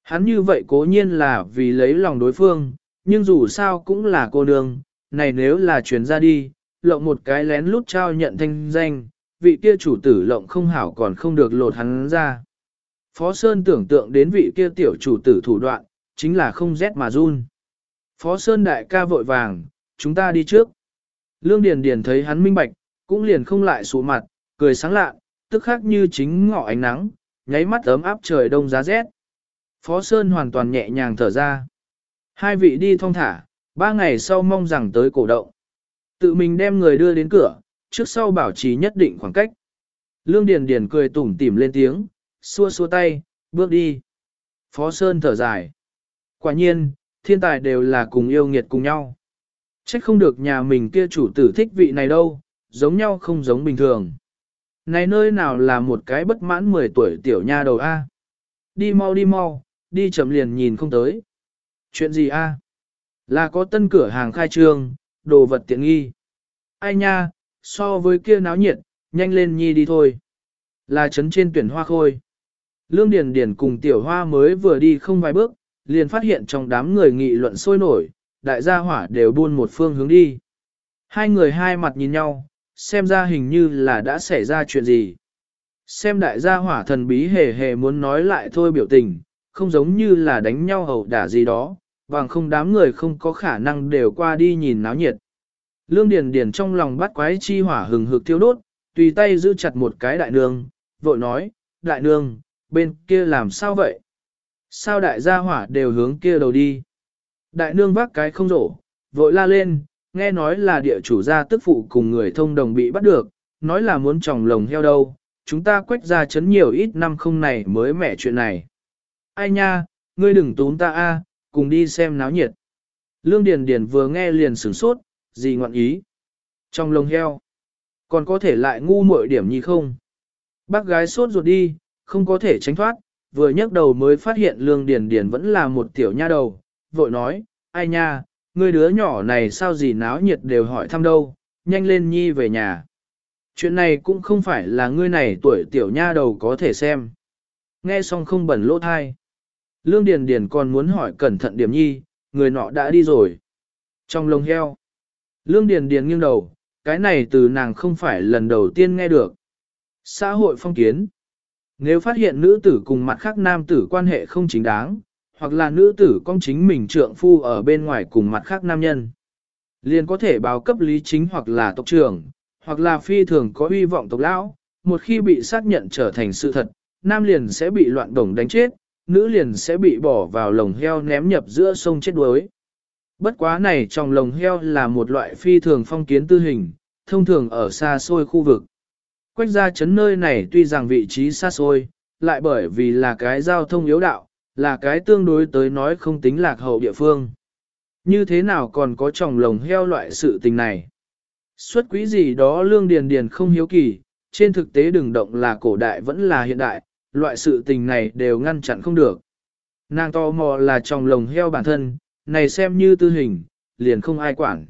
Hắn như vậy cố nhiên là vì lấy lòng đối phương, nhưng dù sao cũng là cô nương, này nếu là chuyển ra đi, lộng một cái lén lút trao nhận thanh danh, vị kia chủ tử lộng không hảo còn không được lột hắn ra. Phó Sơn tưởng tượng đến vị kia tiểu chủ tử thủ đoạn, chính là không rét mà run. Phó Sơn đại ca vội vàng, chúng ta đi trước. Lương Điền Điền thấy hắn minh bạch, cũng liền không lại sụ mặt, cười sáng lạ, tức khác như chính ngọ ánh nắng, nháy mắt ấm áp trời đông giá rét. Phó Sơn hoàn toàn nhẹ nhàng thở ra. Hai vị đi thong thả, ba ngày sau mong rằng tới cổ động. Tự mình đem người đưa đến cửa, trước sau bảo trì nhất định khoảng cách. Lương Điền Điền cười tủm tỉm lên tiếng, xua xua tay, bước đi. Phó Sơn thở dài. Quả nhiên, thiên tài đều là cùng yêu nghiệt cùng nhau. Trách không được nhà mình kia chủ tử thích vị này đâu, giống nhau không giống bình thường. Này nơi nào là một cái bất mãn 10 tuổi tiểu nha đầu A. Đi mau đi mau, đi chậm liền nhìn không tới. Chuyện gì A? Là có tân cửa hàng khai trương, đồ vật tiện nghi. Ai nha, so với kia náo nhiệt, nhanh lên nhi đi thôi. Là trấn trên tuyển hoa khôi. Lương Điền Điền cùng tiểu hoa mới vừa đi không vài bước, liền phát hiện trong đám người nghị luận sôi nổi, đại gia hỏa đều buôn một phương hướng đi. Hai người hai mặt nhìn nhau, xem ra hình như là đã xảy ra chuyện gì. Xem đại gia hỏa thần bí hề hề muốn nói lại thôi biểu tình, không giống như là đánh nhau hầu đả gì đó, bằng không đám người không có khả năng đều qua đi nhìn náo nhiệt. Lương Điền Điền trong lòng bắt quái chi hỏa hừng hực thiêu đốt, tùy tay giữ chặt một cái đại nương, vội nói, đại nương, bên kia làm sao vậy? Sao đại gia hỏa đều hướng kia đầu đi? Đại nương vác cái không rổ, vội la lên, nghe nói là địa chủ gia tức phụ cùng người thông đồng bị bắt được, nói là muốn tròng lồng heo đâu, chúng ta quách ra chấn nhiều ít năm không này mới mẻ chuyện này. Ai nha, ngươi đừng tốn ta a, cùng đi xem náo nhiệt. Lương Điền Điền vừa nghe liền sửng sốt, gì ngoạn ý. Trong lồng heo, còn có thể lại ngu muội điểm như không. Bác gái sốt ruột đi, không có thể tránh thoát, vừa nhấc đầu mới phát hiện Lương Điền Điền vẫn là một tiểu nha đầu, vội nói, ai nha, ngươi đứa nhỏ này sao gì náo nhiệt đều hỏi thăm đâu, nhanh lên nhi về nhà. Chuyện này cũng không phải là ngươi này tuổi tiểu nha đầu có thể xem. Nghe xong không bẩn lỗ thai. Lương Điền Điền còn muốn hỏi cẩn thận điểm nhi, người nọ đã đi rồi. Trong lồng heo. Lương Điền Điền nghiêng đầu, cái này từ nàng không phải lần đầu tiên nghe được. Xã hội phong kiến. Nếu phát hiện nữ tử cùng mặt khác nam tử quan hệ không chính đáng, hoặc là nữ tử con chính mình trượng phu ở bên ngoài cùng mặt khác nam nhân, liền có thể báo cấp lý chính hoặc là tộc trưởng, hoặc là phi thường có uy vọng tộc lão, một khi bị xác nhận trở thành sự thật, nam liền sẽ bị loạn đồng đánh chết, nữ liền sẽ bị bỏ vào lồng heo ném nhập giữa sông chết đuối. Bất quá này trong lồng heo là một loại phi thường phong kiến tư hình, thông thường ở xa xôi khu vực. Quách gia chấn nơi này tuy rằng vị trí xa xôi, lại bởi vì là cái giao thông yếu đạo, là cái tương đối tới nói không tính lạc hậu địa phương. Như thế nào còn có tròng lồng heo loại sự tình này? Xuất quỹ gì đó lương điền điền không hiếu kỳ, trên thực tế đừng động là cổ đại vẫn là hiện đại, loại sự tình này đều ngăn chặn không được. Nàng to mò là tròng lồng heo bản thân, này xem như tư hình, liền không ai quản.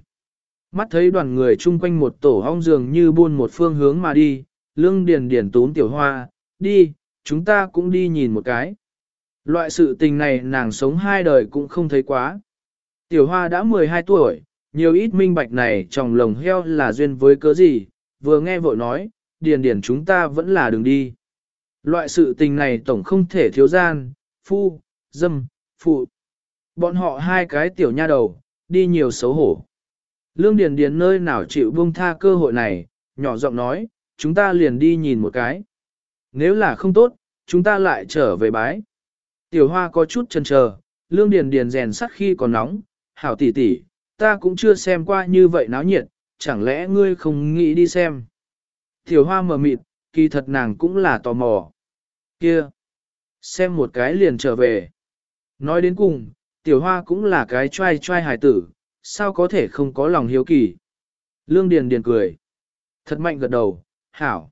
Mắt thấy đoàn người chung quanh một tổ hong dường như buôn một phương hướng mà đi, lương điền điền tốn tiểu hoa, đi, chúng ta cũng đi nhìn một cái. Loại sự tình này nàng sống hai đời cũng không thấy quá. Tiểu hoa đã 12 tuổi, nhiều ít minh bạch này trong lồng heo là duyên với cớ gì, vừa nghe vội nói, điền điền chúng ta vẫn là đường đi. Loại sự tình này tổng không thể thiếu gian, phu, dâm, phụ. Bọn họ hai cái tiểu nha đầu, đi nhiều xấu hổ. Lương Điền Điền nơi nào chịu buông tha cơ hội này, nhỏ giọng nói, chúng ta liền đi nhìn một cái. Nếu là không tốt, chúng ta lại trở về bái. Tiểu hoa có chút chần chờ, Lương Điền Điền rèn sắt khi còn nóng, hảo tỷ tỷ, ta cũng chưa xem qua như vậy náo nhiệt, chẳng lẽ ngươi không nghĩ đi xem. Tiểu hoa mờ mịt, kỳ thật nàng cũng là tò mò. Kia! Xem một cái liền trở về. Nói đến cùng, tiểu hoa cũng là cái trai trai hài tử, sao có thể không có lòng hiếu kỳ. Lương Điền Điền cười. Thật mạnh gật đầu, hảo.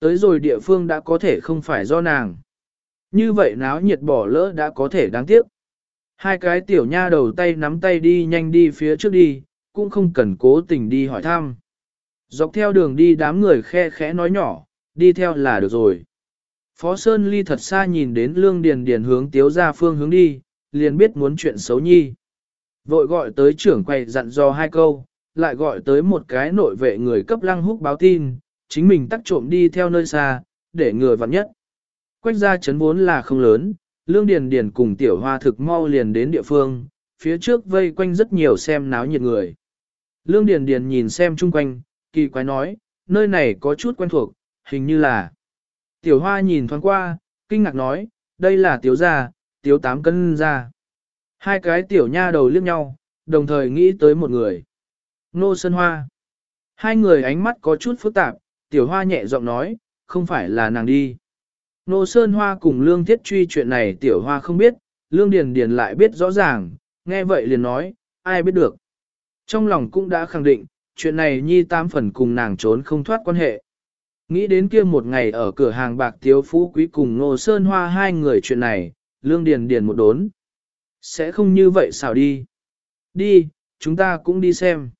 Tới rồi địa phương đã có thể không phải do nàng. Như vậy náo nhiệt bỏ lỡ đã có thể đáng tiếc. Hai cái tiểu nha đầu tay nắm tay đi nhanh đi phía trước đi, cũng không cần cố tình đi hỏi thăm. Dọc theo đường đi đám người khe khẽ nói nhỏ, đi theo là được rồi. Phó Sơn Ly thật xa nhìn đến Lương Điền Điền hướng tiếu ra phương hướng đi, liền biết muốn chuyện xấu nhi. Vội gọi tới trưởng quầy dặn dò hai câu, lại gọi tới một cái nội vệ người cấp lăng húc báo tin, chính mình tắc trộm đi theo nơi xa, để người vặn nhất. Quách gia chấn vốn là không lớn, Lương Điền Điền cùng tiểu hoa thực mau liền đến địa phương, phía trước vây quanh rất nhiều xem náo nhiệt người. Lương Điền Điền nhìn xem chung quanh, kỳ quái nói, nơi này có chút quen thuộc, hình như là. Tiểu hoa nhìn thoáng qua, kinh ngạc nói, đây là tiểu gia, tiểu tám cân gia. Hai cái tiểu nha đầu liếc nhau, đồng thời nghĩ tới một người. Nô Sơn Hoa. Hai người ánh mắt có chút phức tạp, tiểu hoa nhẹ giọng nói, không phải là nàng đi. Nô Sơn Hoa cùng Lương Thiết Truy chuyện này tiểu hoa không biết, Lương Điền Điền lại biết rõ ràng, nghe vậy liền nói, ai biết được. Trong lòng cũng đã khẳng định, chuyện này nhi tam phần cùng nàng trốn không thoát quan hệ. Nghĩ đến kia một ngày ở cửa hàng bạc tiếu phú quý cùng Nô Sơn Hoa hai người chuyện này, Lương Điền Điền một đốn. Sẽ không như vậy sao đi? Đi, chúng ta cũng đi xem.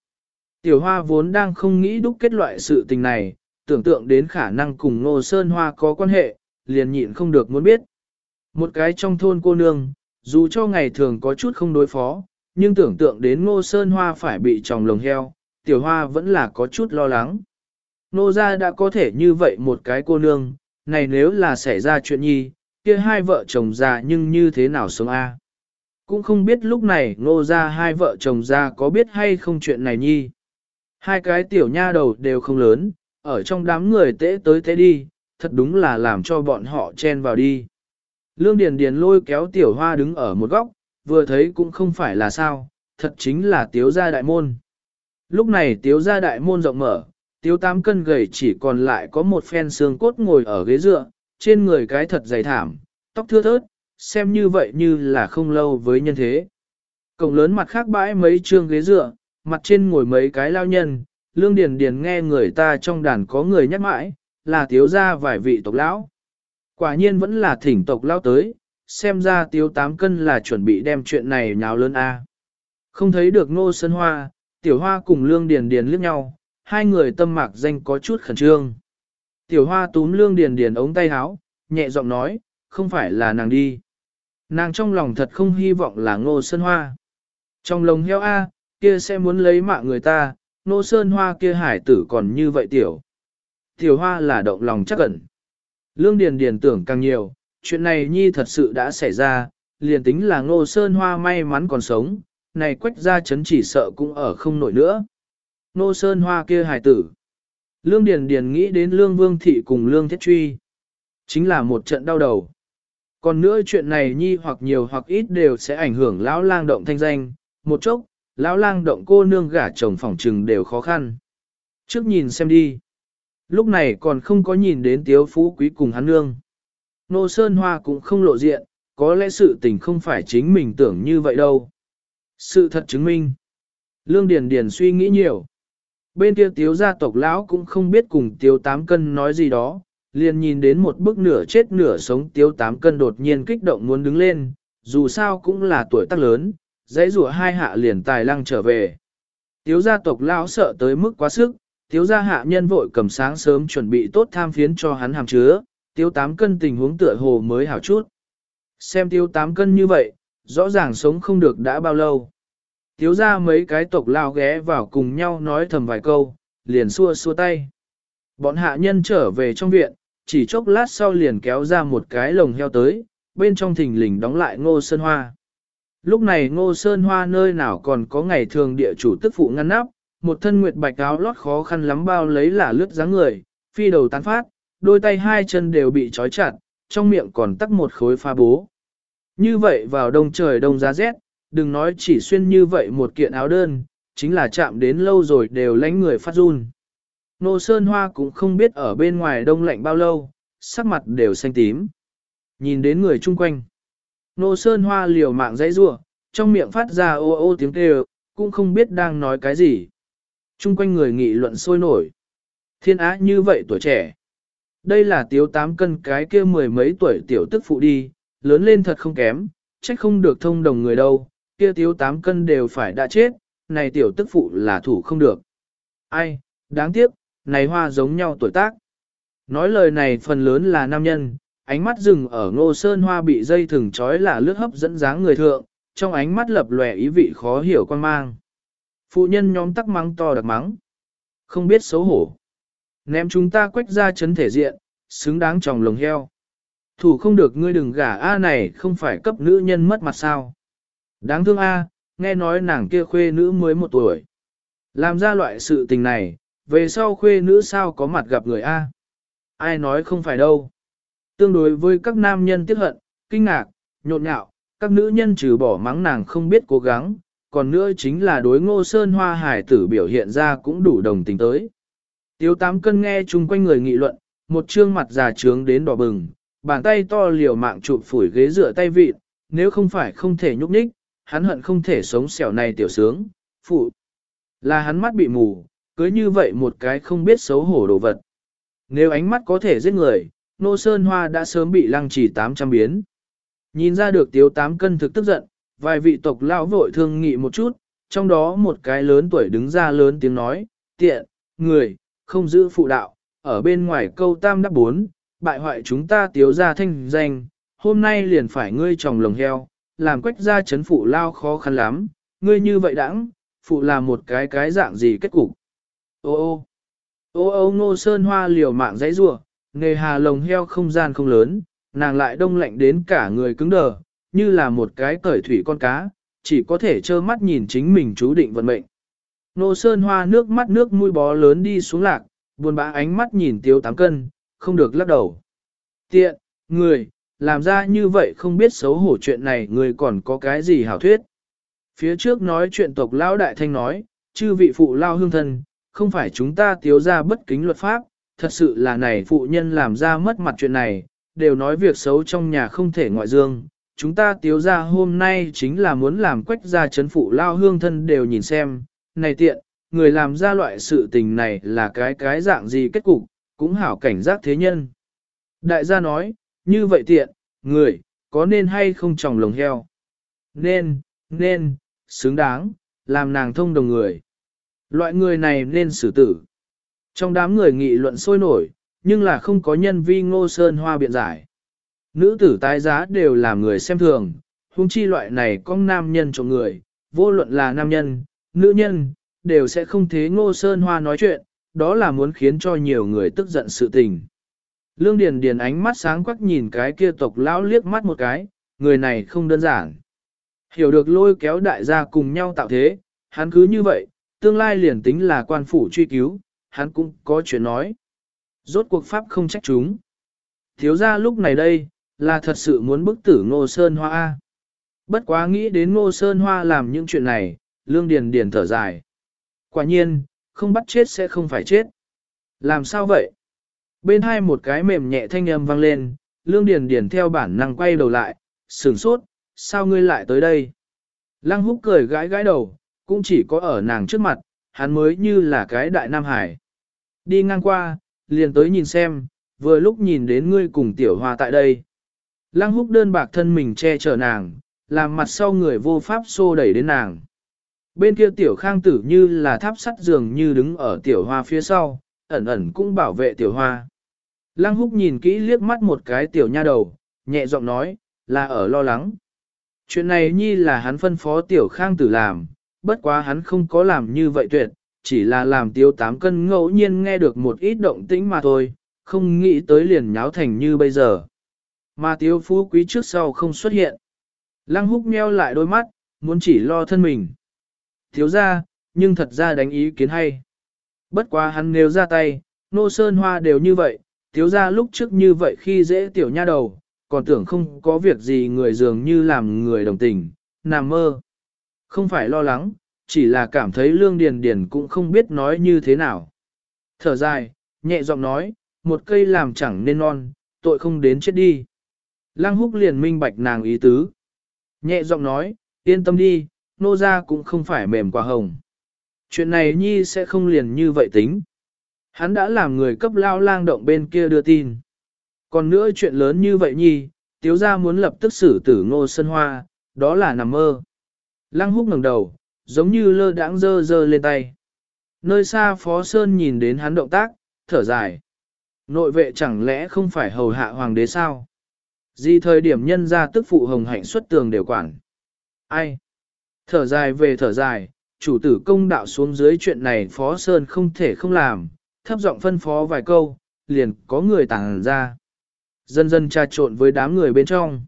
Tiểu Hoa vốn đang không nghĩ đúc kết loại sự tình này, tưởng tượng đến khả năng cùng Nô Sơn Hoa có quan hệ, liền nhịn không được muốn biết. Một cái trong thôn cô nương, dù cho ngày thường có chút không đối phó, nhưng tưởng tượng đến Ngô Sơn Hoa phải bị tròng lồng heo, Tiểu Hoa vẫn là có chút lo lắng. Nô gia đã có thể như vậy một cái cô nương, này nếu là xảy ra chuyện nhi, kia hai vợ chồng già nhưng như thế nào sống a? Cũng không biết lúc này Ngô gia hai vợ chồng già có biết hay không chuyện này nhi. Hai cái tiểu nha đầu đều không lớn, ở trong đám người tễ tới tễ đi, thật đúng là làm cho bọn họ chen vào đi. Lương Điền Điền lôi kéo tiểu hoa đứng ở một góc, vừa thấy cũng không phải là sao, thật chính là tiếu gia đại môn. Lúc này tiếu gia đại môn rộng mở, tiếu tám cân gầy chỉ còn lại có một phen xương cốt ngồi ở ghế dựa, trên người cái thật dày thảm, tóc thưa thớt, xem như vậy như là không lâu với nhân thế. Cổng lớn mặt khác bãi mấy trương ghế dựa, mặt trên ngồi mấy cái lao nhân, lương điền điền nghe người ta trong đàn có người nhắc mãi, là thiếu ra vài vị tộc lão. Quả nhiên vẫn là thỉnh tộc lão tới, xem ra tiếu tám cân là chuẩn bị đem chuyện này nhào lớn A. Không thấy được ngô sơn hoa, tiểu hoa cùng lương điền điền liếc nhau, hai người tâm mạc danh có chút khẩn trương. Tiểu hoa túm lương điền điền ống tay áo, nhẹ giọng nói, không phải là nàng đi. Nàng trong lòng thật không hy vọng là ngô sơn hoa. Trong lòng heo A, kia sẽ muốn lấy mạng người ta, ngô sơn hoa kia hải tử còn như vậy tiểu. Tiểu hoa là động lòng chắc ẩn. Lương Điền Điền tưởng càng nhiều, chuyện này nhi thật sự đã xảy ra, liền tính là ngô sơn hoa may mắn còn sống, này quách ra chấn chỉ sợ cũng ở không nổi nữa. Ngô sơn hoa kia hài tử. Lương Điền Điền nghĩ đến Lương Vương Thị cùng Lương Thiết Truy. Chính là một trận đau đầu. Còn nữa chuyện này nhi hoặc nhiều hoặc ít đều sẽ ảnh hưởng lão lang động thanh danh, một chốc, lão lang động cô nương gả chồng phỏng trừng đều khó khăn. Trước nhìn xem đi. Lúc này còn không có nhìn đến tiếu phú quý cùng hắn nương. Nô Sơn Hoa cũng không lộ diện, có lẽ sự tình không phải chính mình tưởng như vậy đâu. Sự thật chứng minh. Lương Điền Điền suy nghĩ nhiều. Bên kia tiếu gia tộc lão cũng không biết cùng tiếu tám cân nói gì đó, liền nhìn đến một bức nửa chết nửa sống tiếu tám cân đột nhiên kích động muốn đứng lên, dù sao cũng là tuổi tác lớn, dãy rùa hai hạ liền tài lăng trở về. Tiếu gia tộc lão sợ tới mức quá sức, tiếu gia hạ nhân vội cầm sáng sớm chuẩn bị tốt tham phiến cho hắn hàm chứa, tiếu tám cân tình huống tựa hồ mới hảo chút. Xem tiếu tám cân như vậy, rõ ràng sống không được đã bao lâu. Tiếu gia mấy cái tộc lao ghé vào cùng nhau nói thầm vài câu, liền xua xua tay. Bọn hạ nhân trở về trong viện, chỉ chốc lát sau liền kéo ra một cái lồng heo tới, bên trong thình lình đóng lại ngô sơn hoa. Lúc này ngô sơn hoa nơi nào còn có ngày thường địa chủ tức phụ ngăn nắp, một thân nguyệt bạch áo lót khó khăn lắm bao lấy là lướt dáng người, phi đầu tán phát, đôi tay hai chân đều bị trói chặt, trong miệng còn tắc một khối pha bố. Như vậy vào đông trời đông giá rét, đừng nói chỉ xuyên như vậy một kiện áo đơn, chính là chạm đến lâu rồi đều lánh người phát run. Nô Sơn Hoa cũng không biết ở bên ngoài đông lạnh bao lâu, sắc mặt đều xanh tím. Nhìn đến người chung quanh. Nô Sơn Hoa liều mạng dãy rua, trong miệng phát ra ô ô tiếng kêu, cũng không biết đang nói cái gì. Chung quanh người nghị luận sôi nổi. Thiên á như vậy tuổi trẻ. Đây là tiếu tám cân cái kia mười mấy tuổi tiểu tức phụ đi, lớn lên thật không kém, trách không được thông đồng người đâu, kia tiếu tám cân đều phải đã chết, này tiểu tức phụ là thủ không được. Ai, đáng tiếc, này hoa giống nhau tuổi tác. Nói lời này phần lớn là nam nhân, ánh mắt dừng ở ngô sơn hoa bị dây thừng trói là lướt hấp dẫn dáng người thượng, trong ánh mắt lập lòe ý vị khó hiểu quan mang. Phụ nhân nhóm tắc mắng to đặc mắng. Không biết xấu hổ. Ném chúng ta quách ra chấn thể diện, xứng đáng tròng lồng heo. Thủ không được ngươi đừng gả A này không phải cấp nữ nhân mất mặt sao. Đáng thương A, nghe nói nàng kia khuê nữ mới một tuổi. Làm ra loại sự tình này, về sau khuê nữ sao có mặt gặp người A. Ai nói không phải đâu. Tương đối với các nam nhân tiếc hận, kinh ngạc, nhộn nhạo, các nữ nhân trừ bỏ mắng nàng không biết cố gắng, còn nữa chính là đối ngô sơn hoa hải tử biểu hiện ra cũng đủ đồng tình tới. Tiếu tám cân nghe chung quanh người nghị luận, một trương mặt già trướng đến đỏ bừng, bàn tay to liều mạng chụp phủi ghế dựa tay vịt, nếu không phải không thể nhúc nhích, hắn hận không thể sống xẻo này tiểu sướng, phụ. Là hắn mắt bị mù, cưới như vậy một cái không biết xấu hổ đồ vật. Nếu ánh mắt có thể giết người, nô sơn hoa đã sớm bị lăng trì 800 biến. Nhìn ra được tiếu tám cân thực tức giận, vài vị tộc lão vội thương nghị một chút, trong đó một cái lớn tuổi đứng ra lớn tiếng nói, tiện, người, không giữ phụ đạo, ở bên ngoài câu tam đắp bốn, bại hoại chúng ta tiếu ra thanh danh, hôm nay liền phải ngươi tròng lồng heo, làm quách ra chấn phụ lao khó khăn lắm, ngươi như vậy đãng, phụ là một cái cái dạng gì kết cục. Ô ô, ô ô ngô sơn hoa liều mạng dãy rua, nghề hà lồng heo không gian không lớn, nàng lại đông lạnh đến cả người cứng đờ, như là một cái cởi thủy con cá, chỉ có thể trơ mắt nhìn chính mình chú định vận mệnh. Nô sơn hoa nước mắt nước mũi bó lớn đi xuống lạc, buồn bã ánh mắt nhìn tiếu tám cân, không được lắc đầu. Tiện, người, làm ra như vậy không biết xấu hổ chuyện này người còn có cái gì hảo thuyết. Phía trước nói chuyện tộc lão đại thanh nói, chư vị phụ lao hương thân, không phải chúng ta tiếu ra bất kính luật pháp, thật sự là này phụ nhân làm ra mất mặt chuyện này, đều nói việc xấu trong nhà không thể ngoại dương. Chúng ta tiếu ra hôm nay chính là muốn làm quách ra chấn phụ lao hương thân đều nhìn xem, này tiện, người làm ra loại sự tình này là cái cái dạng gì kết cục, cũng hảo cảnh giác thế nhân. Đại gia nói, như vậy tiện, người, có nên hay không tròng lồng heo? Nên, nên, xứng đáng, làm nàng thông đồng người. Loại người này nên xử tử. Trong đám người nghị luận sôi nổi, nhưng là không có nhân vi ngô sơn hoa biện giải. Nữ tử tái giá đều là người xem thường, huống chi loại này con nam nhân cho người, vô luận là nam nhân, nữ nhân, đều sẽ không thế ngô sơn hoa nói chuyện, đó là muốn khiến cho nhiều người tức giận sự tình. Lương Điền Điền ánh mắt sáng quắc nhìn cái kia tộc lão liếc mắt một cái, người này không đơn giản. Hiểu được lôi kéo đại gia cùng nhau tạo thế, hắn cứ như vậy, tương lai liền tính là quan phủ truy cứu, hắn cũng có chuyện nói. Rốt cuộc pháp không trách chúng. Thiếu gia lúc này đây, là thật sự muốn bức tử Ngô Sơn Hoa. Bất quá nghĩ đến Ngô Sơn Hoa làm những chuyện này, Lương Điền Điền thở dài. Quả nhiên, không bắt chết sẽ không phải chết. Làm sao vậy? Bên hai một cái mềm nhẹ thanh âm vang lên, Lương Điền Điền theo bản năng quay đầu lại, sửng sốt, sao ngươi lại tới đây? Lăng húc cười gãi gãi đầu, cũng chỉ có ở nàng trước mặt, hắn mới như là cái đại nam hải. Đi ngang qua, liền tới nhìn xem, vừa lúc nhìn đến ngươi cùng tiểu hoa tại đây. Lăng húc đơn bạc thân mình che chở nàng, làm mặt sau người vô pháp xô đẩy đến nàng. Bên kia tiểu khang tử như là tháp sắt dường như đứng ở tiểu hoa phía sau, ẩn ẩn cũng bảo vệ tiểu hoa. Lăng húc nhìn kỹ liếc mắt một cái tiểu nha đầu, nhẹ giọng nói, là ở lo lắng. Chuyện này nhi là hắn phân phó tiểu khang tử làm, bất quá hắn không có làm như vậy tuyệt, chỉ là làm tiêu tám cân ngẫu nhiên nghe được một ít động tĩnh mà thôi, không nghĩ tới liền nháo thành như bây giờ. Mà tiếu phú quý trước sau không xuất hiện. Lăng húc meo lại đôi mắt, muốn chỉ lo thân mình. Thiếu ra, nhưng thật ra đánh ý kiến hay. Bất quá hắn nếu ra tay, nô sơn hoa đều như vậy, thiếu ra lúc trước như vậy khi dễ tiểu nha đầu, còn tưởng không có việc gì người dường như làm người đồng tình, nằm mơ. Không phải lo lắng, chỉ là cảm thấy lương điền điền cũng không biết nói như thế nào. Thở dài, nhẹ giọng nói, một cây làm chẳng nên non, tội không đến chết đi. Lăng húc liền minh bạch nàng ý tứ. Nhẹ giọng nói, yên tâm đi, nô Gia cũng không phải mềm quả hồng. Chuyện này nhi sẽ không liền như vậy tính. Hắn đã làm người cấp lao lang động bên kia đưa tin. Còn nữa chuyện lớn như vậy nhi, tiếu Gia muốn lập tức xử tử ngô sân hoa, đó là nằm mơ. Lăng húc ngẩng đầu, giống như lơ đãng dơ dơ lên tay. Nơi xa Phó Sơn nhìn đến hắn động tác, thở dài. Nội vệ chẳng lẽ không phải hầu hạ hoàng đế sao? Gì thời điểm nhân ra tức phụ hồng hạnh xuất tường đều quản. Ai? Thở dài về thở dài, chủ tử công đạo xuống dưới chuyện này Phó Sơn không thể không làm, thấp giọng phân phó vài câu, liền có người tàng ra. Dần dần trà trộn với đám người bên trong.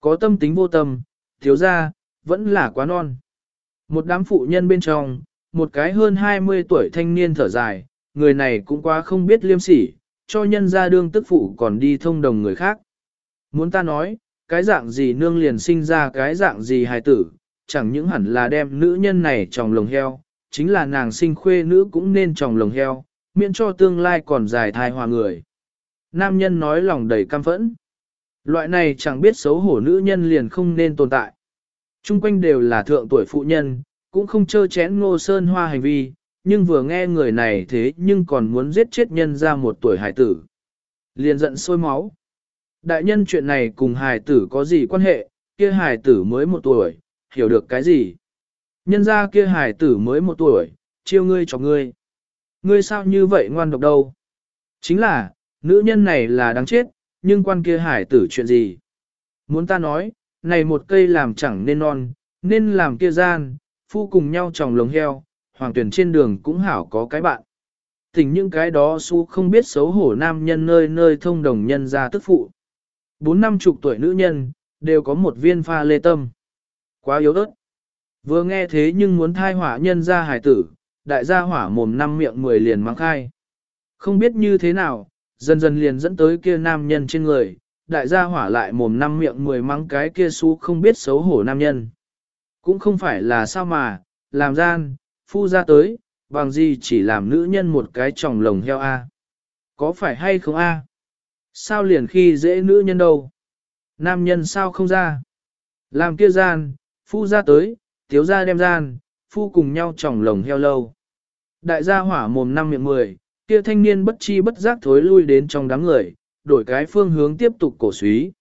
Có tâm tính vô tâm, thiếu ra, vẫn là quá non. Một đám phụ nhân bên trong, một cái hơn 20 tuổi thanh niên thở dài, người này cũng quá không biết liêm sỉ, cho nhân ra đương tức phụ còn đi thông đồng người khác. Muốn ta nói, cái dạng gì nương liền sinh ra cái dạng gì hài tử, chẳng những hẳn là đem nữ nhân này tròng lồng heo, chính là nàng sinh khuê nữ cũng nên tròng lồng heo, miễn cho tương lai còn dài thai hòa người. Nam nhân nói lòng đầy căm phẫn. Loại này chẳng biết xấu hổ nữ nhân liền không nên tồn tại. Trung quanh đều là thượng tuổi phụ nhân, cũng không chơ chén ngô sơn hoa hành vi, nhưng vừa nghe người này thế nhưng còn muốn giết chết nhân ra một tuổi hải tử. Liền giận sôi máu. Đại nhân chuyện này cùng hải tử có gì quan hệ, kia hải tử mới một tuổi, hiểu được cái gì? Nhân ra kia hải tử mới một tuổi, chiêu ngươi cho ngươi. Ngươi sao như vậy ngoan độc đâu? Chính là, nữ nhân này là đáng chết, nhưng quan kia hải tử chuyện gì? Muốn ta nói, này một cây làm chẳng nên non, nên làm kia gian, phu cùng nhau trồng lồng heo, hoàng tuyển trên đường cũng hảo có cái bạn. Tình những cái đó su không biết xấu hổ nam nhân nơi nơi thông đồng nhân ra tức phụ. Bốn năm chục tuổi nữ nhân, đều có một viên pha lê tâm. Quá yếu ớt. Vừa nghe thế nhưng muốn thai hỏa nhân ra hải tử, đại gia hỏa mồm năm miệng mười liền mang khai. Không biết như thế nào, dần dần liền dẫn tới kia nam nhân trên người, đại gia hỏa lại mồm năm miệng mười mắng cái kia su không biết xấu hổ nam nhân. Cũng không phải là sao mà, làm gian, phu ra tới, bằng gì chỉ làm nữ nhân một cái tròng lồng heo a Có phải hay không a Sao liền khi dễ nữ nhân đâu? Nam nhân sao không ra? Làm kia gian, phu ra tới, tiếu ra đem gian, phu cùng nhau tròng lồng heo lâu. Đại gia hỏa mồm năm miệng mười, kia thanh niên bất chi bất giác thối lui đến trong đám người, đổi cái phương hướng tiếp tục cổ suý.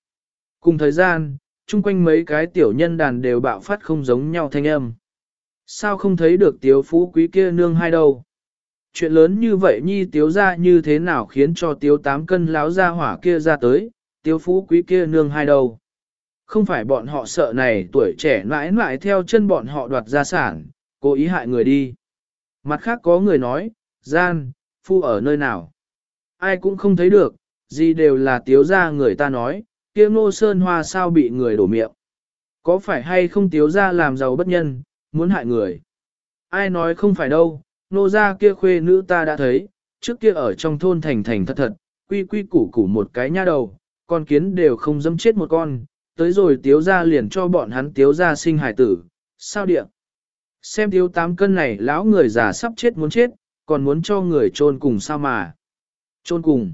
Cùng thời gian, chung quanh mấy cái tiểu nhân đàn đều bạo phát không giống nhau thanh âm. Sao không thấy được tiếu phú quý kia nương hai đâu? Chuyện lớn như vậy nhi tiếu ra như thế nào khiến cho tiếu tám cân láo ra hỏa kia ra tới, tiếu phú quý kia nương hai đầu. Không phải bọn họ sợ này tuổi trẻ mãi mãi theo chân bọn họ đoạt gia sản, cố ý hại người đi. Mặt khác có người nói, gian, phu ở nơi nào? Ai cũng không thấy được, gì đều là tiếu ra người ta nói, kia ngô sơn hoa sao bị người đổ miệng. Có phải hay không tiếu ra làm giàu bất nhân, muốn hại người? Ai nói không phải đâu, nô gia kia khuê nữ ta đã thấy, trước kia ở trong thôn thành thành thật thật, quy quy củ củ một cái nha đầu, con kiến đều không dám chết một con, tới rồi tiếu gia liền cho bọn hắn tiếu gia sinh hải tử, sao địa? Xem tiếu tám cân này lão người già sắp chết muốn chết, còn muốn cho người trôn cùng sao mà? Trôn cùng.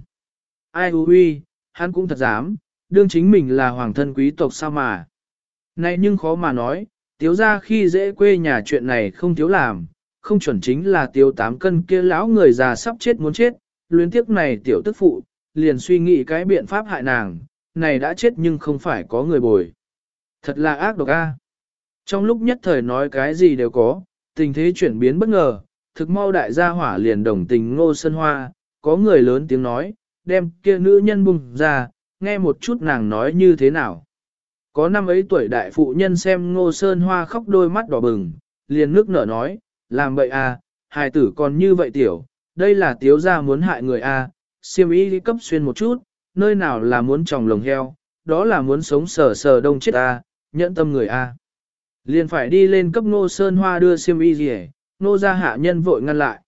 Ai hư huy, hắn cũng thật dám, đương chính mình là hoàng thân quý tộc sao mà. Này nhưng khó mà nói, tiếu ra khi dễ quê nhà chuyện này không thiếu làm, không chuẩn chính là tiêu tám cân kia lão người già sắp chết muốn chết, luyến tiếc này tiểu tức phụ, liền suy nghĩ cái biện pháp hại nàng, này đã chết nhưng không phải có người bồi. Thật là ác độc a. Trong lúc nhất thời nói cái gì đều có, tình thế chuyển biến bất ngờ, thực mau đại gia hỏa liền đồng tình ngô sân hoa, có người lớn tiếng nói, đem kia nữ nhân bùng ra, nghe một chút nàng nói như thế nào. Có năm ấy tuổi đại phụ nhân xem ngô sơn hoa khóc đôi mắt đỏ bừng, liền nước nở nói, làm vậy à, hài tử còn như vậy tiểu, đây là tiếu gia muốn hại người à, siêm ý cấp xuyên một chút, nơi nào là muốn tròng lồng heo, đó là muốn sống sờ sờ đông chết ta, nhẫn tâm người à? Liền phải đi lên cấp nô sơn hoa đưa siêm y gì nô gia hạ nhân vội ngăn lại.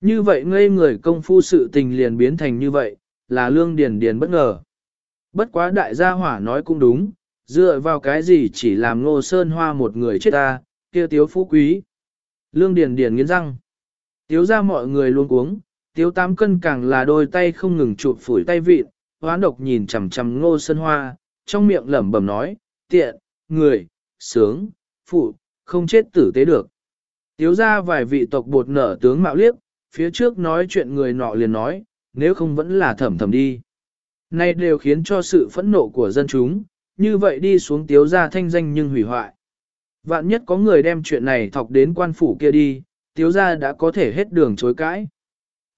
Như vậy ngây người công phu sự tình liền biến thành như vậy, là lương điền điền bất ngờ. Bất quá đại gia hỏa nói cũng đúng, dựa vào cái gì chỉ làm ngô sơn hoa một người chết ta, kia tiếu phú quý. Lương điền điền nghiến răng. Tiếu ra mọi người luôn cuống, tiếu tám cân càng là đôi tay không ngừng chụp phủi tay vịt, hoán độc nhìn chằm chằm ngô sơn hoa, trong miệng lẩm bẩm nói, tiện, người, sướng, phụ, không chết tử tế được. Tiếu ra vài vị tộc bột nở tướng mạo liếc, phía trước nói chuyện người nọ liền nói, nếu không vẫn là thẩm thẩm đi. Này đều khiến cho sự phẫn nộ của dân chúng, như vậy đi xuống tiếu ra thanh danh nhưng hủy hoại. Vạn nhất có người đem chuyện này thọc đến quan phủ kia đi, tiếu ra đã có thể hết đường chối cãi.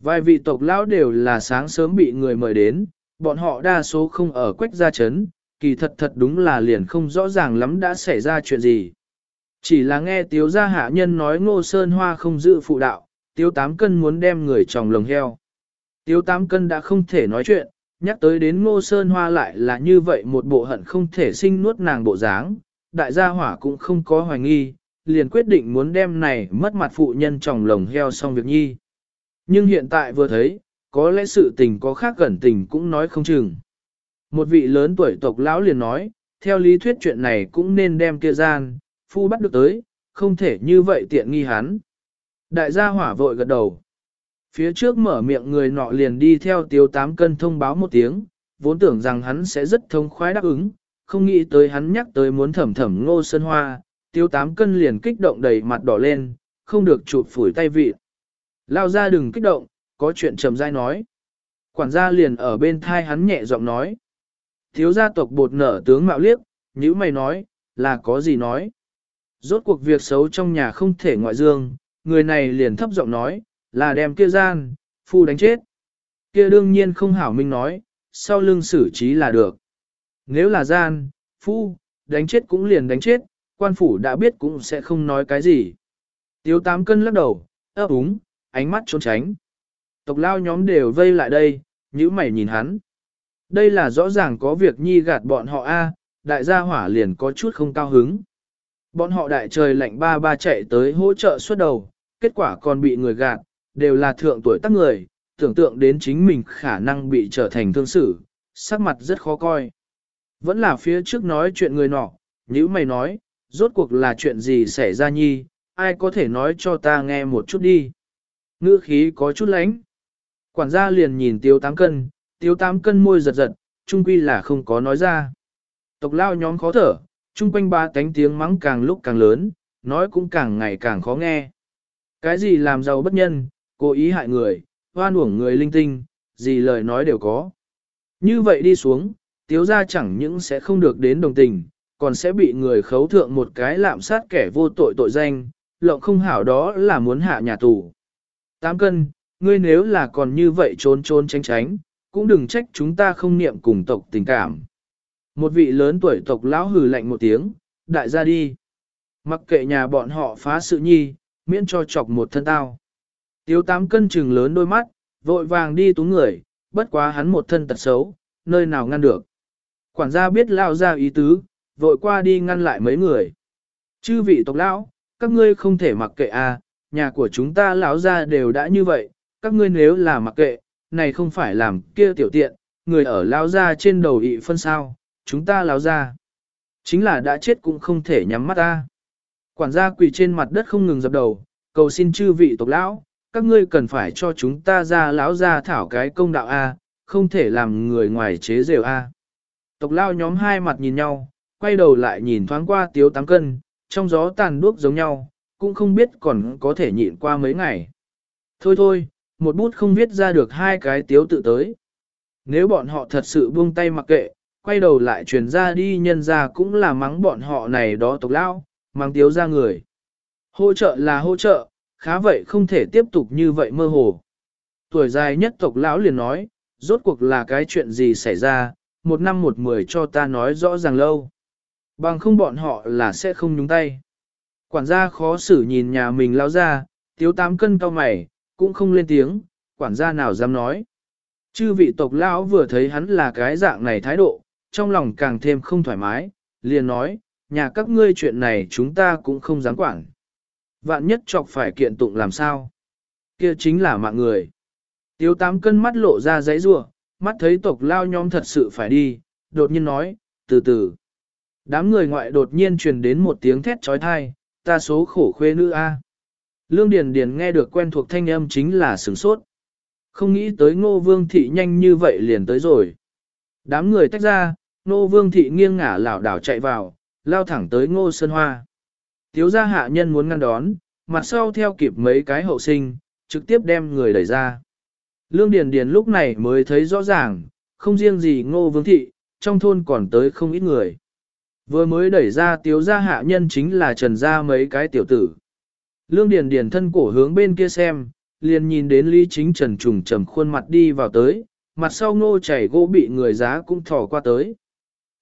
Vài vị tộc lão đều là sáng sớm bị người mời đến, bọn họ đa số không ở quách gia chấn, kỳ thật thật đúng là liền không rõ ràng lắm đã xảy ra chuyện gì. Chỉ là nghe tiếu gia hạ nhân nói ngô sơn hoa không giữ phụ đạo, tiếu tám cân muốn đem người chồng lồng heo. Tiếu tám cân đã không thể nói chuyện, nhắc tới đến ngô sơn hoa lại là như vậy một bộ hận không thể sinh nuốt nàng bộ dáng, đại gia hỏa cũng không có hoài nghi, liền quyết định muốn đem này mất mặt phụ nhân trong lồng heo xong việc nhi. Nhưng hiện tại vừa thấy, có lẽ sự tình có khác gần tình cũng nói không chừng. Một vị lớn tuổi tộc lão liền nói, theo lý thuyết chuyện này cũng nên đem kia gian, phu bắt được tới, không thể như vậy tiện nghi hắn. Đại gia hỏa vội gật đầu. Phía trước mở miệng người nọ liền đi theo tiêu tám cân thông báo một tiếng, vốn tưởng rằng hắn sẽ rất thông khoái đáp ứng, không nghĩ tới hắn nhắc tới muốn thẩm thẩm ngô sơn hoa, tiêu tám cân liền kích động đầy mặt đỏ lên, không được chụp phủi tay vị. Lao ra đừng kích động, có chuyện trầm dai nói. Quản gia liền ở bên thai hắn nhẹ giọng nói. Thiếu gia tộc bột nở tướng mạo liếc, như mày nói, là có gì nói. Rốt cuộc việc xấu trong nhà không thể ngoại dương, người này liền thấp giọng nói, là đem kia gian, phu đánh chết. Kia đương nhiên không hảo minh nói, sau lưng xử trí là được. Nếu là gian, phu, đánh chết cũng liền đánh chết, quan phủ đã biết cũng sẽ không nói cái gì. Tiếu tám cân lắc đầu, ấp úng, ánh mắt trốn tránh. Tộc lao nhóm đều vây lại đây, nhữ mày nhìn hắn. Đây là rõ ràng có việc nhi gạt bọn họ a, đại gia hỏa liền có chút không cao hứng. Bọn họ đại trời lạnh ba ba chạy tới hỗ trợ suốt đầu, kết quả còn bị người gạt, đều là thượng tuổi tác người, tưởng tượng đến chính mình khả năng bị trở thành thương sử, sắc mặt rất khó coi. Vẫn là phía trước nói chuyện người nọ, nếu mày nói, rốt cuộc là chuyện gì xảy ra nhi, ai có thể nói cho ta nghe một chút đi. Ngữ khí có chút lánh. Quản gia liền nhìn tiêu tám cân, tiêu tám cân môi giật giật, trung quy là không có nói ra. Tộc lao nhóm khó thở, chung quanh ba tánh tiếng mắng càng lúc càng lớn, nói cũng càng ngày càng khó nghe. Cái gì làm giàu bất nhân, cố ý hại người, hoan uổng người linh tinh, gì lời nói đều có. Như vậy đi xuống, tiếu ra chẳng những sẽ không được đến đồng tình, còn sẽ bị người khấu thượng một cái lạm sát kẻ vô tội tội danh, lộng không hảo đó là muốn hạ nhà tù. Tám cân, ngươi nếu là còn như vậy trốn trốn tránh tránh, cũng đừng trách chúng ta không niệm cùng tộc tình cảm. Một vị lớn tuổi tộc lão hừ lạnh một tiếng, đại gia đi. Mặc kệ nhà bọn họ phá sự nhi, miễn cho chọc một thân tao. Tiếu tám cân trừng lớn đôi mắt, vội vàng đi túng người, bất quá hắn một thân tật xấu, nơi nào ngăn được. Quản gia biết lao ra ý tứ, vội qua đi ngăn lại mấy người. Chư vị tộc lão, các ngươi không thể mặc kệ à, nhà của chúng ta lão ra đều đã như vậy, các ngươi nếu là mặc kệ, này không phải làm kia tiểu tiện, người ở lão ra trên đầu ị phân sao, chúng ta lão ra. Chính là đã chết cũng không thể nhắm mắt ta. Quản gia quỳ trên mặt đất không ngừng dập đầu, cầu xin chư vị tộc lão, các ngươi cần phải cho chúng ta ra lão ra thảo cái công đạo A, không thể làm người ngoài chế rều A. À. Tộc lao nhóm hai mặt nhìn nhau, quay đầu lại nhìn thoáng qua tiếu tám cân, trong gió tàn đuốc giống nhau, cũng không biết còn có thể nhịn qua mấy ngày. Thôi thôi, một bút không viết ra được hai cái tiếu tự tới. Nếu bọn họ thật sự buông tay mặc kệ, quay đầu lại truyền ra đi nhân ra cũng là mắng bọn họ này đó tộc lao, mang tiếu ra người. Hỗ trợ là hỗ trợ, khá vậy không thể tiếp tục như vậy mơ hồ. Tuổi dài nhất tộc lão liền nói, rốt cuộc là cái chuyện gì xảy ra, một năm một mười cho ta nói rõ ràng lâu. Bằng không bọn họ là sẽ không nhúng tay. Quản gia khó xử nhìn nhà mình lao ra, tiếu tám cân cao mày, cũng không lên tiếng, quản gia nào dám nói. Chư vị tộc lão vừa thấy hắn là cái dạng này thái độ, trong lòng càng thêm không thoải mái, liền nói, nhà các ngươi chuyện này chúng ta cũng không dám quản. Vạn nhất chọc phải kiện tụng làm sao? Kia chính là mạng người. Tiếu tám cân mắt lộ ra giấy rua, mắt thấy tộc lao nhóm thật sự phải đi, đột nhiên nói, từ từ. Đám người ngoại đột nhiên truyền đến một tiếng thét trói thai, ta số khổ khuê nữ A. Lương Điền Điền nghe được quen thuộc thanh âm chính là sửng sốt. Không nghĩ tới ngô vương thị nhanh như vậy liền tới rồi. Đám người tách ra, ngô vương thị nghiêng ngả lảo đảo chạy vào, lao thẳng tới ngô sơn hoa. Tiếu gia hạ nhân muốn ngăn đón, mặt sau theo kịp mấy cái hậu sinh, trực tiếp đem người đẩy ra. Lương Điền Điền lúc này mới thấy rõ ràng, không riêng gì ngô vương thị, trong thôn còn tới không ít người. Vừa mới đẩy ra tiếu gia hạ nhân chính là trần gia mấy cái tiểu tử. Lương Điền Điền thân cổ hướng bên kia xem, liền nhìn đến Lý Chính Trần trùng trầm khuôn mặt đi vào tới, mặt sau ngô chảy gỗ bị người giá cũng thò qua tới.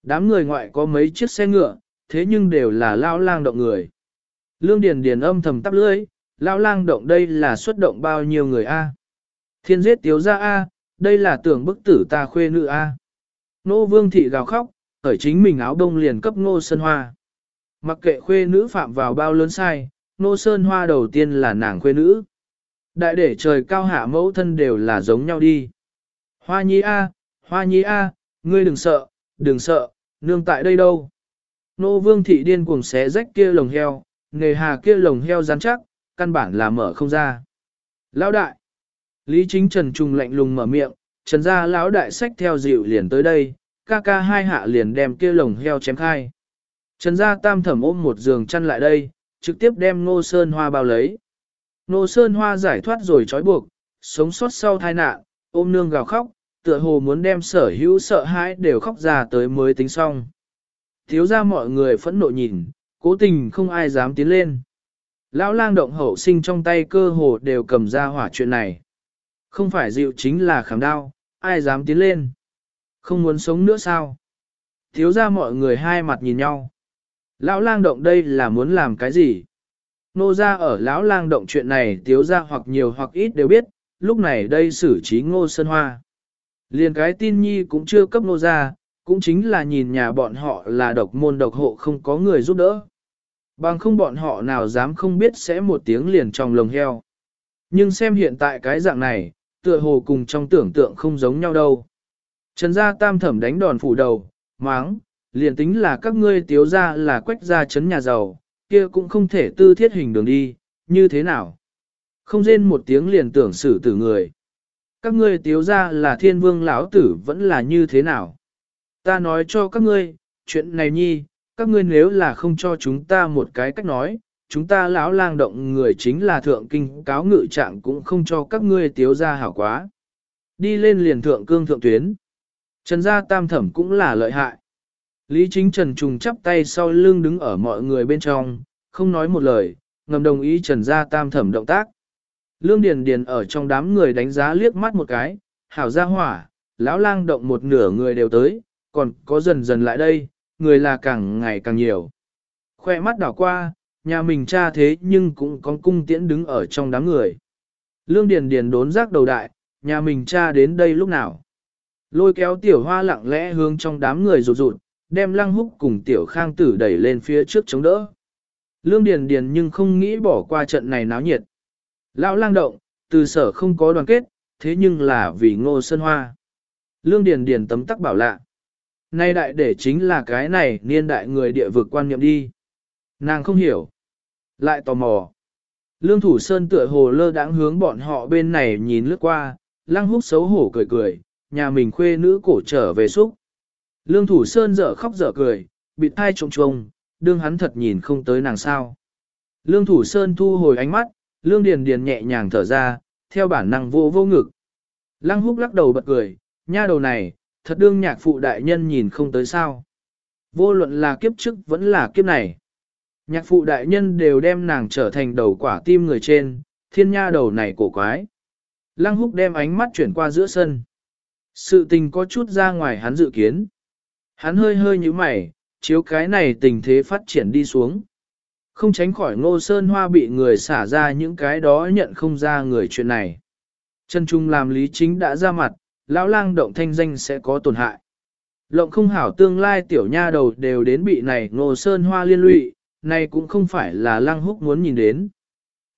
Đám người ngoại có mấy chiếc xe ngựa, thế nhưng đều là lao lang động người. Lương Điền Điền âm thầm tắp lưỡi, lao lang động đây là xuất động bao nhiêu người a? Thiên giết tiếu gia a, đây là tưởng bức tử ta khuê nữ a. Nô vương thị gào khóc, ở chính mình áo đông liền cấp ngô sơn hoa. Mặc kệ khuê nữ phạm vào bao lớn sai, nô sơn hoa đầu tiên là nàng khuê nữ. Đại để trời cao hạ mẫu thân đều là giống nhau đi. Hoa nhi a, hoa nhi a, ngươi đừng sợ, đừng sợ, nương tại đây đâu. Nô vương thị điên cuồng xé rách kia lồng heo, nghề hà kia lồng heo rắn chắc, căn bản là mở không ra. Lão đại, Lý chính trần Trung lạnh lùng mở miệng, trần gia lão đại sách theo dịu liền tới đây, ca ca hai hạ liền đem kia lồng heo chém khai. Trần gia tam thẩm ôm một giường chăn lại đây, trực tiếp đem Ngô Sơn Hoa bao lấy. Ngô Sơn Hoa giải thoát rồi trói buộc, sống sót sau tai nạn, ôm nương gào khóc, tựa hồ muốn đem sở hữu sợ hãi đều khóc ra tới mới tính xong. Thiếu ra mọi người phẫn nộ nhìn, cố tình không ai dám tiến lên. Lão lang động hậu sinh trong tay cơ hồ đều cầm ra hỏa chuyện này. Không phải dịu chính là khảm đau, ai dám tiến lên. Không muốn sống nữa sao? Thiếu ra mọi người hai mặt nhìn nhau. Lão lang động đây là muốn làm cái gì? Nô ra ở lão lang động chuyện này thiếu ra hoặc nhiều hoặc ít đều biết, lúc này đây xử trí ngô sơn hoa. Liền cái tin nhi cũng chưa cấp nô ra, cũng chính là nhìn nhà bọn họ là độc môn độc hộ không có người giúp đỡ. Bằng không bọn họ nào dám không biết sẽ một tiếng liền trong lồng heo. Nhưng xem hiện tại cái dạng này, tựa hồ cùng trong tưởng tượng không giống nhau đâu. Trần gia tam thẩm đánh đòn phủ đầu, máng, liền tính là các ngươi tiếu ra là quách gia chấn nhà giàu, kia cũng không thể tư thiết hình đường đi, như thế nào? Không rên một tiếng liền tưởng xử tử người. Các ngươi tiếu ra là thiên vương lão tử vẫn là như thế nào? Ta nói cho các ngươi, chuyện này nhi, các ngươi nếu là không cho chúng ta một cái cách nói, chúng ta lão lang động người chính là thượng kinh cáo ngự trạng cũng không cho các ngươi tiếu ra hảo quá. Đi lên liền thượng cương thượng tuyến. Trần gia tam thẩm cũng là lợi hại. Lý chính Trần trùng chắp tay sau lưng đứng ở mọi người bên trong, không nói một lời, ngầm đồng ý Trần gia tam thẩm động tác. Lương Điền Điền ở trong đám người đánh giá liếc mắt một cái, hảo gia hỏa, lão lang động một nửa người đều tới, còn có dần dần lại đây, người là càng ngày càng nhiều. Khoe mắt đảo qua, nhà mình cha thế nhưng cũng có cung tiễn đứng ở trong đám người. Lương Điền Điền đốn giác đầu đại, nhà mình cha đến đây lúc nào. Lôi kéo tiểu hoa lặng lẽ hướng trong đám người rụt rụt, đem lăng húc cùng tiểu khang tử đẩy lên phía trước chống đỡ. Lương Điền Điền nhưng không nghĩ bỏ qua trận này náo nhiệt. Lão lang động, từ sở không có đoàn kết, thế nhưng là vì ngô sơn hoa. Lương Điền Điền tấm tắc bảo lạ. Nay đại để chính là cái này niên đại người địa vực quan niệm đi. Nàng không hiểu. Lại tò mò. Lương Thủ Sơn tựa hồ lơ đãng hướng bọn họ bên này nhìn lướt qua, lăng húc xấu hổ cười cười, nhà mình khuê nữ cổ trở về xúc. Lương Thủ Sơn dở khóc dở cười, bị thai trông trông, đương hắn thật nhìn không tới nàng sao. Lương Thủ Sơn thu hồi ánh mắt, Lương Điền Điền nhẹ nhàng thở ra, theo bản năng vô vô ngực. Lăng húc lắc đầu bật cười, nha đầu này, thật đương nhạc phụ đại nhân nhìn không tới sao. Vô luận là kiếp trước vẫn là kiếp này. Nhạc phụ đại nhân đều đem nàng trở thành đầu quả tim người trên, thiên nha đầu này cổ quái. Lăng húc đem ánh mắt chuyển qua giữa sân. Sự tình có chút ra ngoài hắn dự kiến. Hắn hơi hơi như mày, chiếu cái này tình thế phát triển đi xuống. Không tránh khỏi ngô sơn hoa bị người xả ra những cái đó nhận không ra người chuyện này. chân Trung làm lý chính đã ra mặt, lão lang động thanh danh sẽ có tổn hại. Lộng không hảo tương lai tiểu nha đầu đều đến bị này ngô sơn hoa liên lụy, nay cũng không phải là lăng húc muốn nhìn đến.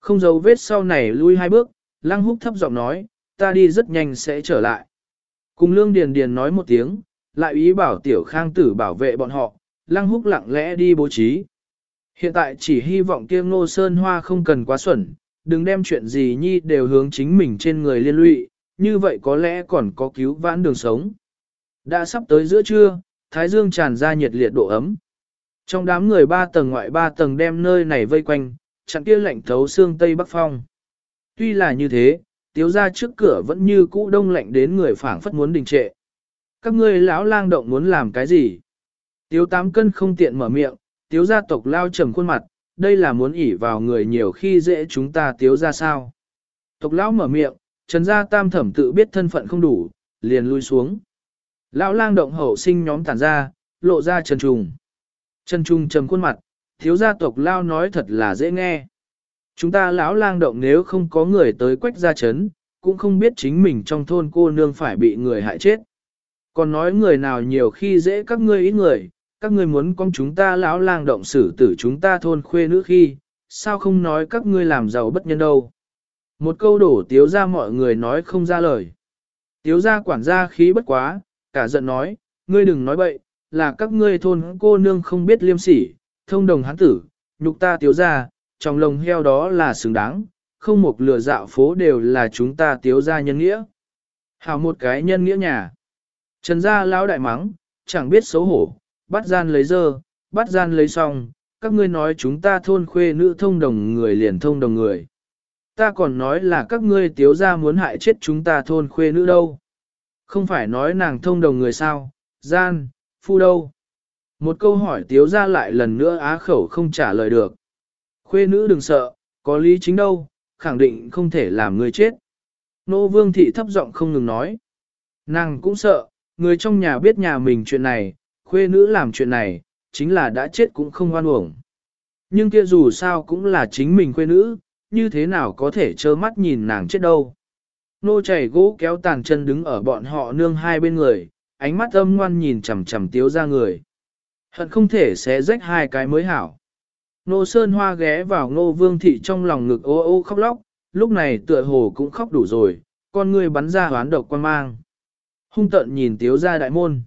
Không giấu vết sau này lui hai bước, lăng húc thấp giọng nói, ta đi rất nhanh sẽ trở lại. Cùng lương điền điền nói một tiếng, lại ý bảo tiểu khang tử bảo vệ bọn họ, lăng húc lặng lẽ đi bố trí. Hiện tại chỉ hy vọng kia ngô sơn hoa không cần quá xuẩn, đừng đem chuyện gì nhi đều hướng chính mình trên người liên lụy, như vậy có lẽ còn có cứu vãn đường sống. Đã sắp tới giữa trưa, thái dương tràn ra nhiệt liệt độ ấm. Trong đám người ba tầng ngoại ba tầng đem nơi này vây quanh, chặn kia lạnh thấu xương tây bắc phong. Tuy là như thế, tiếu ra trước cửa vẫn như cũ đông lạnh đến người phảng phất muốn đình trệ. Các ngươi lão lang động muốn làm cái gì? Tiếu tám cân không tiện mở miệng, tiếu gia tộc lao trầm khuôn mặt, đây là muốn ỉ vào người nhiều khi dễ chúng ta tiếu ra sao. Tộc lão mở miệng, trần gia tam thẩm tự biết thân phận không đủ, liền lui xuống. Lão lang động hậu sinh nhóm tản ra, lộ ra trần trùng. Trần trung trầm khuôn mặt, thiếu gia tộc lao nói thật là dễ nghe. Chúng ta lão lang động nếu không có người tới quách gia chấn, cũng không biết chính mình trong thôn cô nương phải bị người hại chết. Còn nói người nào nhiều khi dễ các ngươi ít người, các ngươi muốn con chúng ta lão lang động xử tử chúng ta thôn khuê nữ khi, sao không nói các ngươi làm giàu bất nhân đâu. Một câu đổ tiếu ra mọi người nói không ra lời. Tiếu ra quản gia khí bất quá, cả giận nói, ngươi đừng nói bậy, là các ngươi thôn cô nương không biết liêm sỉ, thông đồng hắn tử, nhục ta tiếu ra, trong lồng heo đó là xứng đáng, không một lừa dạo phố đều là chúng ta tiếu ra nhân nghĩa. Hào một cái nhân nghĩa nhà. Trần gia lão đại mắng, chẳng biết xấu hổ, bắt gian lấy dơ, bắt gian lấy xong, các ngươi nói chúng ta thôn khuê nữ thông đồng người liền thông đồng người. Ta còn nói là các ngươi tiếu ra muốn hại chết chúng ta thôn khuê nữ đâu. Không phải nói nàng thông đồng người sao, gian, phu đâu. Một câu hỏi tiếu ra lại lần nữa á khẩu không trả lời được. Khuê nữ đừng sợ, có lý chính đâu, khẳng định không thể làm người chết. Nô vương thị thấp giọng không ngừng nói. Nàng cũng sợ, người trong nhà biết nhà mình chuyện này, khuê nữ làm chuyện này, chính là đã chết cũng không oan uổng. Nhưng kia dù sao cũng là chính mình khuê nữ, như thế nào có thể trơ mắt nhìn nàng chết đâu. Nô chảy gỗ kéo tàn chân đứng ở bọn họ nương hai bên người, ánh mắt âm ngoan nhìn chằm chằm tiếu ra người. Hận không thể sẽ rách hai cái mới hảo. Nô Sơn Hoa ghé vào Nô Vương Thị trong lòng ngực ô ô khóc lóc, lúc này tựa hồ cũng khóc đủ rồi, con người bắn ra hoán độc quan mang. Hung tận nhìn tiếu ra đại môn.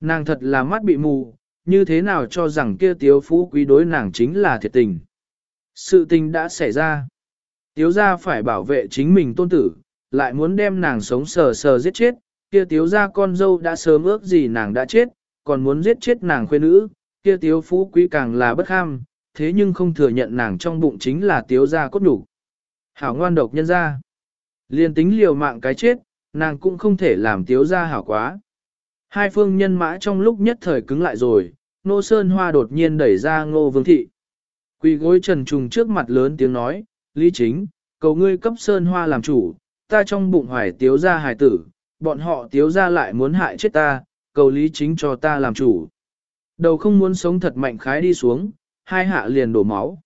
Nàng thật là mắt bị mù, như thế nào cho rằng kia tiếu phú quý đối nàng chính là thiệt tình. Sự tình đã xảy ra. Tiếu ra phải bảo vệ chính mình tôn tử, lại muốn đem nàng sống sờ sờ giết chết, kia tiếu ra con dâu đã sớm ước gì nàng đã chết, còn muốn giết chết nàng khuê nữ, kia tiếu phú quý càng là bất ham, thế nhưng không thừa nhận nàng trong bụng chính là tiếu ra cốt đủ. Hảo ngoan độc nhân ra. Liên tính liều mạng cái chết, nàng cũng không thể làm tiếu ra hảo quá. Hai phương nhân mã trong lúc nhất thời cứng lại rồi, nô sơn hoa đột nhiên đẩy ra ngô vương thị. Quỳ gối trần trùng trước mặt lớn tiếng nói, lý chính, cầu ngươi cấp sơn hoa làm chủ, ta trong bụng hoài tiếu ra hài tử, bọn họ tiếu ra lại muốn hại chết ta, cầu lý chính cho ta làm chủ. Đầu không muốn sống thật mạnh khái đi xuống, hai hạ liền đổ máu.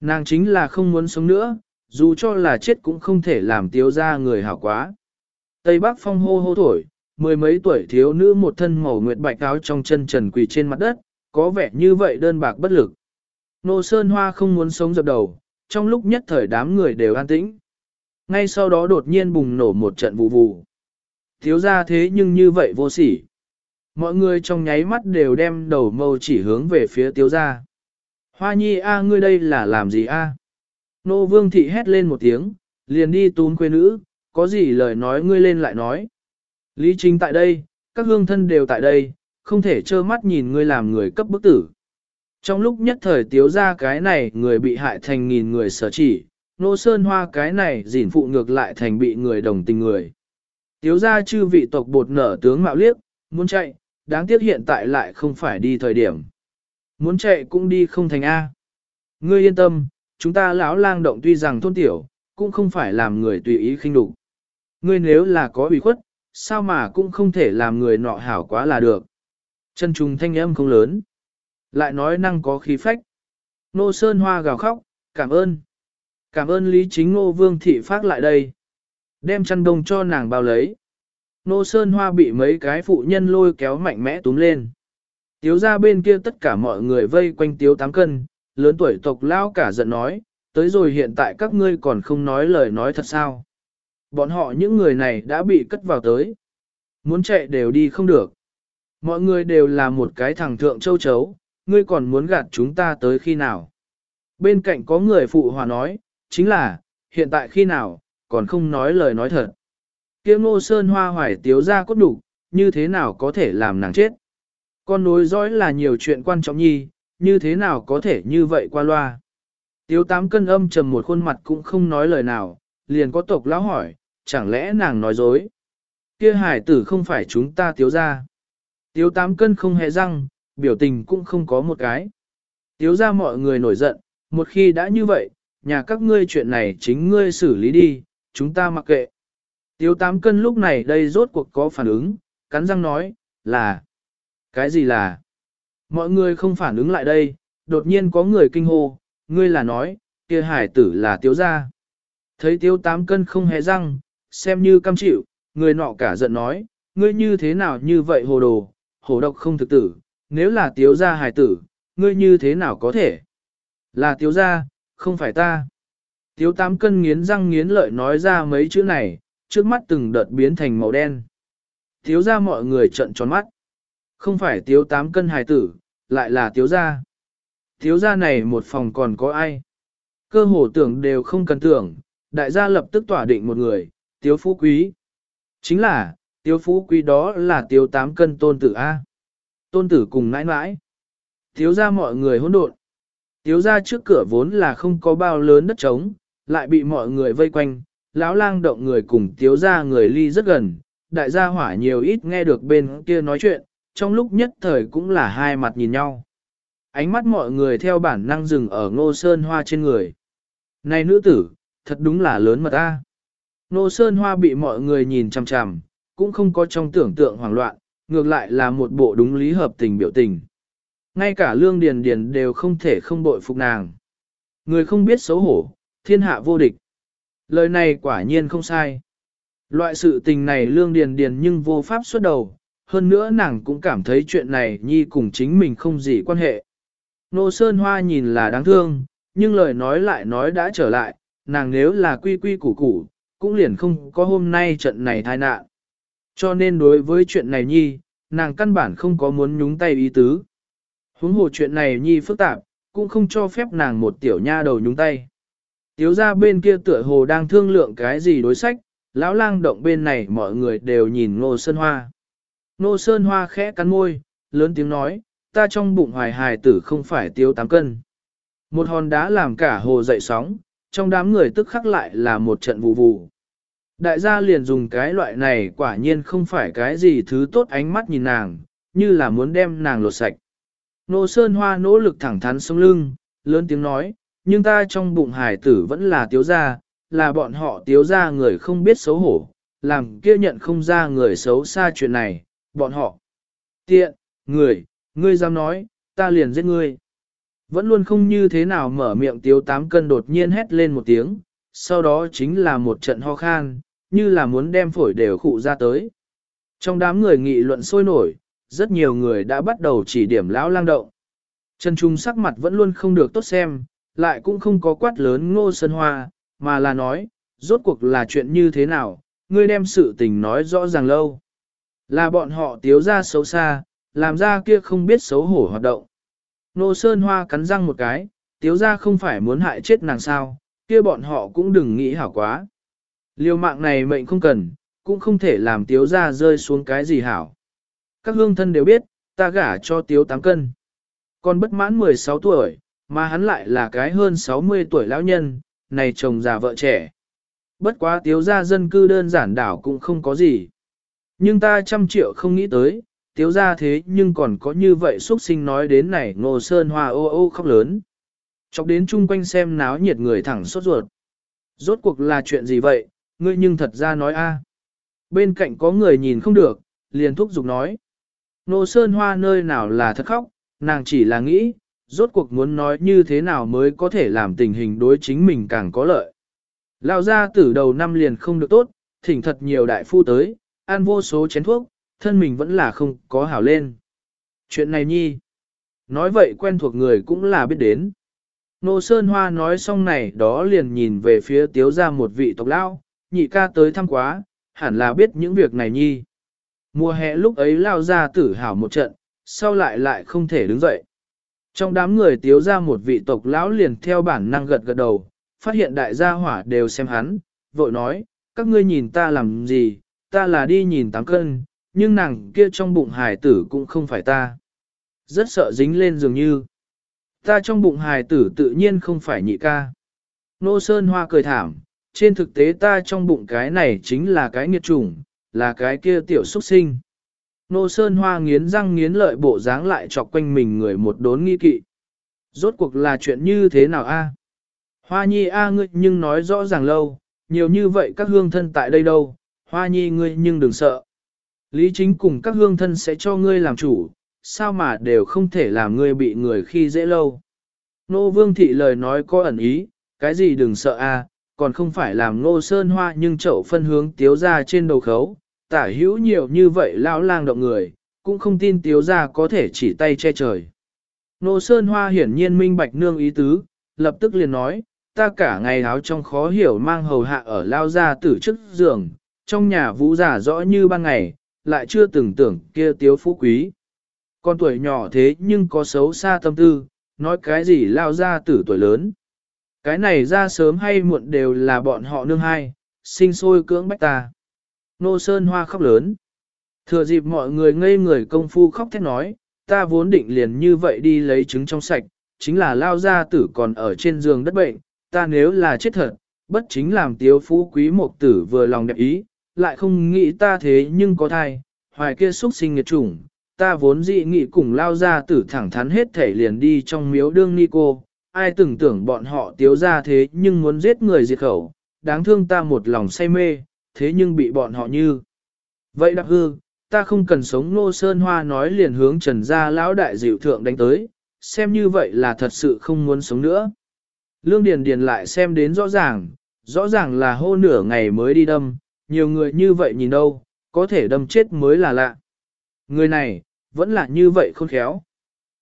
Nàng chính là không muốn sống nữa, dù cho là chết cũng không thể làm tiếu ra người hảo quá. Tây Bắc phong hô hô thổi, mười mấy tuổi thiếu nữ một thân màu nguyệt bạch áo trong chân trần quỳ trên mặt đất, có vẻ như vậy đơn bạc bất lực. Nô Sơn Hoa không muốn sống dập đầu, trong lúc nhất thời đám người đều an tĩnh. Ngay sau đó đột nhiên bùng nổ một trận vụ vụ. Thiếu ra thế nhưng như vậy vô sỉ. Mọi người trong nháy mắt đều đem đầu mâu chỉ hướng về phía tiếu gia. Hoa nhi a ngươi đây là làm gì a? Nô vương thị hét lên một tiếng, liền đi tún quê nữ, có gì lời nói ngươi lên lại nói. Lý chính tại đây, các hương thân đều tại đây, không thể trơ mắt nhìn ngươi làm người cấp bức tử. Trong lúc nhất thời tiếu ra cái này người bị hại thành nghìn người sở chỉ, nô sơn hoa cái này dỉn phụ ngược lại thành bị người đồng tình người. Tiếu ra chư vị tộc bột nở tướng mạo liếc, muốn chạy, đáng tiếc hiện tại lại không phải đi thời điểm. Muốn chạy cũng đi không thành A. Ngươi yên tâm, chúng ta lão lang động tuy rằng thôn tiểu, cũng không phải làm người tùy ý khinh đục. Ngươi nếu là có ủy khuất, sao mà cũng không thể làm người nọ hảo quá là được. Chân trùng thanh âm không lớn. Lại nói năng có khí phách. Nô Sơn Hoa gào khóc, cảm ơn. Cảm ơn Lý Chính Ngô Vương Thị phát lại đây. Đem chăn đông cho nàng bao lấy. Nô Sơn Hoa bị mấy cái phụ nhân lôi kéo mạnh mẽ túm lên. Tiếu ra bên kia tất cả mọi người vây quanh tiếu tám cân, lớn tuổi tộc lao cả giận nói, tới rồi hiện tại các ngươi còn không nói lời nói thật sao. Bọn họ những người này đã bị cất vào tới. Muốn chạy đều đi không được. Mọi người đều là một cái thằng thượng châu chấu, ngươi còn muốn gạt chúng ta tới khi nào. Bên cạnh có người phụ hòa nói, chính là, hiện tại khi nào, còn không nói lời nói thật. Kia ngô sơn hoa hoài tiếu ra cốt đủ, như thế nào có thể làm nàng chết. Con nối dõi là nhiều chuyện quan trọng nhi, như thế nào có thể như vậy qua loa. Tiếu tám cân âm trầm một khuôn mặt cũng không nói lời nào, liền có tộc lão hỏi, chẳng lẽ nàng nói dối. Kia hải tử không phải chúng ta tiếu ra. Tiếu tám cân không hề răng, biểu tình cũng không có một cái. Tiếu ra mọi người nổi giận, một khi đã như vậy, nhà các ngươi chuyện này chính ngươi xử lý đi, chúng ta mặc kệ. Tiêu tám cân lúc này đây rốt cuộc có phản ứng, cắn răng nói, là, cái gì là? Mọi người không phản ứng lại đây, đột nhiên có người kinh hô, ngươi là nói, kia hải tử là tiêu gia. Thấy tiêu tám cân không hề răng, xem như cam chịu, người nọ cả giận nói, ngươi như thế nào như vậy hồ đồ, hồ độc không thực tử, nếu là tiêu gia hải tử, ngươi như thế nào có thể? Là tiêu gia, không phải ta. Tiếu tám cân nghiến răng nghiến lợi nói ra mấy chữ này, trước mắt từng đợt biến thành màu đen. Tiếu gia mọi người trận tròn mắt. Không phải tiếu tám cân hài tử, lại là tiếu gia. Tiếu gia này một phòng còn có ai? Cơ hồ tưởng đều không cần tưởng, đại gia lập tức tỏa định một người, tiếu phú quý. Chính là, tiếu phú quý đó là tiếu tám cân tôn tử A. Tôn tử cùng nãi nãi. Tiếu gia mọi người hỗn độn. Tiếu gia trước cửa vốn là không có bao lớn đất trống, lại bị mọi người vây quanh, lão lang động người cùng tiếu gia người ly rất gần, đại gia hỏa nhiều ít nghe được bên kia nói chuyện, trong lúc nhất thời cũng là hai mặt nhìn nhau. Ánh mắt mọi người theo bản năng dừng ở ngô sơn hoa trên người. Này nữ tử, thật đúng là lớn mật ta. Ngô sơn hoa bị mọi người nhìn chằm chằm, cũng không có trong tưởng tượng hoảng loạn, ngược lại là một bộ đúng lý hợp tình biểu tình. Ngay cả lương điền điền đều không thể không bội phục nàng. Người không biết xấu hổ, thiên hạ vô địch. Lời này quả nhiên không sai. Loại sự tình này lương điền điền nhưng vô pháp xuất đầu, hơn nữa nàng cũng cảm thấy chuyện này nhi cùng chính mình không gì quan hệ. Nô Sơn Hoa nhìn là đáng thương, nhưng lời nói lại nói đã trở lại, nàng nếu là quy quy củ củ, cũng liền không có hôm nay trận này tai nạn. Cho nên đối với chuyện này nhi, nàng căn bản không có muốn nhúng tay ý tứ. Huống hồ chuyện này nhi phức tạp, cũng không cho phép nàng một tiểu nha đầu nhúng tay. Tiếu ra bên kia tựa hồ đang thương lượng cái gì đối sách, lão lang động bên này mọi người đều nhìn ngô sơn hoa. Ngô sơn hoa khẽ cắn môi, lớn tiếng nói, ta trong bụng hoài hài tử không phải tiếu tám cân. Một hòn đá làm cả hồ dậy sóng, trong đám người tức khắc lại là một trận vụ vụ. Đại gia liền dùng cái loại này quả nhiên không phải cái gì thứ tốt ánh mắt nhìn nàng, như là muốn đem nàng lột sạch. Nô Sơn Hoa nỗ lực thẳng thắn sống lưng, lớn tiếng nói, nhưng ta trong bụng hải tử vẫn là tiếu gia, là bọn họ tiếu gia người không biết xấu hổ, làm kia nhận không ra người xấu xa chuyện này, bọn họ. Tiện, người, ngươi dám nói, ta liền giết ngươi. Vẫn luôn không như thế nào mở miệng tiếu tám cân đột nhiên hét lên một tiếng, sau đó chính là một trận ho khan, như là muốn đem phổi đều khụ ra tới. Trong đám người nghị luận sôi nổi, rất nhiều người đã bắt đầu chỉ điểm lão lang động. Trần Trung sắc mặt vẫn luôn không được tốt xem, lại cũng không có quát lớn ngô sơn hoa, mà là nói, rốt cuộc là chuyện như thế nào, ngươi đem sự tình nói rõ ràng lâu. Là bọn họ tiếu ra xấu xa, làm ra kia không biết xấu hổ hoạt động. Nô Sơn Hoa cắn răng một cái, tiếu ra không phải muốn hại chết nàng sao, kia bọn họ cũng đừng nghĩ hảo quá. liều mạng này mệnh không cần, cũng không thể làm tiếu ra rơi xuống cái gì hảo. Các hương thân đều biết, ta gả cho tiếu 8 cân. Còn bất mãn 16 tuổi, mà hắn lại là cái hơn 60 tuổi lão nhân, này chồng già vợ trẻ. Bất quá tiếu gia dân cư đơn giản đảo cũng không có gì. Nhưng ta trăm triệu không nghĩ tới, tiếu gia thế nhưng còn có như vậy xuất sinh nói đến này ngô sơn hoa ô ô khóc lớn. Chọc đến chung quanh xem náo nhiệt người thẳng sốt ruột. Rốt cuộc là chuyện gì vậy, ngươi nhưng thật ra nói a. Bên cạnh có người nhìn không được, liền thúc giục nói. Nô sơn hoa nơi nào là thật khóc, nàng chỉ là nghĩ, rốt cuộc muốn nói như thế nào mới có thể làm tình hình đối chính mình càng có lợi. Lao gia tử đầu năm liền không được tốt, thỉnh thật nhiều đại phu tới, ăn vô số chén thuốc, thân mình vẫn là không có hảo lên. Chuyện này nhi, nói vậy quen thuộc người cũng là biết đến. Nô Sơn Hoa nói xong này đó liền nhìn về phía tiếu ra một vị tộc lao, nhị ca tới thăm quá, hẳn là biết những việc này nhi. Mùa hè lúc ấy lao ra tử hảo một trận, sau lại lại không thể đứng dậy. Trong đám người tiếu ra một vị tộc lão liền theo bản năng gật gật đầu, phát hiện đại gia hỏa đều xem hắn, vội nói, các ngươi nhìn ta làm gì, ta là đi nhìn tám cân, nhưng nàng kia trong bụng hài tử cũng không phải ta. Rất sợ dính lên dường như. Ta trong bụng hài tử tự nhiên không phải nhị ca. Nô Sơn Hoa cười thảm, trên thực tế ta trong bụng cái này chính là cái nghiệt chủng, là cái kia tiểu xuất sinh. Nô Sơn Hoa nghiến răng nghiến lợi bộ dáng lại chọc quanh mình người một đốn nghi kỵ. Rốt cuộc là chuyện như thế nào a? Hoa nhi a ngươi nhưng nói rõ ràng lâu, nhiều như vậy các hương thân tại đây đâu, hoa nhi ngươi nhưng đừng sợ. Lý chính cùng các hương thân sẽ cho ngươi làm chủ, sao mà đều không thể làm ngươi bị người khi dễ lâu. Nô vương thị lời nói có ẩn ý, cái gì đừng sợ a, còn không phải làm nô sơn hoa nhưng chậu phân hướng tiếu ra trên đầu khấu, tả hữu nhiều như vậy lão lang động người, cũng không tin tiếu ra có thể chỉ tay che trời. Nô sơn hoa hiển nhiên minh bạch nương ý tứ, lập tức liền nói, ta cả ngày áo trong khó hiểu mang hầu hạ ở lao ra tử trước giường, trong nhà vũ giả rõ như ban ngày, lại chưa từng tưởng kia tiếu phú quý. Con tuổi nhỏ thế nhưng có xấu xa tâm tư, nói cái gì lao ra tử tuổi lớn. Cái này ra sớm hay muộn đều là bọn họ nương hai, sinh sôi cưỡng bách ta. Nô Sơn Hoa khóc lớn. Thừa dịp mọi người ngây người công phu khóc thét nói, ta vốn định liền như vậy đi lấy trứng trong sạch, chính là lao ra tử còn ở trên giường đất bệnh, ta nếu là chết thật, bất chính làm tiếu phú quý một tử vừa lòng đẹp ý, lại không nghĩ ta thế nhưng có thai, hoài kia xuất sinh nghiệt chủng, ta vốn dị nghị cùng lao ra tử thẳng thắn hết thể liền đi trong miếu đương ni cô, ai từng tưởng bọn họ tiếu ra thế nhưng muốn giết người diệt khẩu, đáng thương ta một lòng say mê, thế nhưng bị bọn họ như. Vậy đặc hư, ta không cần sống nô sơn hoa nói liền hướng trần gia lão đại dịu thượng đánh tới, xem như vậy là thật sự không muốn sống nữa. Lương Điền Điền lại xem đến rõ ràng, rõ ràng là hô nửa ngày mới đi đâm, nhiều người như vậy nhìn đâu, có thể đâm chết mới là lạ. Người này, vẫn là như vậy khôn khéo.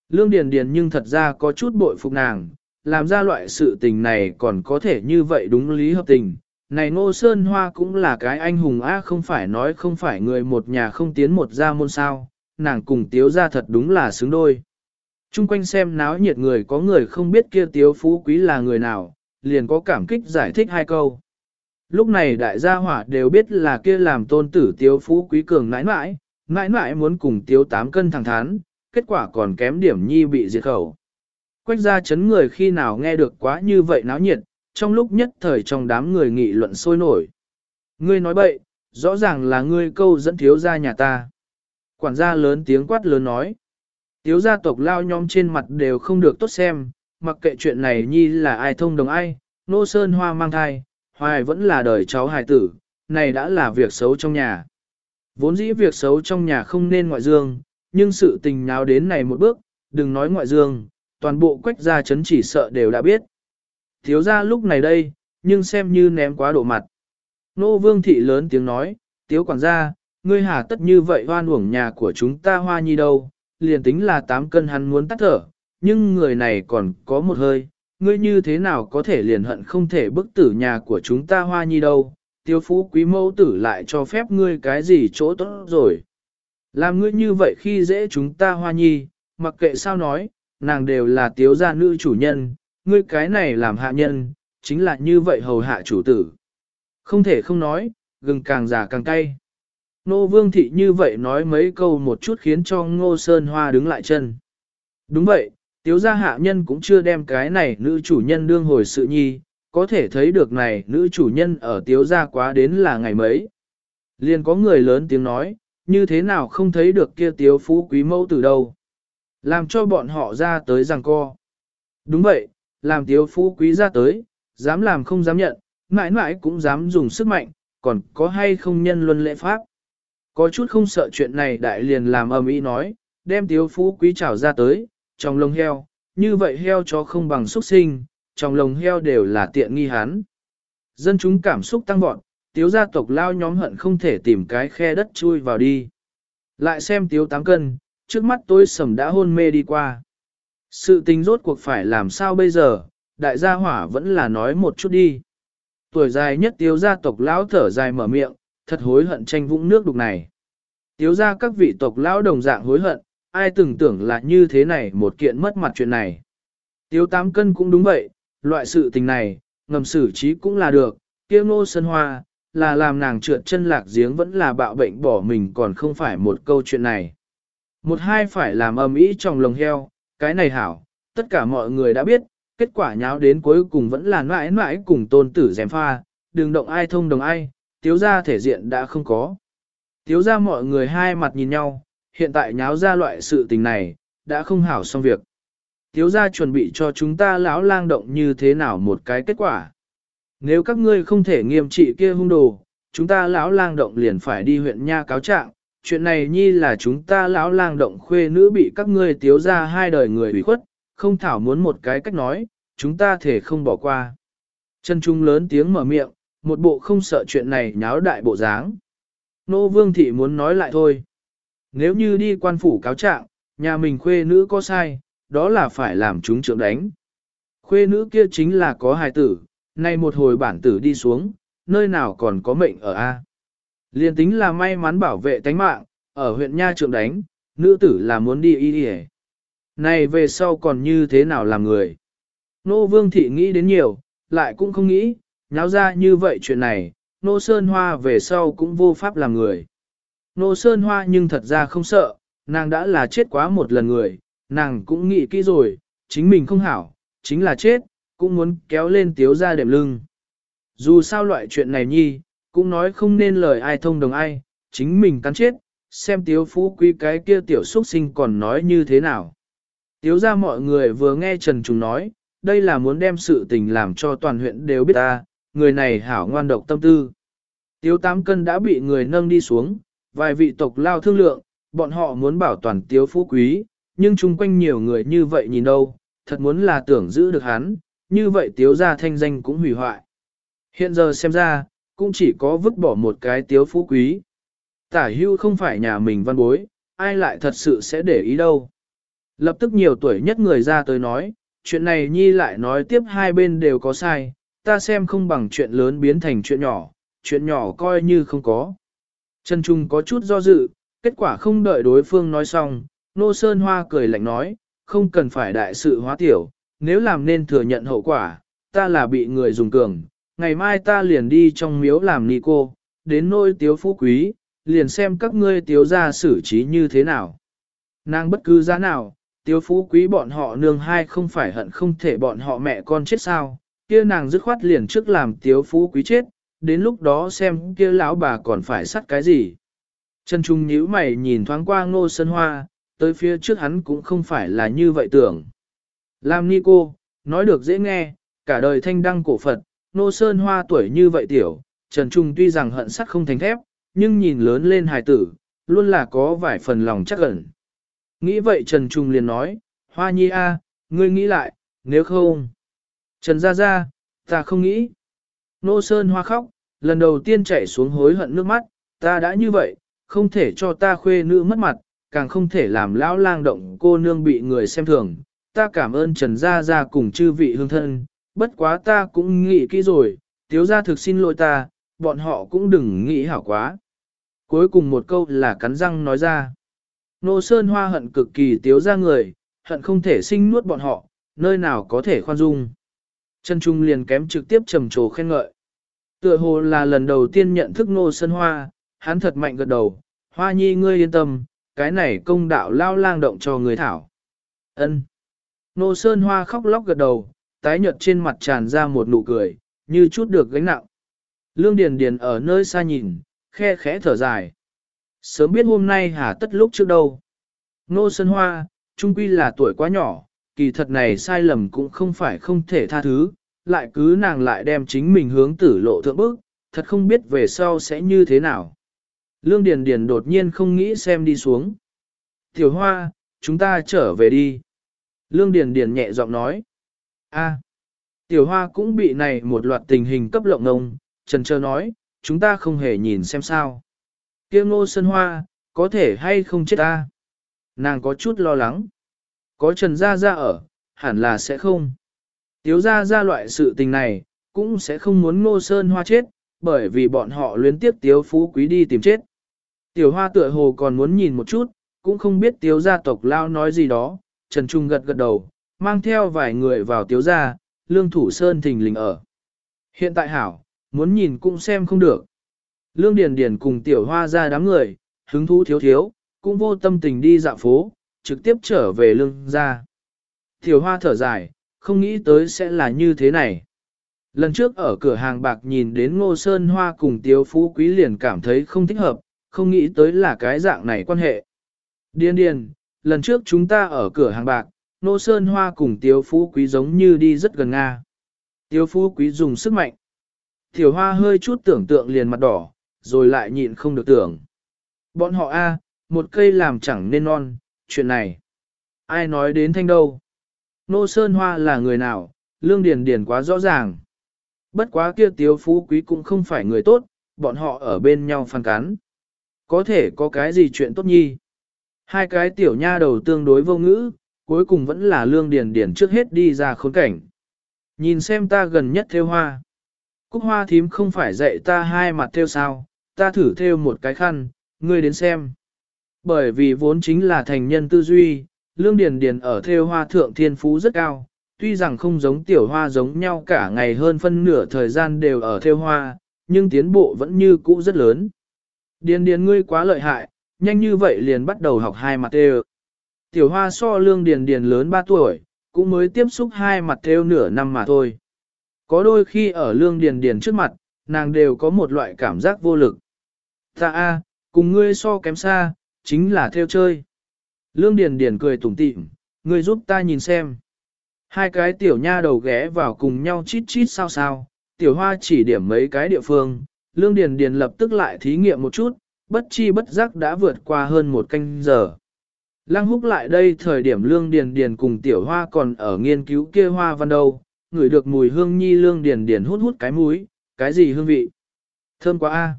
Lương Điền Điền nhưng thật ra có chút bội phục nàng, làm ra loại sự tình này còn có thể như vậy đúng lý hợp tình. Này Ngô Sơn Hoa cũng là cái anh hùng a không phải nói không phải người một nhà không tiến một gia môn sao, nàng cùng tiếu ra thật đúng là xứng đôi. Trung quanh xem náo nhiệt người có người không biết kia tiếu phú quý là người nào, liền có cảm kích giải thích hai câu. Lúc này đại gia hỏa đều biết là kia làm tôn tử tiếu phú quý cường nãi nãi, nãi nãi muốn cùng tiếu tám cân thẳng thắn, kết quả còn kém điểm nhi bị diệt khẩu. Quách gia chấn người khi nào nghe được quá như vậy náo nhiệt, trong lúc nhất thời trong đám người nghị luận sôi nổi. Ngươi nói bậy, rõ ràng là ngươi câu dẫn thiếu gia nhà ta. Quản gia lớn tiếng quát lớn nói. thiếu gia tộc lao nhóm trên mặt đều không được tốt xem, mặc kệ chuyện này nhi là ai thông đồng ai, nô sơn hoa mang thai, hoài vẫn là đời cháu hài tử, này đã là việc xấu trong nhà. Vốn dĩ việc xấu trong nhà không nên ngoại dương, nhưng sự tình nào đến này một bước, đừng nói ngoại dương, toàn bộ quách gia chấn chỉ sợ đều đã biết. Thiếu gia lúc này đây, nhưng xem như ném quá độ mặt. Nô vương thị lớn tiếng nói, tiếu quản gia, ngươi hà tất như vậy hoan uổng nhà của chúng ta hoa nhi đâu, liền tính là tám cân hắn muốn tắt thở, nhưng người này còn có một hơi, ngươi như thế nào có thể liền hận không thể bức tử nhà của chúng ta hoa nhi đâu, tiêu phú quý mẫu tử lại cho phép ngươi cái gì chỗ tốt rồi. Làm ngươi như vậy khi dễ chúng ta hoa nhi, mặc kệ sao nói, nàng đều là tiếu gia nữ chủ nhân, ngươi cái này làm hạ nhân, chính là như vậy hầu hạ chủ tử. Không thể không nói, gừng càng già càng cay. Nô Vương Thị như vậy nói mấy câu một chút khiến cho Ngô Sơn Hoa đứng lại chân. Đúng vậy, tiếu gia hạ nhân cũng chưa đem cái này nữ chủ nhân đương hồi sự nhi, có thể thấy được này nữ chủ nhân ở tiếu gia quá đến là ngày mấy. Liền có người lớn tiếng nói, như thế nào không thấy được kia tiếu phú quý mẫu từ đâu. Làm cho bọn họ ra tới rằng co. Đúng vậy, làm tiếu phú quý ra tới, dám làm không dám nhận, mãi mãi cũng dám dùng sức mạnh, còn có hay không nhân luân lễ pháp. Có chút không sợ chuyện này đại liền làm ầm ĩ nói, đem tiếu phú quý trảo ra tới, trong lông heo, như vậy heo cho không bằng xuất sinh, trong lồng heo đều là tiện nghi hắn. Dân chúng cảm xúc tăng vọt, tiếu gia tộc lao nhóm hận không thể tìm cái khe đất chui vào đi. Lại xem tiếu tám cân, trước mắt tôi sầm đã hôn mê đi qua. Sự tình rốt cuộc phải làm sao bây giờ, đại gia hỏa vẫn là nói một chút đi. Tuổi dài nhất tiếu gia tộc lão thở dài mở miệng, thật hối hận tranh vũng nước đục này. Tiếu gia các vị tộc lão đồng dạng hối hận, ai từng tưởng là như thế này một kiện mất mặt chuyện này. Tiếu tám cân cũng đúng vậy, loại sự tình này, ngầm xử trí cũng là được, kia ngô sân hoa, là làm nàng trượt chân lạc giếng vẫn là bạo bệnh bỏ mình còn không phải một câu chuyện này. Một hai phải làm âm ý trong lồng heo, cái này hảo, tất cả mọi người đã biết, kết quả nháo đến cuối cùng vẫn là mãi mãi cùng tôn tử dèm pha, đừng động ai thông đồng ai, tiếu ra thể diện đã không có. Tiếu ra mọi người hai mặt nhìn nhau, hiện tại nháo ra loại sự tình này, đã không hảo xong việc. Tiếu ra chuẩn bị cho chúng ta lão lang động như thế nào một cái kết quả. Nếu các ngươi không thể nghiêm trị kia hung đồ, chúng ta lão lang động liền phải đi huyện nha cáo trạng. Chuyện này nhi là chúng ta lão lang động khuê nữ bị các ngươi tiếu ra hai đời người ủy khuất, không thảo muốn một cái cách nói, chúng ta thể không bỏ qua. Chân trung lớn tiếng mở miệng, một bộ không sợ chuyện này nháo đại bộ dáng. Nô vương thị muốn nói lại thôi. Nếu như đi quan phủ cáo trạng, nhà mình khuê nữ có sai, đó là phải làm chúng trưởng đánh. Khuê nữ kia chính là có hài tử, nay một hồi bản tử đi xuống, nơi nào còn có mệnh ở A. Liên tính là may mắn bảo vệ tánh mạng, ở huyện Nha Trượng đánh, nữ tử là muốn đi y đi Này về sau còn như thế nào làm người? Nô Vương Thị nghĩ đến nhiều, lại cũng không nghĩ, nháo ra như vậy chuyện này, Nô Sơn Hoa về sau cũng vô pháp làm người. Nô Sơn Hoa nhưng thật ra không sợ, nàng đã là chết quá một lần người, nàng cũng nghĩ kỹ rồi, chính mình không hảo, chính là chết, cũng muốn kéo lên tiếu ra đệm lưng. Dù sao loại chuyện này nhi, cũng nói không nên lời ai thông đồng ai, chính mình cắn chết, xem tiếu phú quý cái kia tiểu xuất sinh còn nói như thế nào. Tiếu ra mọi người vừa nghe Trần Trùng nói, đây là muốn đem sự tình làm cho toàn huyện đều biết ta, người này hảo ngoan độc tâm tư. Tiếu tám cân đã bị người nâng đi xuống, vài vị tộc lao thương lượng, bọn họ muốn bảo toàn tiếu phú quý, nhưng chung quanh nhiều người như vậy nhìn đâu, thật muốn là tưởng giữ được hắn, như vậy tiếu ra thanh danh cũng hủy hoại. Hiện giờ xem ra, cũng chỉ có vứt bỏ một cái tiếu phú quý. Tả hưu không phải nhà mình văn bối, ai lại thật sự sẽ để ý đâu. Lập tức nhiều tuổi nhất người ra tới nói, chuyện này nhi lại nói tiếp hai bên đều có sai, ta xem không bằng chuyện lớn biến thành chuyện nhỏ, chuyện nhỏ coi như không có. Trần Trung có chút do dự, kết quả không đợi đối phương nói xong, Nô Sơn Hoa cười lạnh nói, không cần phải đại sự hóa tiểu, nếu làm nên thừa nhận hậu quả, ta là bị người dùng cường, ngày mai ta liền đi trong miếu làm ni cô, đến nôi tiếu phú quý, liền xem các ngươi tiếu ra xử trí như thế nào. Nàng bất cứ giá nào, tiếu phú quý bọn họ nương hai không phải hận không thể bọn họ mẹ con chết sao, kia nàng dứt khoát liền trước làm tiếu phú quý chết, đến lúc đó xem kia lão bà còn phải sắt cái gì. Trần Trung nhíu mày nhìn thoáng qua ngô sân hoa, tới phía trước hắn cũng không phải là như vậy tưởng. Làm ni cô, nói được dễ nghe, cả đời thanh đăng cổ Phật, nô sơn hoa tuổi như vậy tiểu, Trần Trung tuy rằng hận sắt không thành thép, nhưng nhìn lớn lên hài tử, luôn là có vài phần lòng chắc ẩn. Nghĩ vậy Trần Trung liền nói, Hoa Nhi a, ngươi nghĩ lại, nếu không. Trần Gia Gia, ta không nghĩ. Nô Sơn Hoa khóc, lần đầu tiên chạy xuống hối hận nước mắt, ta đã như vậy, không thể cho ta khuê nữ mất mặt, càng không thể làm lão lang động cô nương bị người xem thường. Ta cảm ơn Trần Gia Gia cùng chư vị hương thân, bất quá ta cũng nghĩ kỹ rồi, tiếu gia thực xin lỗi ta, bọn họ cũng đừng nghĩ hảo quá. Cuối cùng một câu là cắn răng nói ra. Nô Sơn Hoa hận cực kỳ tiếu ra người, hận không thể sinh nuốt bọn họ, nơi nào có thể khoan dung. Trần Trung liền kém trực tiếp trầm trồ khen ngợi. Tựa hồ là lần đầu tiên nhận thức Nô Sơn Hoa, hắn thật mạnh gật đầu, Hoa nhi ngươi yên tâm, cái này công đạo lao lang động cho người thảo. Ân. Nô Sơn Hoa khóc lóc gật đầu, tái nhợt trên mặt tràn ra một nụ cười, như chút được gánh nặng. Lương Điền Điền ở nơi xa nhìn, khe khẽ thở dài. Sớm biết hôm nay hà tất lúc trước đâu. Nô Sơn Hoa, trung quy là tuổi quá nhỏ, kỳ thật này sai lầm cũng không phải không thể tha thứ, lại cứ nàng lại đem chính mình hướng tử lộ thượng bức, thật không biết về sau sẽ như thế nào. Lương Điền Điền đột nhiên không nghĩ xem đi xuống. Tiểu Hoa, chúng ta trở về đi. Lương Điền Điền nhẹ giọng nói. A. Tiểu Hoa cũng bị này một loạt tình hình cấp lộng ngông, trần trơ nói, chúng ta không hề nhìn xem sao. kia ngô sơn hoa, có thể hay không chết ta? Nàng có chút lo lắng. Có Trần Gia Gia ở, hẳn là sẽ không. Tiếu Gia Gia loại sự tình này, cũng sẽ không muốn ngô sơn hoa chết, bởi vì bọn họ luyến tiếp tiếu phú quý đi tìm chết. Tiểu hoa tựa hồ còn muốn nhìn một chút, cũng không biết tiếu gia tộc lao nói gì đó, Trần Trung gật gật đầu, mang theo vài người vào tiếu gia, lương thủ sơn thình lình ở. Hiện tại hảo, muốn nhìn cũng xem không được. Lương Điền Điền cùng tiểu hoa ra đám người, hứng thú thiếu thiếu, cũng vô tâm tình đi dạo phố, trực tiếp trở về lương gia. Tiểu hoa thở dài, không nghĩ tới sẽ là như thế này. Lần trước ở cửa hàng bạc nhìn đến ngô sơn hoa cùng tiếu phú quý liền cảm thấy không thích hợp, không nghĩ tới là cái dạng này quan hệ. điền điền, lần trước chúng ta ở cửa hàng bạc, Nô sơn hoa cùng tiếu phú quý giống như đi rất gần Nga. Tiếu phú quý dùng sức mạnh. Tiểu hoa hơi chút tưởng tượng liền mặt đỏ, rồi lại nhịn không được tưởng. Bọn họ a, một cây làm chẳng nên non, chuyện này. Ai nói đến thanh đâu? Nô Sơn Hoa là người nào, lương điền điền quá rõ ràng. Bất quá kia tiếu phú quý cũng không phải người tốt, bọn họ ở bên nhau phàn cắn. Có thể có cái gì chuyện tốt nhi. Hai cái tiểu nha đầu tương đối vô ngữ, cuối cùng vẫn là lương điền điền trước hết đi ra khốn cảnh. Nhìn xem ta gần nhất theo hoa. Cúc hoa thím không phải dạy ta hai mặt theo sao, ta thử theo một cái khăn, ngươi đến xem. Bởi vì vốn chính là thành nhân tư duy, lương điền điền ở theo hoa thượng thiên phú rất cao, tuy rằng không giống tiểu hoa giống nhau cả ngày hơn phân nửa thời gian đều ở theo hoa, nhưng tiến bộ vẫn như cũ rất lớn. Điền điền ngươi quá lợi hại, nhanh như vậy liền bắt đầu học hai mặt theo. Tiểu hoa so lương điền điền lớn 3 tuổi, cũng mới tiếp xúc hai mặt theo nửa năm mà thôi. Có đôi khi ở lương điền điền trước mặt, nàng đều có một loại cảm giác vô lực. Ta a, cùng ngươi so kém xa, chính là theo chơi. Lương điền điền cười tủm tỉm, ngươi giúp ta nhìn xem. Hai cái tiểu nha đầu ghé vào cùng nhau chít chít sao sao, tiểu hoa chỉ điểm mấy cái địa phương, lương điền điền lập tức lại thí nghiệm một chút, bất chi bất giác đã vượt qua hơn một canh giờ. Lăng húc lại đây thời điểm lương điền điền cùng tiểu hoa còn ở nghiên cứu kia hoa văn đâu, ngửi được mùi hương nhi lương điền điền hút hút cái mũi, cái gì hương vị? Thơm quá a.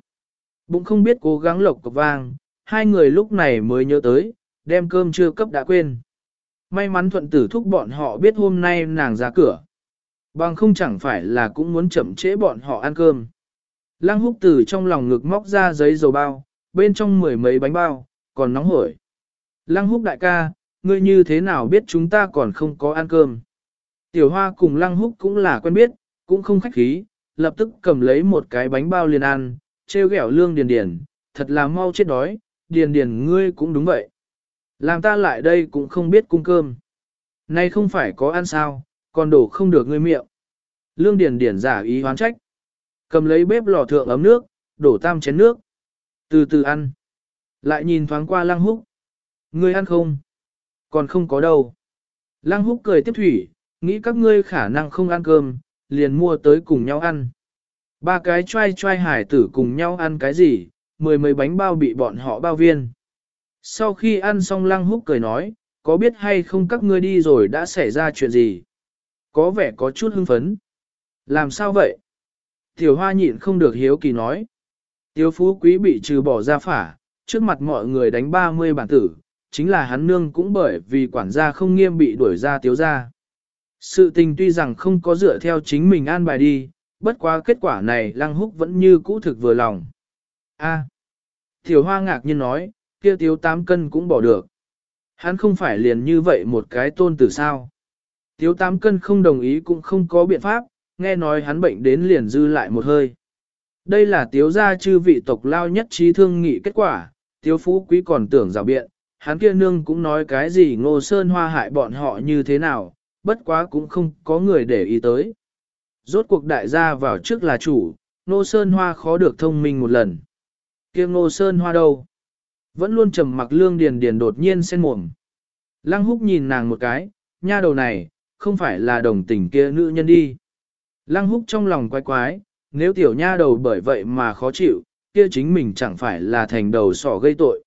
Bụng không biết cố gắng lộc cọc vang, hai người lúc này mới nhớ tới, đem cơm chưa cấp đã quên. May mắn thuận tử thúc bọn họ biết hôm nay nàng ra cửa. Bằng không chẳng phải là cũng muốn chậm trễ bọn họ ăn cơm. Lăng húc từ trong lòng ngực móc ra giấy dầu bao, bên trong mười mấy bánh bao, còn nóng hổi. Lăng húc đại ca, ngươi như thế nào biết chúng ta còn không có ăn cơm? Tiểu hoa cùng lăng húc cũng là quen biết, cũng không khách khí, lập tức cầm lấy một cái bánh bao liền ăn, treo gẻo lương điền điền, thật là mau chết đói, điền điền ngươi cũng đúng vậy. Làm ta lại đây cũng không biết cung cơm. Nay không phải có ăn sao, còn đổ không được ngươi miệng. Lương điền điền giả ý hoán trách. Cầm lấy bếp lò thượng ấm nước, đổ tam chén nước. Từ từ ăn. Lại nhìn thoáng qua lăng húc. Ngươi ăn không? Còn không có đâu. Lăng húc cười tiếp thủy, nghĩ các ngươi khả năng không ăn cơm, liền mua tới cùng nhau ăn. Ba cái trai trai hải tử cùng nhau ăn cái gì, mười mấy bánh bao bị bọn họ bao viên. Sau khi ăn xong lăng húc cười nói, có biết hay không các ngươi đi rồi đã xảy ra chuyện gì? Có vẻ có chút hưng phấn. Làm sao vậy? Tiểu hoa nhịn không được hiếu kỳ nói. Tiêu phú quý bị trừ bỏ ra phả, trước mặt mọi người đánh 30 bản tử, chính là hắn nương cũng bởi vì quản gia không nghiêm bị đuổi ra tiếu ra. Sự tình tuy rằng không có dựa theo chính mình an bài đi, bất quá kết quả này lăng húc vẫn như cũ thực vừa lòng. A. Tiểu hoa ngạc nhiên nói, kia tiếu tám cân cũng bỏ được. Hắn không phải liền như vậy một cái tôn tử sao. Tiếu tám cân không đồng ý cũng không có biện pháp, nghe nói hắn bệnh đến liền dư lại một hơi. Đây là tiếu gia chư vị tộc lao nhất trí thương nghị kết quả, tiếu phú quý còn tưởng rào biện, hắn kia nương cũng nói cái gì ngô sơn hoa hại bọn họ như thế nào, bất quá cũng không có người để ý tới. Rốt cuộc đại gia vào trước là chủ, ngô sơn hoa khó được thông minh một lần. kia ngô sơn hoa đâu? Vẫn luôn trầm mặc lương điền điền đột nhiên sen mồm. Lăng húc nhìn nàng một cái, nha đầu này, không phải là đồng tình kia nữ nhân đi. Lăng húc trong lòng quái quái, nếu tiểu nha đầu bởi vậy mà khó chịu, kia chính mình chẳng phải là thành đầu sỏ gây tội.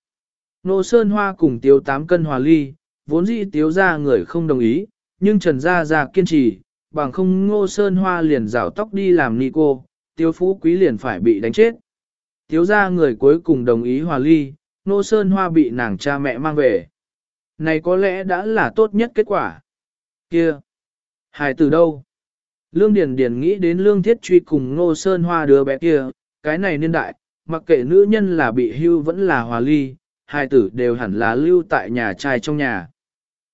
Nô Sơn Hoa cùng Tiếu tám cân hòa ly, vốn dĩ Tiếu ra người không đồng ý, nhưng Trần Gia Gia kiên trì, bằng không Ngô Sơn Hoa liền rảo tóc đi làm ni cô, Tiếu Phú Quý liền phải bị đánh chết. tiếu ra người cuối cùng đồng ý hòa ly, nô sơn hoa bị nàng cha mẹ mang về. Này có lẽ đã là tốt nhất kết quả. Kia! Hài từ đâu? Lương Điền Điền nghĩ đến Lương Thiết Truy cùng Ngô Sơn Hoa đứa bé kia, cái này niên đại, mặc kệ nữ nhân là bị hưu vẫn là hòa ly, hai tử đều hẳn là lưu tại nhà trai trong nhà.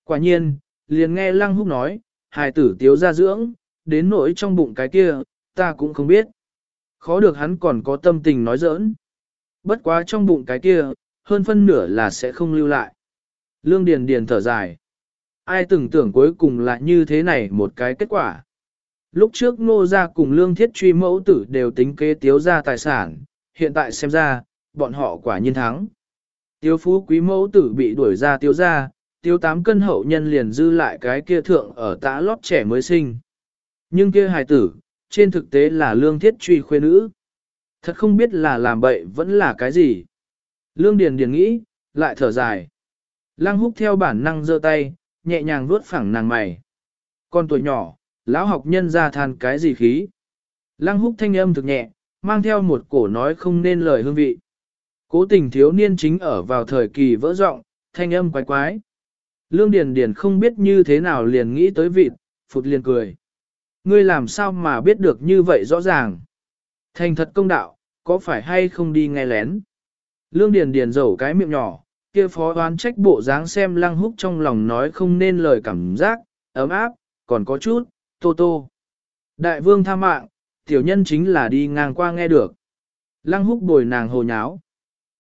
Quả nhiên, liền nghe Lăng Húc nói, hai tử tiếu ra dưỡng, đến nỗi trong bụng cái kia, ta cũng không biết. Khó được hắn còn có tâm tình nói giỡn. Bất quá trong bụng cái kia, hơn phân nửa là sẽ không lưu lại. Lương Điền Điền thở dài. Ai từng tưởng cuối cùng là như thế này một cái kết quả. Lúc trước Ngô gia cùng lương thiết truy mẫu tử đều tính kế tiếu ra tài sản, hiện tại xem ra, bọn họ quả nhiên thắng. Tiêu phú quý mẫu tử bị đuổi ra tiêu ra, tiêu tám cân hậu nhân liền dư lại cái kia thượng ở tã lót trẻ mới sinh. Nhưng kia hài tử, trên thực tế là lương thiết truy khuê nữ. Thật không biết là làm bậy vẫn là cái gì. Lương Điền Điền nghĩ, lại thở dài. Lăng húc theo bản năng giơ tay, nhẹ nhàng vuốt phẳng nàng mày. Con tuổi nhỏ, lão học nhân ra than cái gì khí. Lăng húc thanh âm thực nhẹ, mang theo một cổ nói không nên lời hương vị. Cố tình thiếu niên chính ở vào thời kỳ vỡ rộng, thanh âm quái quái. Lương Điền Điền không biết như thế nào liền nghĩ tới vịt, phụt liền cười. Ngươi làm sao mà biết được như vậy rõ ràng? Thành thật công đạo, có phải hay không đi nghe lén? Lương Điền Điền rầu cái miệng nhỏ, kia phó đoán trách bộ dáng xem lăng húc trong lòng nói không nên lời cảm giác, ấm áp, còn có chút, tô tô. Đại vương tha mạng, tiểu nhân chính là đi ngang qua nghe được. Lăng húc bồi nàng hồ nháo.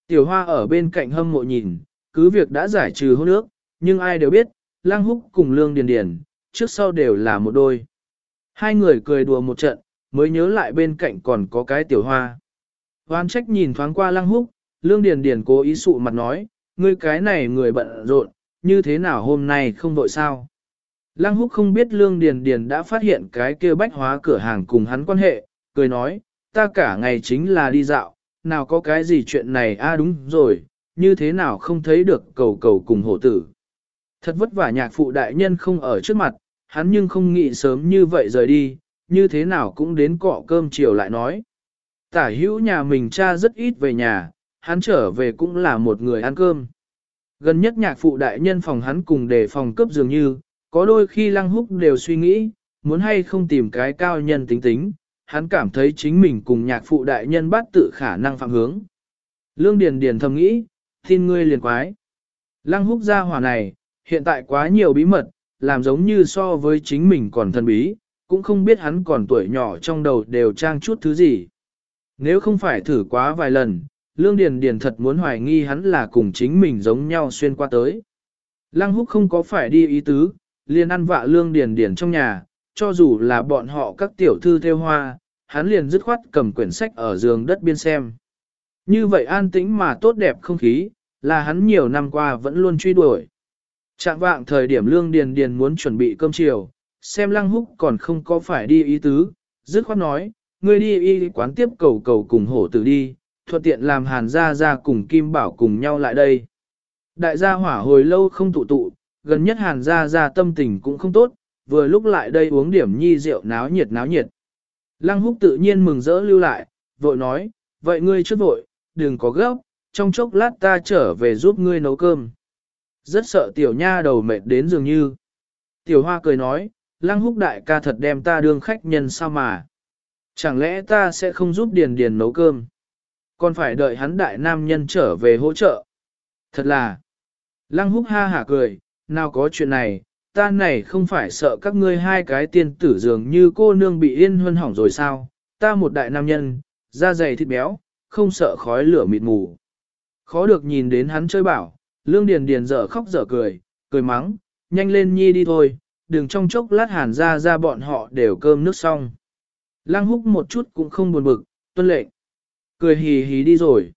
Tiểu hoa ở bên cạnh hâm mộ nhìn, cứ việc đã giải trừ hôn nước, nhưng ai đều biết, Lang húc cùng lương điền điền, trước sau đều là một đôi. Hai người cười đùa một trận, mới nhớ lại bên cạnh còn có cái tiểu hoa. Hoan trách nhìn thoáng qua lăng húc, lương điền điền cố ý sụ mặt nói, ngươi cái này người bận rộn, như thế nào hôm nay không vội sao? Lăng húc không biết lương điền điền đã phát hiện cái kia bách hóa cửa hàng cùng hắn quan hệ, cười nói, ta cả ngày chính là đi dạo, nào có cái gì chuyện này a à đúng rồi, như thế nào không thấy được cầu cầu cùng hổ tử. Thật vất vả nhạc phụ đại nhân không ở trước mặt, hắn nhưng không nghĩ sớm như vậy rời đi, như thế nào cũng đến cọ cơm chiều lại nói. Tả hữu nhà mình cha rất ít về nhà, hắn trở về cũng là một người ăn cơm. Gần nhất nhạc phụ đại nhân phòng hắn cùng để phòng cướp dường như, có đôi khi lăng húc đều suy nghĩ, muốn hay không tìm cái cao nhân tính tính, hắn cảm thấy chính mình cùng nhạc phụ đại nhân bắt tự khả năng phạm hướng. Lương Điền Điền thầm nghĩ, tin ngươi liền quái. Lăng húc gia hỏa này, hiện tại quá nhiều bí mật, làm giống như so với chính mình còn thần bí, cũng không biết hắn còn tuổi nhỏ trong đầu đều trang chút thứ gì. Nếu không phải thử quá vài lần, Lương Điền Điền thật muốn hoài nghi hắn là cùng chính mình giống nhau xuyên qua tới. Lăng húc không có phải đi ý tứ, liền ăn vạ Lương Điền Điền trong nhà, cho dù là bọn họ các tiểu thư theo hoa, hắn liền dứt khoát cầm quyển sách ở giường đất biên xem. Như vậy an tĩnh mà tốt đẹp không khí, là hắn nhiều năm qua vẫn luôn truy đuổi. Trạng vạng thời điểm Lương Điền Điền muốn chuẩn bị cơm chiều, xem Lăng Húc còn không có phải đi ý tứ, dứt khoát nói, ngươi đi y quán tiếp cầu cầu cùng hổ tử đi, thuận tiện làm hàn gia gia cùng Kim Bảo cùng nhau lại đây. Đại gia hỏa hồi lâu không tụ tụ, gần nhất hàn gia gia tâm tình cũng không tốt, vừa lúc lại đây uống điểm nhi rượu náo nhiệt náo nhiệt. Lăng húc tự nhiên mừng rỡ lưu lại, vội nói, vậy ngươi trước vội, đừng có gấp, trong chốc lát ta trở về giúp ngươi nấu cơm. Rất sợ tiểu nha đầu mệt đến dường như. Tiểu hoa cười nói, lăng húc đại ca thật đem ta đương khách nhân sao mà. Chẳng lẽ ta sẽ không giúp điền điền nấu cơm? Còn phải đợi hắn đại nam nhân trở về hỗ trợ. Thật là, lăng húc ha hả cười, nào có chuyện này, ta này không phải sợ các ngươi hai cái tiên tử dường như cô nương bị yên huân hỏng rồi sao, ta một đại nam nhân, da dày thịt béo, không sợ khói lửa mịt mù. Khó được nhìn đến hắn chơi bảo, lương điền điền dở khóc dở cười, cười mắng, nhanh lên nhi đi thôi, đừng trong chốc lát hàn ra ra bọn họ đều cơm nước xong. Lăng húc một chút cũng không buồn bực, tuân lệnh. Cười hì hì đi rồi.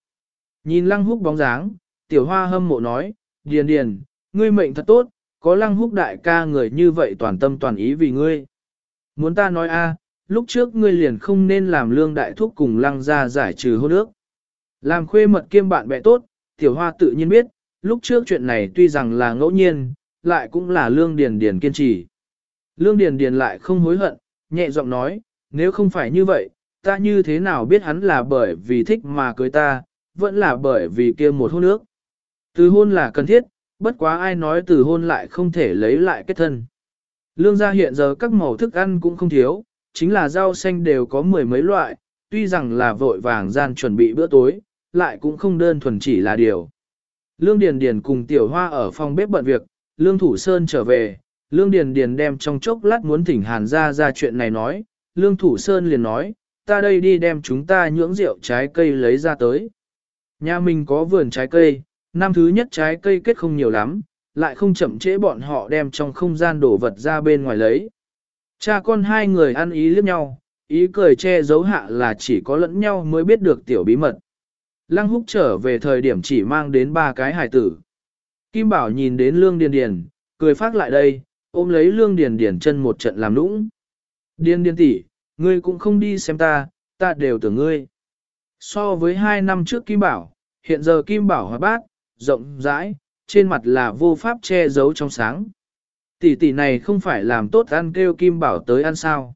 Nhìn lăng húc bóng dáng, tiểu hoa hâm mộ nói, điền điền, ngươi mệnh thật tốt, có lăng húc đại ca người như vậy toàn tâm toàn ý vì ngươi. Muốn ta nói a, à, lúc trước ngươi liền không nên làm lương đại thúc cùng lăng ra giải trừ hôn ước. Làm khuê mật kiêm bạn bè tốt, tiểu hoa tự nhiên biết, lúc trước chuyện này tuy rằng là ngẫu nhiên, lại cũng là lương điền điền kiên trì. Lương điền điền lại không hối hận, nhẹ giọng nói, nếu không phải như vậy, ta như thế nào biết hắn là bởi vì thích mà cưới ta, vẫn là bởi vì kia một hôn nước. Từ hôn là cần thiết, bất quá ai nói từ hôn lại không thể lấy lại kết thân. Lương gia hiện giờ các màu thức ăn cũng không thiếu, chính là rau xanh đều có mười mấy loại, tuy rằng là vội vàng gian chuẩn bị bữa tối, lại cũng không đơn thuần chỉ là điều. Lương Điền Điền cùng Tiểu Hoa ở phòng bếp bận việc, Lương Thủ Sơn trở về, Lương Điền Điền đem trong chốc lát muốn thỉnh Hàn gia ra chuyện này nói, Lương Thủ Sơn liền nói, ta đây đi đem chúng ta nhưỡng rượu trái cây lấy ra tới. Nhà mình có vườn trái cây, năm thứ nhất trái cây kết không nhiều lắm, lại không chậm trễ bọn họ đem trong không gian đổ vật ra bên ngoài lấy. Cha con hai người ăn ý liếc nhau, ý cười che giấu hạ là chỉ có lẫn nhau mới biết được tiểu bí mật. Lăng húc trở về thời điểm chỉ mang đến ba cái hài tử. Kim Bảo nhìn đến Lương Điền Điền, cười phát lại đây, ôm lấy Lương Điền Điền chân một trận làm nũng. Điền Điền tỷ, ngươi cũng không đi xem ta, ta đều tưởng ngươi. So với hai năm trước Kim Bảo, hiện giờ Kim Bảo hóa bát, rộng rãi, trên mặt là vô pháp che giấu trong sáng. Tỷ tỷ này không phải làm tốt ăn kêu Kim Bảo tới ăn sao.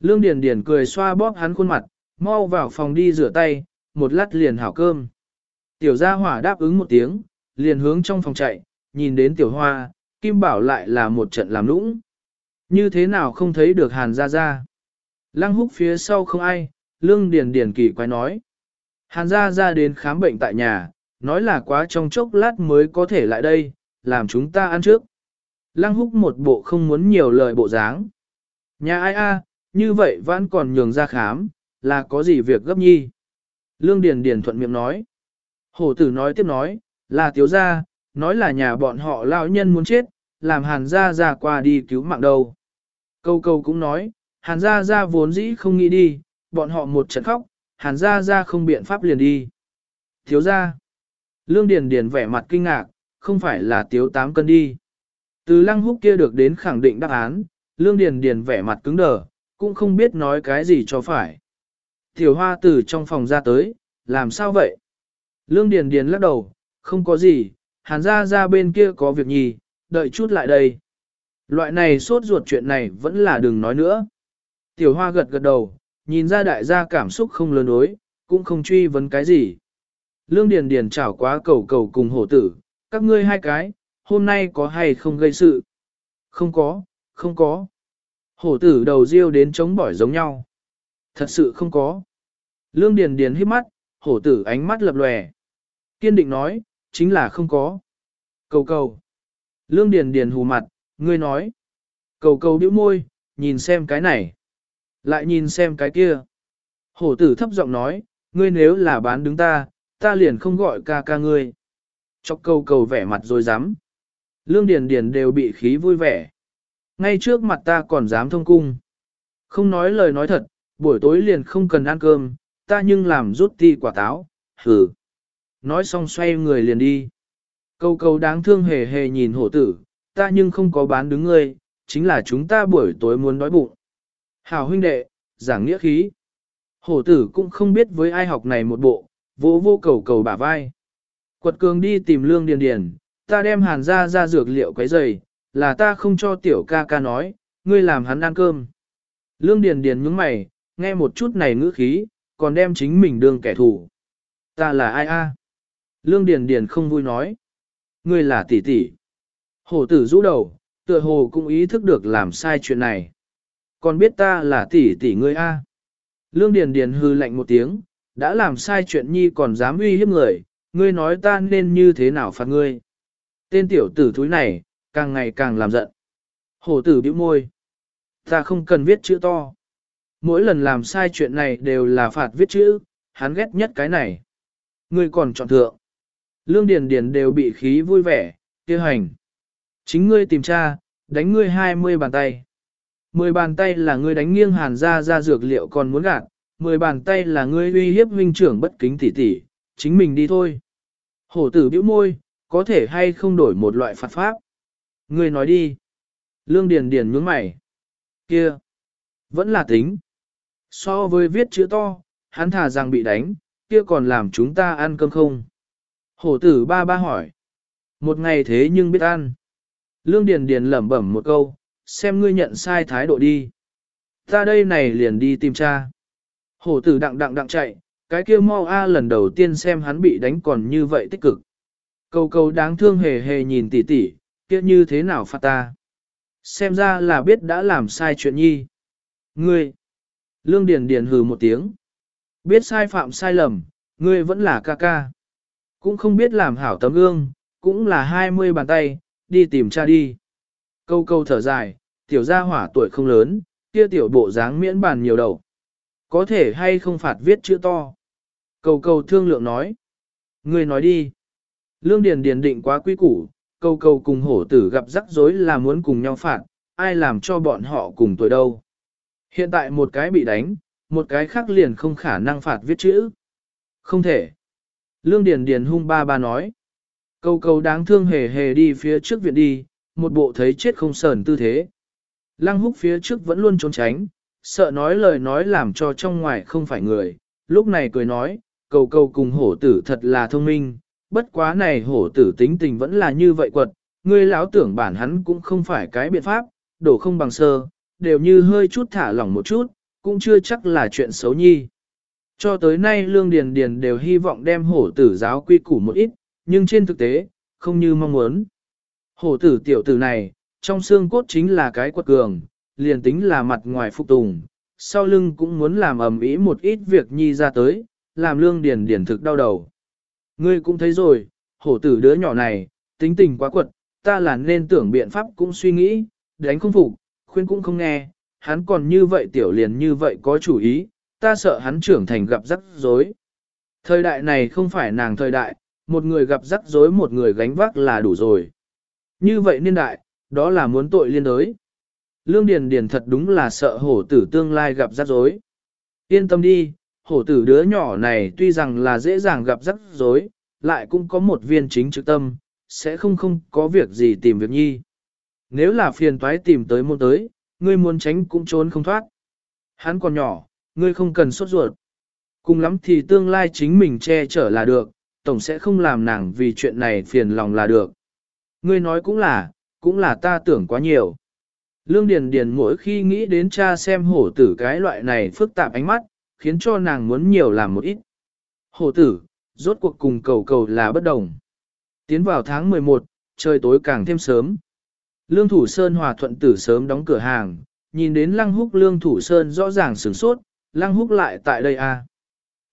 Lương Điền Điền cười xoa bóp hắn khuôn mặt, mau vào phòng đi rửa tay, một lát liền hảo cơm. Tiểu gia hỏa đáp ứng một tiếng, liền hướng trong phòng chạy, nhìn đến tiểu hoa, Kim Bảo lại là một trận làm lũng. Như thế nào không thấy được Hàn Gia Gia? Lăng húc phía sau không ai, Lương Điền Điền kỳ quái nói. Hàn Gia Gia đến khám bệnh tại nhà, nói là quá trong chốc lát mới có thể lại đây, làm chúng ta ăn trước. Lăng húc một bộ không muốn nhiều lời bộ dáng. Nhà ai a, như vậy vẫn còn nhường ra khám, là có gì việc gấp nhi. Lương Điền Điền thuận miệng nói. Hổ tử nói tiếp nói, là tiếu gia, nói là nhà bọn họ lão nhân muốn chết, làm hàn gia gia qua đi cứu mạng đâu. Câu câu cũng nói, hàn gia gia vốn dĩ không nghĩ đi, bọn họ một trận khóc, hàn gia gia không biện pháp liền đi. thiếu gia. Lương Điền Điền vẻ mặt kinh ngạc, không phải là tiếu tám cân đi. Từ lăng húc kia được đến khẳng định đáp án, Lương Điền Điền vẻ mặt cứng đờ, cũng không biết nói cái gì cho phải. Tiểu hoa từ trong phòng ra tới, làm sao vậy? Lương Điền Điền lắc đầu, không có gì, hàn ra ra bên kia có việc nhì, đợi chút lại đây. Loại này sốt ruột chuyện này vẫn là đừng nói nữa. Tiểu hoa gật gật đầu, nhìn ra đại gia cảm xúc không lớn đối, cũng không truy vấn cái gì. Lương Điền Điền chảo quá cầu cầu cùng hổ tử, các ngươi hai cái, hôm nay có hay không gây sự? Không có, không có. Hổ tử đầu riêu đến chống bỏi giống nhau. Thật sự không có. Lương Điền Điền hít mắt, hổ tử ánh mắt lập lòe. Kiên định nói, chính là không có. Cầu cầu. Lương Điền Điền hù mặt, ngươi nói. Cầu cầu bĩu môi, nhìn xem cái này. Lại nhìn xem cái kia. Hổ tử thấp giọng nói, ngươi nếu là bán đứng ta, ta liền không gọi ca ca ngươi. Chọc cầu cầu vẻ mặt rồi dám. Lương Điền Điền đều bị khí vui vẻ. Ngay trước mặt ta còn dám thông cung. Không nói lời nói thật, buổi tối liền không cần ăn cơm, ta nhưng làm rút ti quả táo, hừ. Nói xong xoay người liền đi. Câu câu đáng thương hề hề nhìn hổ tử, ta nhưng không có bán đứng ngươi, chính là chúng ta buổi tối muốn đói bụng. Hảo huynh đệ, giảng nghĩa khí. Hổ tử cũng không biết với ai học này một bộ, vỗ vô cầu cầu bả vai. Quật cường đi tìm lương điền điền, ta đem hàn ra ra dược liệu quấy giày, là ta không cho tiểu ca ca nói, ngươi làm hắn ăn cơm. Lương điền điền nhướng mày, nghe một chút này ngữ khí, còn đem chính mình đương kẻ thù. Ta là ai a? Lương Điền Điền không vui nói. Ngươi là tỷ tỷ. Hổ tử rũ đầu, tựa hồ cũng ý thức được làm sai chuyện này. Còn biết ta là tỷ tỷ ngươi a? Lương Điền Điền hư lạnh một tiếng, đã làm sai chuyện nhi còn dám uy hiếp người, ngươi nói ta nên như thế nào phạt ngươi. Tên tiểu tử thúi này, càng ngày càng làm giận. Hổ tử bĩu môi. Ta không cần viết chữ to. Mỗi lần làm sai chuyện này đều là phạt viết chữ, hắn ghét nhất cái này. Ngươi còn chọn thượng. Lương Điền Điền đều bị khí vui vẻ, kia hành. Chính ngươi tìm tra, đánh ngươi 20 bàn tay. 10 bàn tay là ngươi đánh nghiêng hàn ra ra dược liệu còn muốn gạt, 10 bàn tay là ngươi uy hiếp huynh trưởng bất kính tỉ tỉ, chính mình đi thôi. Hổ tử bĩu môi, có thể hay không đổi một loại phạt pháp. Ngươi nói đi. Lương Điền Điền nhướng mày. Kia. Vẫn là tính. So với viết chữ to, hắn thà rằng bị đánh, kia còn làm chúng ta ăn cơm không? Hổ tử ba ba hỏi. Một ngày thế nhưng biết ăn. Lương Điền Điền lẩm bẩm một câu, xem ngươi nhận sai thái độ đi. Ta đây này liền đi tìm cha. Hổ tử đặng đặng đặng chạy, cái kia mau a lần đầu tiên xem hắn bị đánh còn như vậy tích cực. Cầu cầu đáng thương hề hề nhìn tỉ tỉ, kia như thế nào phạt ta. Xem ra là biết đã làm sai chuyện nhi. Ngươi! Lương Điền Điền hừ một tiếng. Biết sai phạm sai lầm, ngươi vẫn là ca ca. Cũng không biết làm hảo tấm gương, cũng là hai mươi bàn tay, đi tìm cha đi. Câu câu thở dài, tiểu gia hỏa tuổi không lớn, kia tiểu bộ dáng miễn bàn nhiều đầu. Có thể hay không phạt viết chữ to. Cầu cầu thương lượng nói. người nói đi. Lương Điền Điền định quá quy củ, cầu cầu cùng hổ tử gặp rắc rối là muốn cùng nhau phạt, ai làm cho bọn họ cùng tuổi đâu. Hiện tại một cái bị đánh, một cái khác liền không khả năng phạt viết chữ. Không thể. Lương Điền Điền hung ba ba nói. Cầu cầu đáng thương hề hề đi phía trước viện đi, một bộ thấy chết không sờn tư thế. Lăng húc phía trước vẫn luôn trốn tránh, sợ nói lời nói làm cho trong ngoài không phải người, lúc này cười nói, cầu cầu cùng hổ tử thật là thông minh, bất quá này hổ tử tính tình vẫn là như vậy quật, ngươi lão tưởng bản hắn cũng không phải cái biện pháp, đổ không bằng sơ, đều như hơi chút thả lỏng một chút, cũng chưa chắc là chuyện xấu nhi. Cho tới nay Lương Điền Điền đều hy vọng đem hổ tử giáo quy củ một ít, nhưng trên thực tế, không như mong muốn. Hổ tử tiểu tử này, trong xương cốt chính là cái quật cường, liền tính là mặt ngoài phục tùng, sau lưng cũng muốn làm ầm ĩ một ít việc nhi ra tới, làm Lương Điền Điền thực đau đầu. Ngươi cũng thấy rồi, hổ tử đứa nhỏ này, tính tình quá quật, ta là nên tưởng biện pháp cũng suy nghĩ, đánh không phục, khuyên cũng không nghe, hắn còn như vậy tiểu liền như vậy có chủ ý, ta sợ hắn trưởng thành gặp rắc rối. Thời đại này không phải nàng thời đại, một người gặp rắc rối một người gánh vác là đủ rồi. Như vậy niên đại, đó là muốn tội liên đới. Lương Điền Điền thật đúng là sợ hổ tử tương lai gặp rắc rối. Yên tâm đi, hổ tử đứa nhỏ này tuy rằng là dễ dàng gặp rắc rối, lại cũng có một viên chính trực tâm, sẽ không không có việc gì tìm việc nhi. Nếu là phiền toái tìm tới môn tới, ngươi muốn tránh cũng trốn không thoát. Hắn còn nhỏ, ngươi không cần sốt ruột. Cùng lắm thì tương lai chính mình che chở là được, tổng sẽ không làm nàng vì chuyện này phiền lòng là được. Ngươi nói cũng là, cũng là ta tưởng quá nhiều. Lương Điền Điền mỗi khi nghĩ đến cha xem hổ tử cái loại này phức tạp ánh mắt, khiến cho nàng muốn nhiều làm một ít. Hổ tử, rốt cuộc cùng cầu cầu là bất đồng. Tiến vào tháng 11, trời tối càng thêm sớm. Lương Thủ Sơn hòa thuận tử sớm đóng cửa hàng, nhìn đến Lăng Húc Lương Thủ Sơn rõ ràng sửng sốt, Lăng Húc lại tại đây à.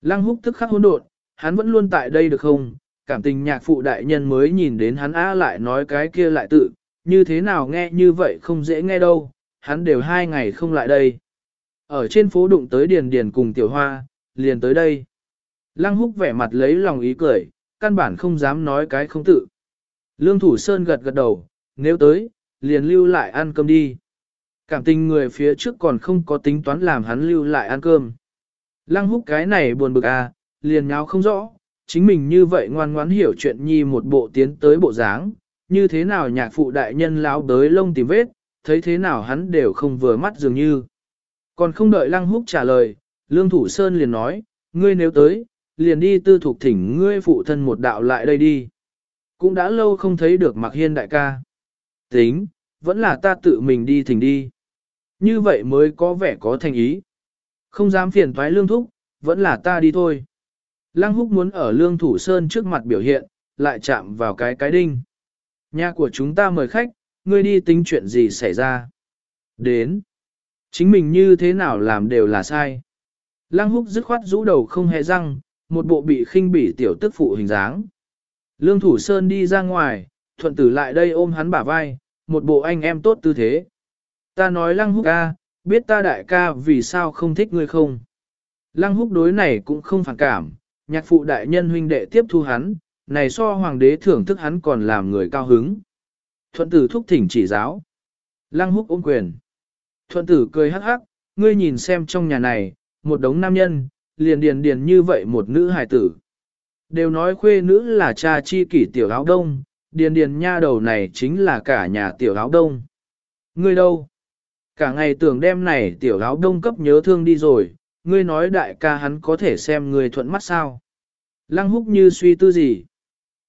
Lăng Húc tức khắc hỗn độn, hắn vẫn luôn tại đây được không? Cảm tình nhạc phụ đại nhân mới nhìn đến hắn á lại nói cái kia lại tự, như thế nào nghe như vậy không dễ nghe đâu, hắn đều hai ngày không lại đây. Ở trên phố đụng tới Điền Điền cùng Tiểu Hoa, liền tới đây. Lăng Húc vẻ mặt lấy lòng ý cười, căn bản không dám nói cái không tự. Lương Thủ Sơn gật gật đầu, nếu tới, liền lưu lại ăn cơm đi. Cảm tình người phía trước còn không có tính toán làm hắn lưu lại ăn cơm. Lăng húc cái này buồn bực à, liền nháo không rõ, chính mình như vậy ngoan ngoãn hiểu chuyện nhi một bộ tiến tới bộ dáng, như thế nào nhạc phụ đại nhân láo đới lông tìm vết, thấy thế nào hắn đều không vừa mắt dường như. Còn không đợi lăng húc trả lời, lương thủ sơn liền nói, ngươi nếu tới, liền đi tư thuộc thỉnh ngươi phụ thân một đạo lại đây đi. Cũng đã lâu không thấy được mặc hiên đại ca. Tính, vẫn là ta tự mình đi thỉnh đi. Như vậy mới có vẻ có thành ý. Không dám phiền thoái lương thúc, vẫn là ta đi thôi. Lăng húc muốn ở lương thủ sơn trước mặt biểu hiện, lại chạm vào cái cái đinh. Nhà của chúng ta mời khách, ngươi đi tính chuyện gì xảy ra. Đến. Chính mình như thế nào làm đều là sai. Lăng húc dứt khoát rũ đầu không hề răng, một bộ bị khinh bỉ tiểu tức phụ hình dáng. Lương thủ sơn đi ra ngoài, thuận tử lại đây ôm hắn bả vai, một bộ anh em tốt tư thế. Ta nói lăng húc ca, biết ta đại ca vì sao không thích ngươi không. Lăng húc đối này cũng không phản cảm, nhạc phụ đại nhân huynh đệ tiếp thu hắn, này so hoàng đế thưởng thức hắn còn làm người cao hứng. Thuận tử thúc thỉnh chỉ giáo. Lăng húc ôm quyền. Thuận tử cười hắc hắc, ngươi nhìn xem trong nhà này, một đống nam nhân, liền điền điền như vậy một nữ hài tử. Đều nói khuê nữ là cha chi kỷ tiểu áo đông, điền điền nha đầu này chính là cả nhà tiểu áo đông. Ngươi đâu? Cả ngày tưởng đêm này tiểu áo đông cấp nhớ thương đi rồi, ngươi nói đại ca hắn có thể xem ngươi thuận mắt sao? Lăng húc như suy tư gì?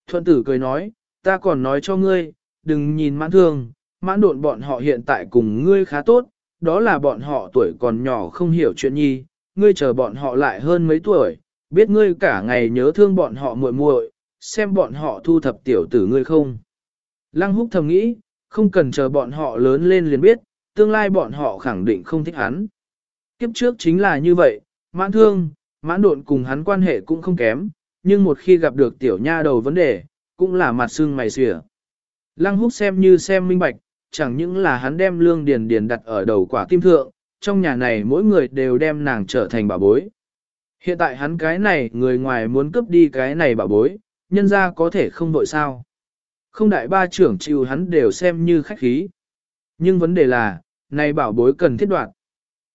Thuận tử cười nói, ta còn nói cho ngươi, đừng nhìn mãn thương, mãn độn bọn họ hiện tại cùng ngươi khá tốt, đó là bọn họ tuổi còn nhỏ không hiểu chuyện nhi, ngươi chờ bọn họ lại hơn mấy tuổi, biết ngươi cả ngày nhớ thương bọn họ muội muội, xem bọn họ thu thập tiểu tử ngươi không. Lăng húc thầm nghĩ, không cần chờ bọn họ lớn lên liền biết, tương lai bọn họ khẳng định không thích hắn. Kiếp trước chính là như vậy, mãn thương, mãn độn cùng hắn quan hệ cũng không kém, nhưng một khi gặp được tiểu nha đầu vấn đề, cũng là mặt xương mày xỉa. Lăng húc xem như xem minh bạch, chẳng những là hắn đem lương điền điền đặt ở đầu quả tim thượng, trong nhà này mỗi người đều đem nàng trở thành bà bối. Hiện tại hắn cái này người ngoài muốn cướp đi cái này bà bối, nhân ra có thể không vội sao. Không đại ba trưởng chịu hắn đều xem như khách khí. Nhưng vấn đề là, này bảo bối cần thiết đoạn.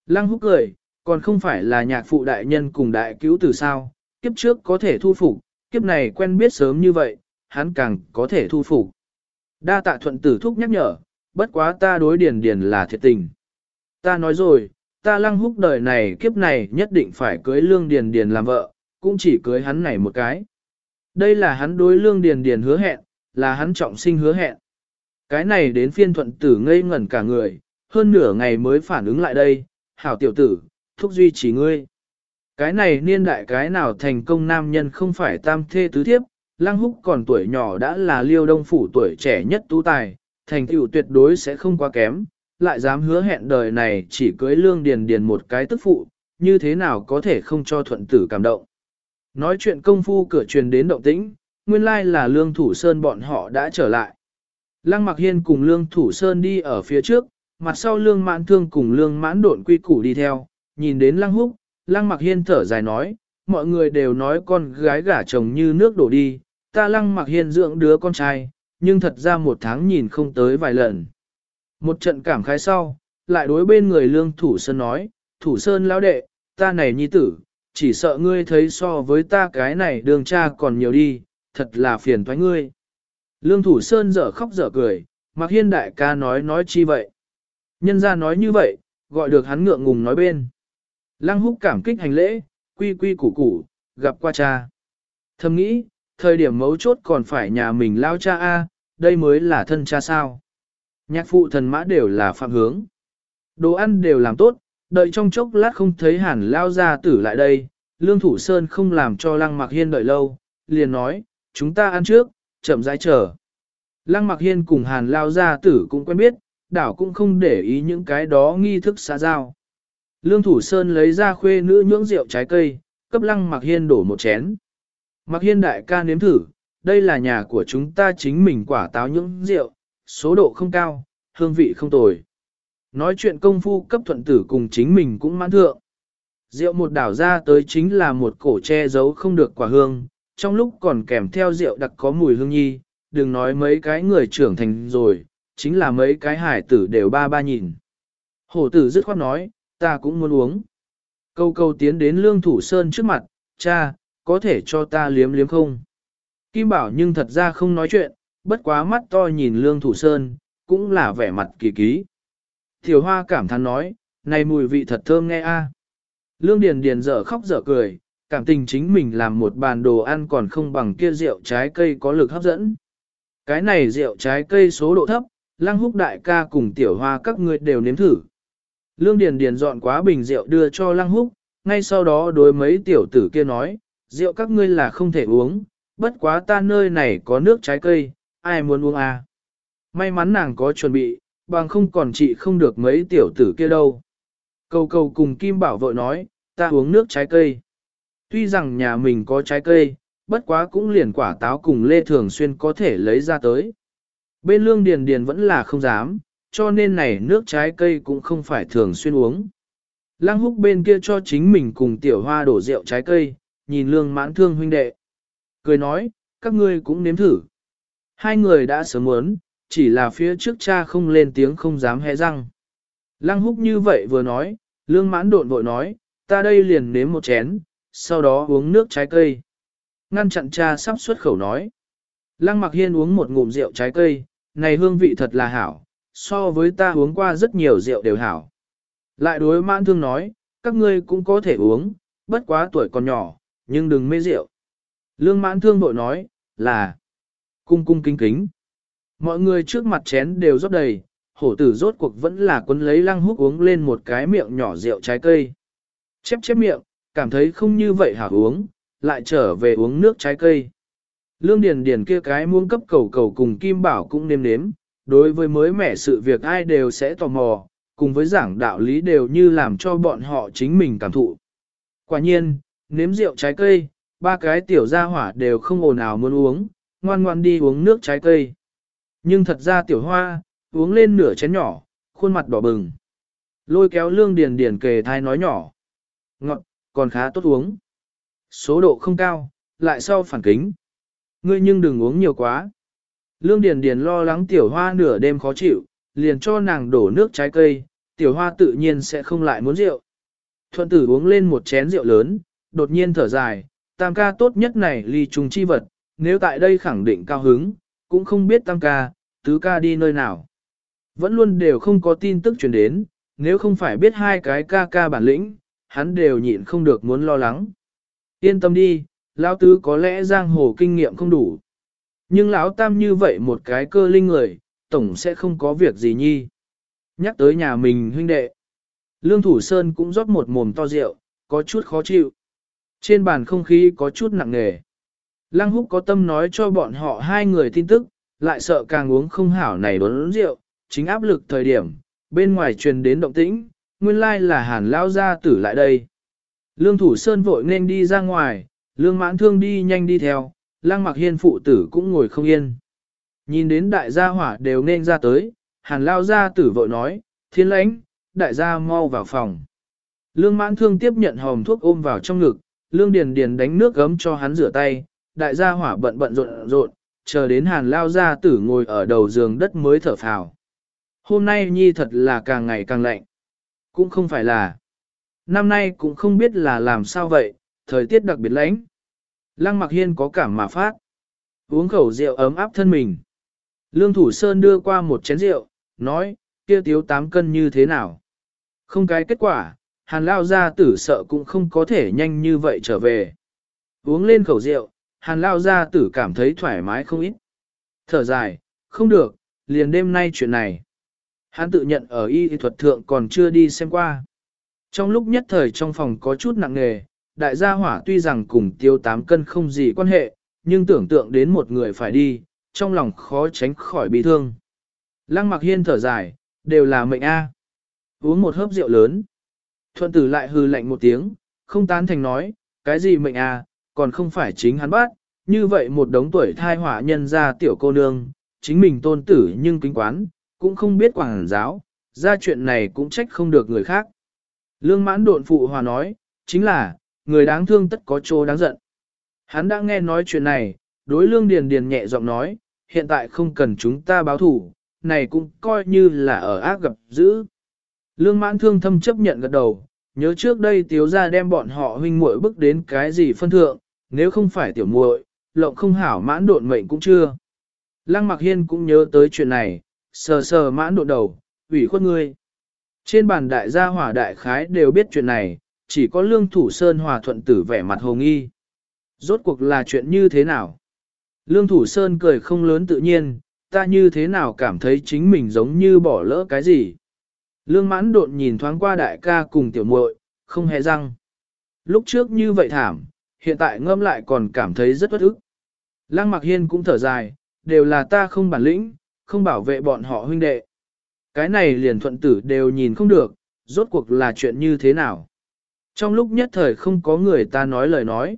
Lăng húc cười, còn không phải là nhạc phụ đại nhân cùng đại cứu từ sao, kiếp trước có thể thu phục, kiếp này quen biết sớm như vậy, hắn càng có thể thu phục. Đa tạ thuận tử thúc nhắc nhở, bất quá ta đối điền điền là thiệt tình. Ta nói rồi, ta lăng húc đời này kiếp này nhất định phải cưới lương điền điền làm vợ, cũng chỉ cưới hắn này một cái. Đây là hắn đối lương điền điền hứa hẹn, là hắn trọng sinh hứa hẹn. Cái này đến phiên thuận tử ngây ngẩn cả người, hơn nửa ngày mới phản ứng lại đây, hảo tiểu tử, thúc duy trì ngươi. Cái này niên đại cái nào thành công nam nhân không phải tam thê tứ thiếp, lăng húc còn tuổi nhỏ đã là liêu đông phủ tuổi trẻ nhất tú tài, thành tựu tuyệt đối sẽ không quá kém, lại dám hứa hẹn đời này chỉ cưới lương điền điền một cái tức phụ, như thế nào có thể không cho thuận tử cảm động. Nói chuyện công phu cửa truyền đến động tĩnh, nguyên lai là lương thủ sơn bọn họ đã trở lại. Lăng mặc hiên cùng lương thủ sơn đi ở phía trước, mặt sau lương mãn thương cùng lương mãn độn quy củ đi theo, nhìn đến lăng húc, lăng mặc hiên thở dài nói, mọi người đều nói con gái gả chồng như nước đổ đi, ta lăng mặc hiên dưỡng đứa con trai, nhưng thật ra một tháng nhìn không tới vài lần. Một trận cảm khái sau, lại đối bên người lương thủ sơn nói, thủ sơn lão đệ, ta này nhi tử, chỉ sợ ngươi thấy so với ta cái này đường cha còn nhiều đi, thật là phiền thoái ngươi. Lương thủ sơn dở khóc dở cười, mặc hiên đại ca nói nói chi vậy. Nhân ra nói như vậy, gọi được hắn ngượng ngùng nói bên. Lăng húc cảm kích hành lễ, quy quy củ củ, gặp qua cha. Thầm nghĩ, thời điểm mấu chốt còn phải nhà mình lao cha A, đây mới là thân cha sao. Nhạc phụ thần mã đều là phạm hướng. Đồ ăn đều làm tốt, đợi trong chốc lát không thấy hẳn lao ra tử lại đây, lương thủ sơn không làm cho lăng mặc hiên đợi lâu, liền nói, chúng ta ăn trước, chậm rãi chờ. Lăng mặc hiên cùng hàn lao gia tử cũng quen biết, đảo cũng không để ý những cái đó nghi thức xã giao. Lương Thủ Sơn lấy ra khuê nữ nhưỡng rượu trái cây, cấp lăng mặc hiên đổ một chén. Mặc hiên đại ca nếm thử, đây là nhà của chúng ta chính mình quả táo nhưỡng rượu, số độ không cao, hương vị không tồi. Nói chuyện công phu cấp thuận tử cùng chính mình cũng mãn thượng. Rượu một đảo ra tới chính là một cổ che giấu không được quả hương, trong lúc còn kèm theo rượu đặc có mùi hương nhi, đừng nói mấy cái người trưởng thành rồi, chính là mấy cái hải tử đều ba ba nhìn. Hổ tử dứt khoát nói, ta cũng muốn uống. Câu câu tiến đến lương thủ sơn trước mặt, cha, có thể cho ta liếm liếm không? Kim bảo nhưng thật ra không nói chuyện, bất quá mắt to nhìn lương thủ sơn, cũng là vẻ mặt kỳ ký. Thiều hoa cảm thán nói, này mùi vị thật thơm nghe a. Lương Điền Điền dở khóc dở cười, cảm tình chính mình làm một bàn đồ ăn còn không bằng kia rượu trái cây có lực hấp dẫn. Cái này rượu trái cây số độ thấp, lăng húc đại ca cùng tiểu hoa các ngươi đều nếm thử. Lương Điền Điền dọn quá bình rượu đưa cho lăng húc, ngay sau đó đối mấy tiểu tử kia nói, rượu các ngươi là không thể uống, bất quá ta nơi này có nước trái cây, ai muốn uống à. May mắn nàng có chuẩn bị, bằng không còn chị không được mấy tiểu tử kia đâu. Cầu cầu cùng Kim Bảo vợ nói, ta uống nước trái cây. Tuy rằng nhà mình có trái cây, bất quá cũng liền quả táo cùng Lê Thường Xuyên có thể lấy ra tới. Bên lương điền điền vẫn là không dám, cho nên này nước trái cây cũng không phải thường xuyên uống. Lăng húc bên kia cho chính mình cùng tiểu hoa đổ rượu trái cây, nhìn lương mãn thương huynh đệ. Cười nói, các ngươi cũng nếm thử. Hai người đã sớm muốn, chỉ là phía trước cha không lên tiếng không dám hé răng. Lăng húc như vậy vừa nói, lương mãn độn vội nói, ta đây liền nếm một chén, sau đó uống nước trái cây. Ngăn chặn cha sắp xuất khẩu nói. Lăng mặc hiên uống một ngụm rượu trái cây, này hương vị thật là hảo, so với ta uống qua rất nhiều rượu đều hảo. Lại đối mãn thương nói, các ngươi cũng có thể uống, bất quá tuổi còn nhỏ, nhưng đừng mê rượu. Lương mãn thương bội nói, là cung cung kính kính. Mọi người trước mặt chén đều rót đầy, hổ tử rốt cuộc vẫn là quấn lấy lăng húc uống lên một cái miệng nhỏ rượu trái cây. Chép chép miệng, cảm thấy không như vậy hả uống, lại trở về uống nước trái cây. Lương Điền Điền kia cái muông cấp cầu cầu cùng Kim Bảo cũng nêm nếm, đối với mới mẻ sự việc ai đều sẽ tò mò, cùng với giảng đạo lý đều như làm cho bọn họ chính mình cảm thụ. Quả nhiên, nếm rượu trái cây, ba cái tiểu gia hỏa đều không ồn ào muốn uống, ngoan ngoan đi uống nước trái cây. Nhưng thật ra tiểu hoa, uống lên nửa chén nhỏ, khuôn mặt đỏ bừng. Lôi kéo lương điền điền kề thai nói nhỏ. Ngọt, còn khá tốt uống. Số độ không cao, lại sau phản kính. Ngươi nhưng đừng uống nhiều quá. Lương Điền Điền lo lắng tiểu hoa nửa đêm khó chịu, liền cho nàng đổ nước trái cây, tiểu hoa tự nhiên sẽ không lại muốn rượu. Thuận tử uống lên một chén rượu lớn, đột nhiên thở dài, tam ca tốt nhất này ly trùng chi vật, nếu tại đây khẳng định cao hứng, cũng không biết tam ca, tứ ca đi nơi nào. Vẫn luôn đều không có tin tức truyền đến, nếu không phải biết hai cái ca ca bản lĩnh, hắn đều nhịn không được muốn lo lắng. Yên tâm đi, lão tứ có lẽ giang hồ kinh nghiệm không đủ. Nhưng lão tam như vậy một cái cơ linh người, tổng sẽ không có việc gì nhi. Nhắc tới nhà mình huynh đệ. Lương Thủ Sơn cũng rót một mồm to rượu, có chút khó chịu. Trên bàn không khí có chút nặng nề. Lăng húc có tâm nói cho bọn họ hai người tin tức, lại sợ càng uống không hảo này đốn rượu, chính áp lực thời điểm, bên ngoài truyền đến động tĩnh, nguyên lai là hàn lao gia tử lại đây. Lương Thủ Sơn vội nên đi ra ngoài, lương mãn thương đi nhanh đi theo, lăng mặc hiên phụ tử cũng ngồi không yên. Nhìn đến đại gia hỏa đều nên ra tới, hàn lao gia tử vội nói, thiên lãnh, đại gia mau vào phòng. Lương mãn thương tiếp nhận hòm thuốc ôm vào trong ngực, lương điền điền đánh nước gấm cho hắn rửa tay, đại gia hỏa bận bận rộn rộn, chờ đến hàn lao gia tử ngồi ở đầu giường đất mới thở phào. Hôm nay nhi thật là càng ngày càng lạnh. Cũng không phải là. Năm nay cũng không biết là làm sao vậy, thời tiết đặc biệt lạnh. Lăng mặc hiên có cảm mà phát. Uống khẩu rượu ấm áp thân mình. Lương Thủ Sơn đưa qua một chén rượu, nói, kia tiếu tám cân như thế nào. Không cái kết quả, hàn lao gia tử sợ cũng không có thể nhanh như vậy trở về. Uống lên khẩu rượu, hàn lao gia tử cảm thấy thoải mái không ít. Thở dài, không được, liền đêm nay chuyện này. Hắn tự nhận ở y thuật thượng còn chưa đi xem qua. Trong lúc nhất thời trong phòng có chút nặng nề, đại gia hỏa tuy rằng cùng tiêu tám cân không gì quan hệ, nhưng tưởng tượng đến một người phải đi, trong lòng khó tránh khỏi bị thương. Lăng mặc hiên thở dài, đều là mệnh A. Uống một hớp rượu lớn. Thuận tử lại hư lạnh một tiếng, không tán thành nói, cái gì mệnh A, còn không phải chính hắn bắt, như vậy một đống tuổi thai hỏa nhân ra tiểu cô nương, chính mình tôn tử nhưng kính quán, cũng không biết quảng giáo, ra chuyện này cũng trách không được người khác. Lương mãn độn phụ hòa nói, chính là, người đáng thương tất có chỗ đáng giận. Hắn đã nghe nói chuyện này, đối lương điền điền nhẹ giọng nói, hiện tại không cần chúng ta báo thủ, này cũng coi như là ở ác gặp dữ. Lương mãn thương thâm chấp nhận gật đầu, nhớ trước đây tiếu gia đem bọn họ huynh muội bức đến cái gì phân thượng, nếu không phải tiểu muội, lộng không hảo mãn độn mệnh cũng chưa. Lăng mặc hiên cũng nhớ tới chuyện này, sờ sờ mãn độn đầu, ủy khuất ngươi. Trên bàn đại gia hỏa đại khái đều biết chuyện này, chỉ có lương thủ sơn hòa thuận tử vẻ mặt hồ nghi. Rốt cuộc là chuyện như thế nào? Lương thủ sơn cười không lớn tự nhiên, ta như thế nào cảm thấy chính mình giống như bỏ lỡ cái gì? Lương mãn độn nhìn thoáng qua đại ca cùng tiểu muội, không hề răng. Lúc trước như vậy thảm, hiện tại ngâm lại còn cảm thấy rất bất ức. Lăng mặc hiên cũng thở dài, đều là ta không bản lĩnh, không bảo vệ bọn họ huynh đệ. Cái này liền thuận tử đều nhìn không được, rốt cuộc là chuyện như thế nào. Trong lúc nhất thời không có người ta nói lời nói.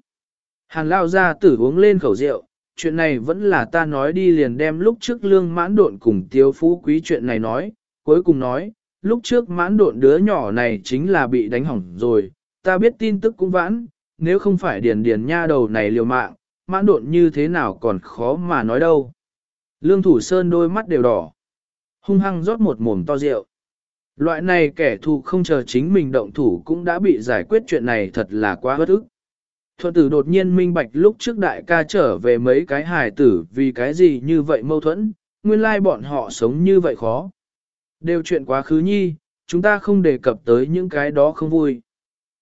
Hàn lao ra tử uống lên khẩu rượu, chuyện này vẫn là ta nói đi liền đem lúc trước lương mãn độn cùng tiêu phú quý chuyện này nói, cuối cùng nói, lúc trước mãn độn đứa nhỏ này chính là bị đánh hỏng rồi, ta biết tin tức cũng vãn, nếu không phải điền điền nha đầu này liều mạng, mãn độn như thế nào còn khó mà nói đâu. Lương thủ sơn đôi mắt đều đỏ, hung hăng rót một mồm to rượu. Loại này kẻ thù không chờ chính mình động thủ cũng đã bị giải quyết chuyện này thật là quá bất ức. Thuận tử đột nhiên minh bạch lúc trước đại ca trở về mấy cái hài tử vì cái gì như vậy mâu thuẫn, nguyên lai bọn họ sống như vậy khó. Đều chuyện quá khứ nhi, chúng ta không đề cập tới những cái đó không vui.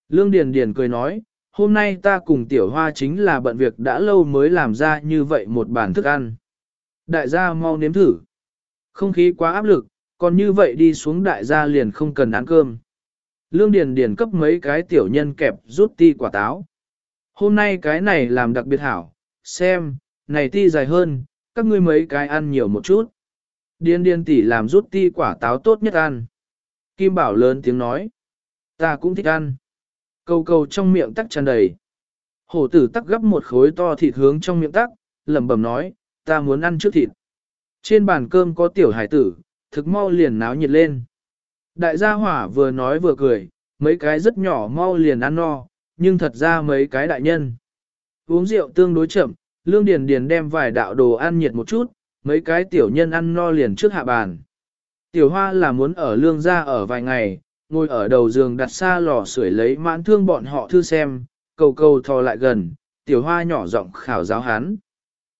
Lương Điền Điền cười nói, hôm nay ta cùng tiểu hoa chính là bận việc đã lâu mới làm ra như vậy một bản thức ăn. Đại gia mau nếm thử. Không khí quá áp lực, còn như vậy đi xuống đại gia liền không cần ăn cơm. Lương Điền Điền cấp mấy cái tiểu nhân kẹp rút ti quả táo. Hôm nay cái này làm đặc biệt hảo, xem, này ti dài hơn, các ngươi mấy cái ăn nhiều một chút. Điền Điền tỷ làm rút ti quả táo tốt nhất ăn. Kim Bảo lớn tiếng nói, ta cũng thích ăn. Câu câu trong miệng tắc tràn đầy. Hổ tử tắc gấp một khối to thịt hướng trong miệng tắc, lẩm bẩm nói, ta muốn ăn trước thịt. Trên bàn cơm có tiểu hải tử, thực mau liền náo nhiệt lên. Đại gia hỏa vừa nói vừa cười, mấy cái rất nhỏ mau liền ăn no, nhưng thật ra mấy cái đại nhân. Uống rượu tương đối chậm, lương điền điền đem vài đạo đồ ăn nhiệt một chút, mấy cái tiểu nhân ăn no liền trước hạ bàn. Tiểu hoa là muốn ở lương gia ở vài ngày, ngồi ở đầu giường đặt xa lò sưởi lấy mãn thương bọn họ thư xem, cầu cầu thò lại gần, tiểu hoa nhỏ giọng khảo giáo hắn.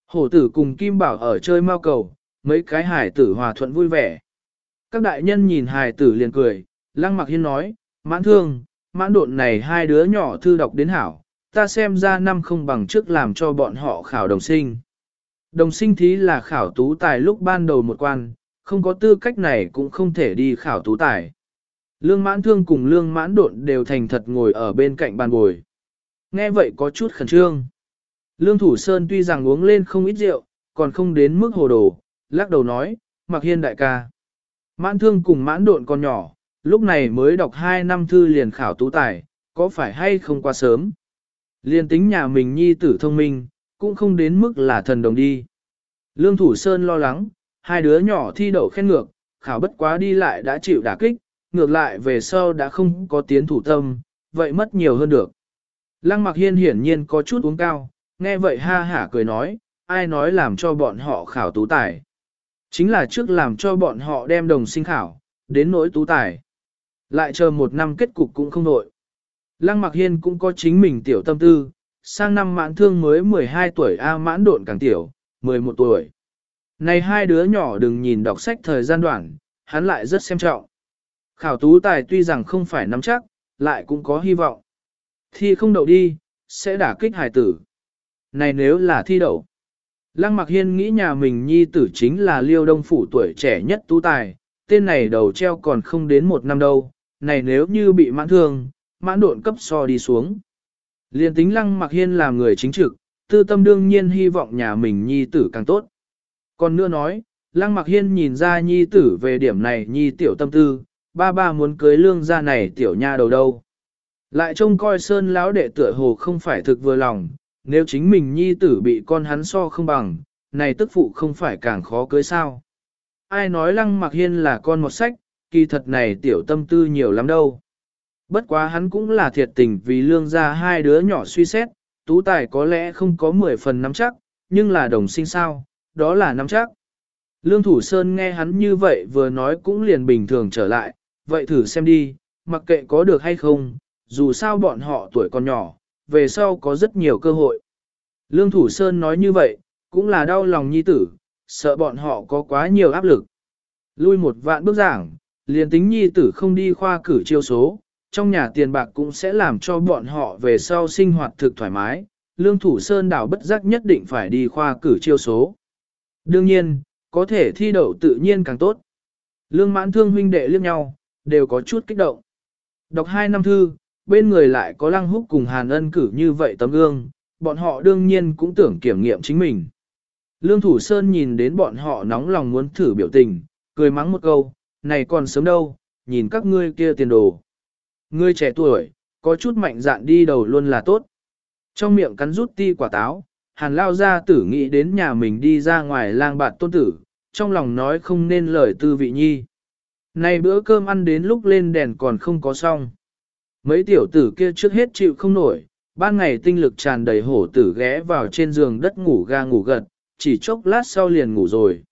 Hổ tử cùng Kim Bảo ở chơi mau cầu, mấy cái hải tử hòa thuận vui vẻ. Các đại nhân nhìn hải tử liền cười, lăng mặc hiên nói, mãn thương, mãn độn này hai đứa nhỏ thư đọc đến hảo, ta xem ra năm không bằng trước làm cho bọn họ khảo đồng sinh. Đồng sinh thí là khảo tú tài lúc ban đầu một quan, không có tư cách này cũng không thể đi khảo tú tài. Lương mãn thương cùng lương mãn độn đều thành thật ngồi ở bên cạnh bàn bồi. Nghe vậy có chút khẩn trương. Lương Thủ Sơn tuy rằng uống lên không ít rượu, còn không đến mức hồ đồ, lắc đầu nói, mặc hiên đại ca. Mãn thương cùng mãn độn còn nhỏ, lúc này mới đọc 2 năm thư liền khảo tú tài, có phải hay không quá sớm. Liên tính nhà mình nhi tử thông minh, cũng không đến mức là thần đồng đi. Lương Thủ Sơn lo lắng, hai đứa nhỏ thi đậu khen ngược, khảo bất quá đi lại đã chịu đả kích, ngược lại về sau đã không có tiến thủ tâm, vậy mất nhiều hơn được. Lăng Mặc Hiên hiển nhiên có chút uống cao, nghe vậy ha hả cười nói, ai nói làm cho bọn họ khảo tú tài. Chính là trước làm cho bọn họ đem đồng sinh khảo, đến nỗi tú tài. Lại chờ một năm kết cục cũng không nội. Lăng Mặc Hiên cũng có chính mình tiểu tâm tư, sang năm mãn thương mới 12 tuổi A mãn độn càng tiểu, 11 tuổi. Này hai đứa nhỏ đừng nhìn đọc sách thời gian đoạn, hắn lại rất xem trọng. Khảo tú tài tuy rằng không phải nắm chắc, lại cũng có hy vọng. Thi không đậu đi, sẽ đả kích hài tử. Này nếu là thi đậu. Lăng Mặc Hiên nghĩ nhà mình nhi tử chính là liêu đông phủ tuổi trẻ nhất tú tài, tên này đầu treo còn không đến một năm đâu, này nếu như bị mãn thương, mãn độn cấp so đi xuống. Liên tính Lăng Mặc Hiên làm người chính trực, tư tâm đương nhiên hy vọng nhà mình nhi tử càng tốt. Còn nữa nói, Lăng Mặc Hiên nhìn ra nhi tử về điểm này nhi tiểu tâm tư, ba ba muốn cưới lương gia này tiểu nha đầu đâu. Lại trông coi sơn lão đệ tựa hồ không phải thực vừa lòng, nếu chính mình nhi tử bị con hắn so không bằng, này tức phụ không phải càng khó cưới sao. Ai nói lăng mặc hiên là con một sách, kỳ thật này tiểu tâm tư nhiều lắm đâu. Bất quá hắn cũng là thiệt tình vì lương ra hai đứa nhỏ suy xét, tú tài có lẽ không có 10 phần nắm chắc, nhưng là đồng sinh sao, đó là nắm chắc. Lương Thủ Sơn nghe hắn như vậy vừa nói cũng liền bình thường trở lại, vậy thử xem đi, mặc kệ có được hay không, dù sao bọn họ tuổi còn nhỏ, về sau có rất nhiều cơ hội. Lương Thủ Sơn nói như vậy, cũng là đau lòng nhi tử, sợ bọn họ có quá nhiều áp lực. Lui một vạn bước giảng, liền tính nhi tử không đi khoa cử chiêu số, trong nhà tiền bạc cũng sẽ làm cho bọn họ về sau sinh hoạt thực thoải mái. Lương Thủ Sơn đảo bất giác nhất định phải đi khoa cử chiêu số. Đương nhiên, có thể thi đậu tự nhiên càng tốt. Lương mãn thương huynh đệ liếc nhau, đều có chút kích động. Đọc hai năm thư, bên người lại có lăng húc cùng hàn ân cử như vậy tấm gương, bọn họ đương nhiên cũng tưởng kiểm nghiệm chính mình. Lương Thủ Sơn nhìn đến bọn họ nóng lòng muốn thử biểu tình, cười mắng một câu, này còn sớm đâu, nhìn các ngươi kia tiền đồ. Ngươi trẻ tuổi, có chút mạnh dạn đi đầu luôn là tốt. Trong miệng cắn rút ti quả táo, hàn lao ra tử nghĩ đến nhà mình đi ra ngoài lang bạt tôn tử, trong lòng nói không nên lời tư vị nhi. Này bữa cơm ăn đến lúc lên đèn còn không có xong. Mấy tiểu tử kia trước hết chịu không nổi, ban ngày tinh lực tràn đầy hổ tử ghé vào trên giường đất ngủ ga ngủ gật, chỉ chốc lát sau liền ngủ rồi.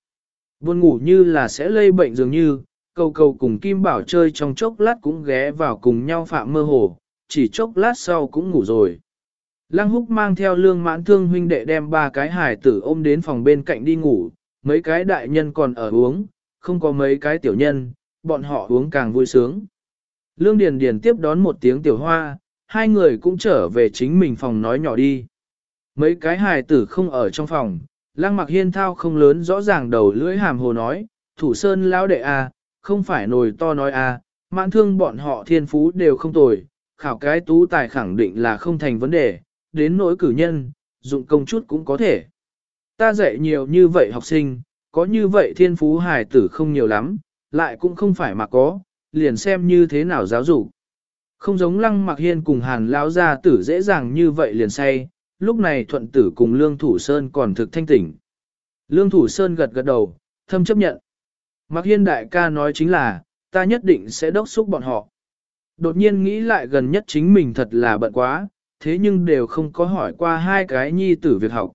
Buồn ngủ như là sẽ lây bệnh dường như, cầu cầu cùng Kim Bảo chơi trong chốc lát cũng ghé vào cùng nhau phạm mơ hồ, chỉ chốc lát sau cũng ngủ rồi. Lăng húc mang theo lương mãn thương huynh đệ đem ba cái hải tử ôm đến phòng bên cạnh đi ngủ, mấy cái đại nhân còn ở uống, không có mấy cái tiểu nhân, bọn họ uống càng vui sướng. Lương Điền Điền tiếp đón một tiếng tiểu hoa, hai người cũng trở về chính mình phòng nói nhỏ đi. Mấy cái hài tử không ở trong phòng, lăng mặc hiên thao không lớn rõ ràng đầu lưỡi hàm hồ nói, thủ sơn lão đệ a, à, không phải nồi to nói a, à, mãn thương bọn họ thiên phú đều không tồi, khảo cái tú tài khẳng định là không thành vấn đề, đến nỗi cử nhân, dụng công chút cũng có thể. Ta dạy nhiều như vậy học sinh, có như vậy thiên phú hài tử không nhiều lắm, lại cũng không phải mà có, liền xem như thế nào giáo dục. Không giống lăng mặc hiên cùng hàn lão gia tử dễ dàng như vậy liền say, lúc này thuận tử cùng lương thủ sơn còn thực thanh tỉnh. Lương thủ sơn gật gật đầu, thâm chấp nhận. Mặc hiên đại ca nói chính là, ta nhất định sẽ đốc xúc bọn họ. Đột nhiên nghĩ lại gần nhất chính mình thật là bận quá, thế nhưng đều không có hỏi qua hai cái nhi tử việc học.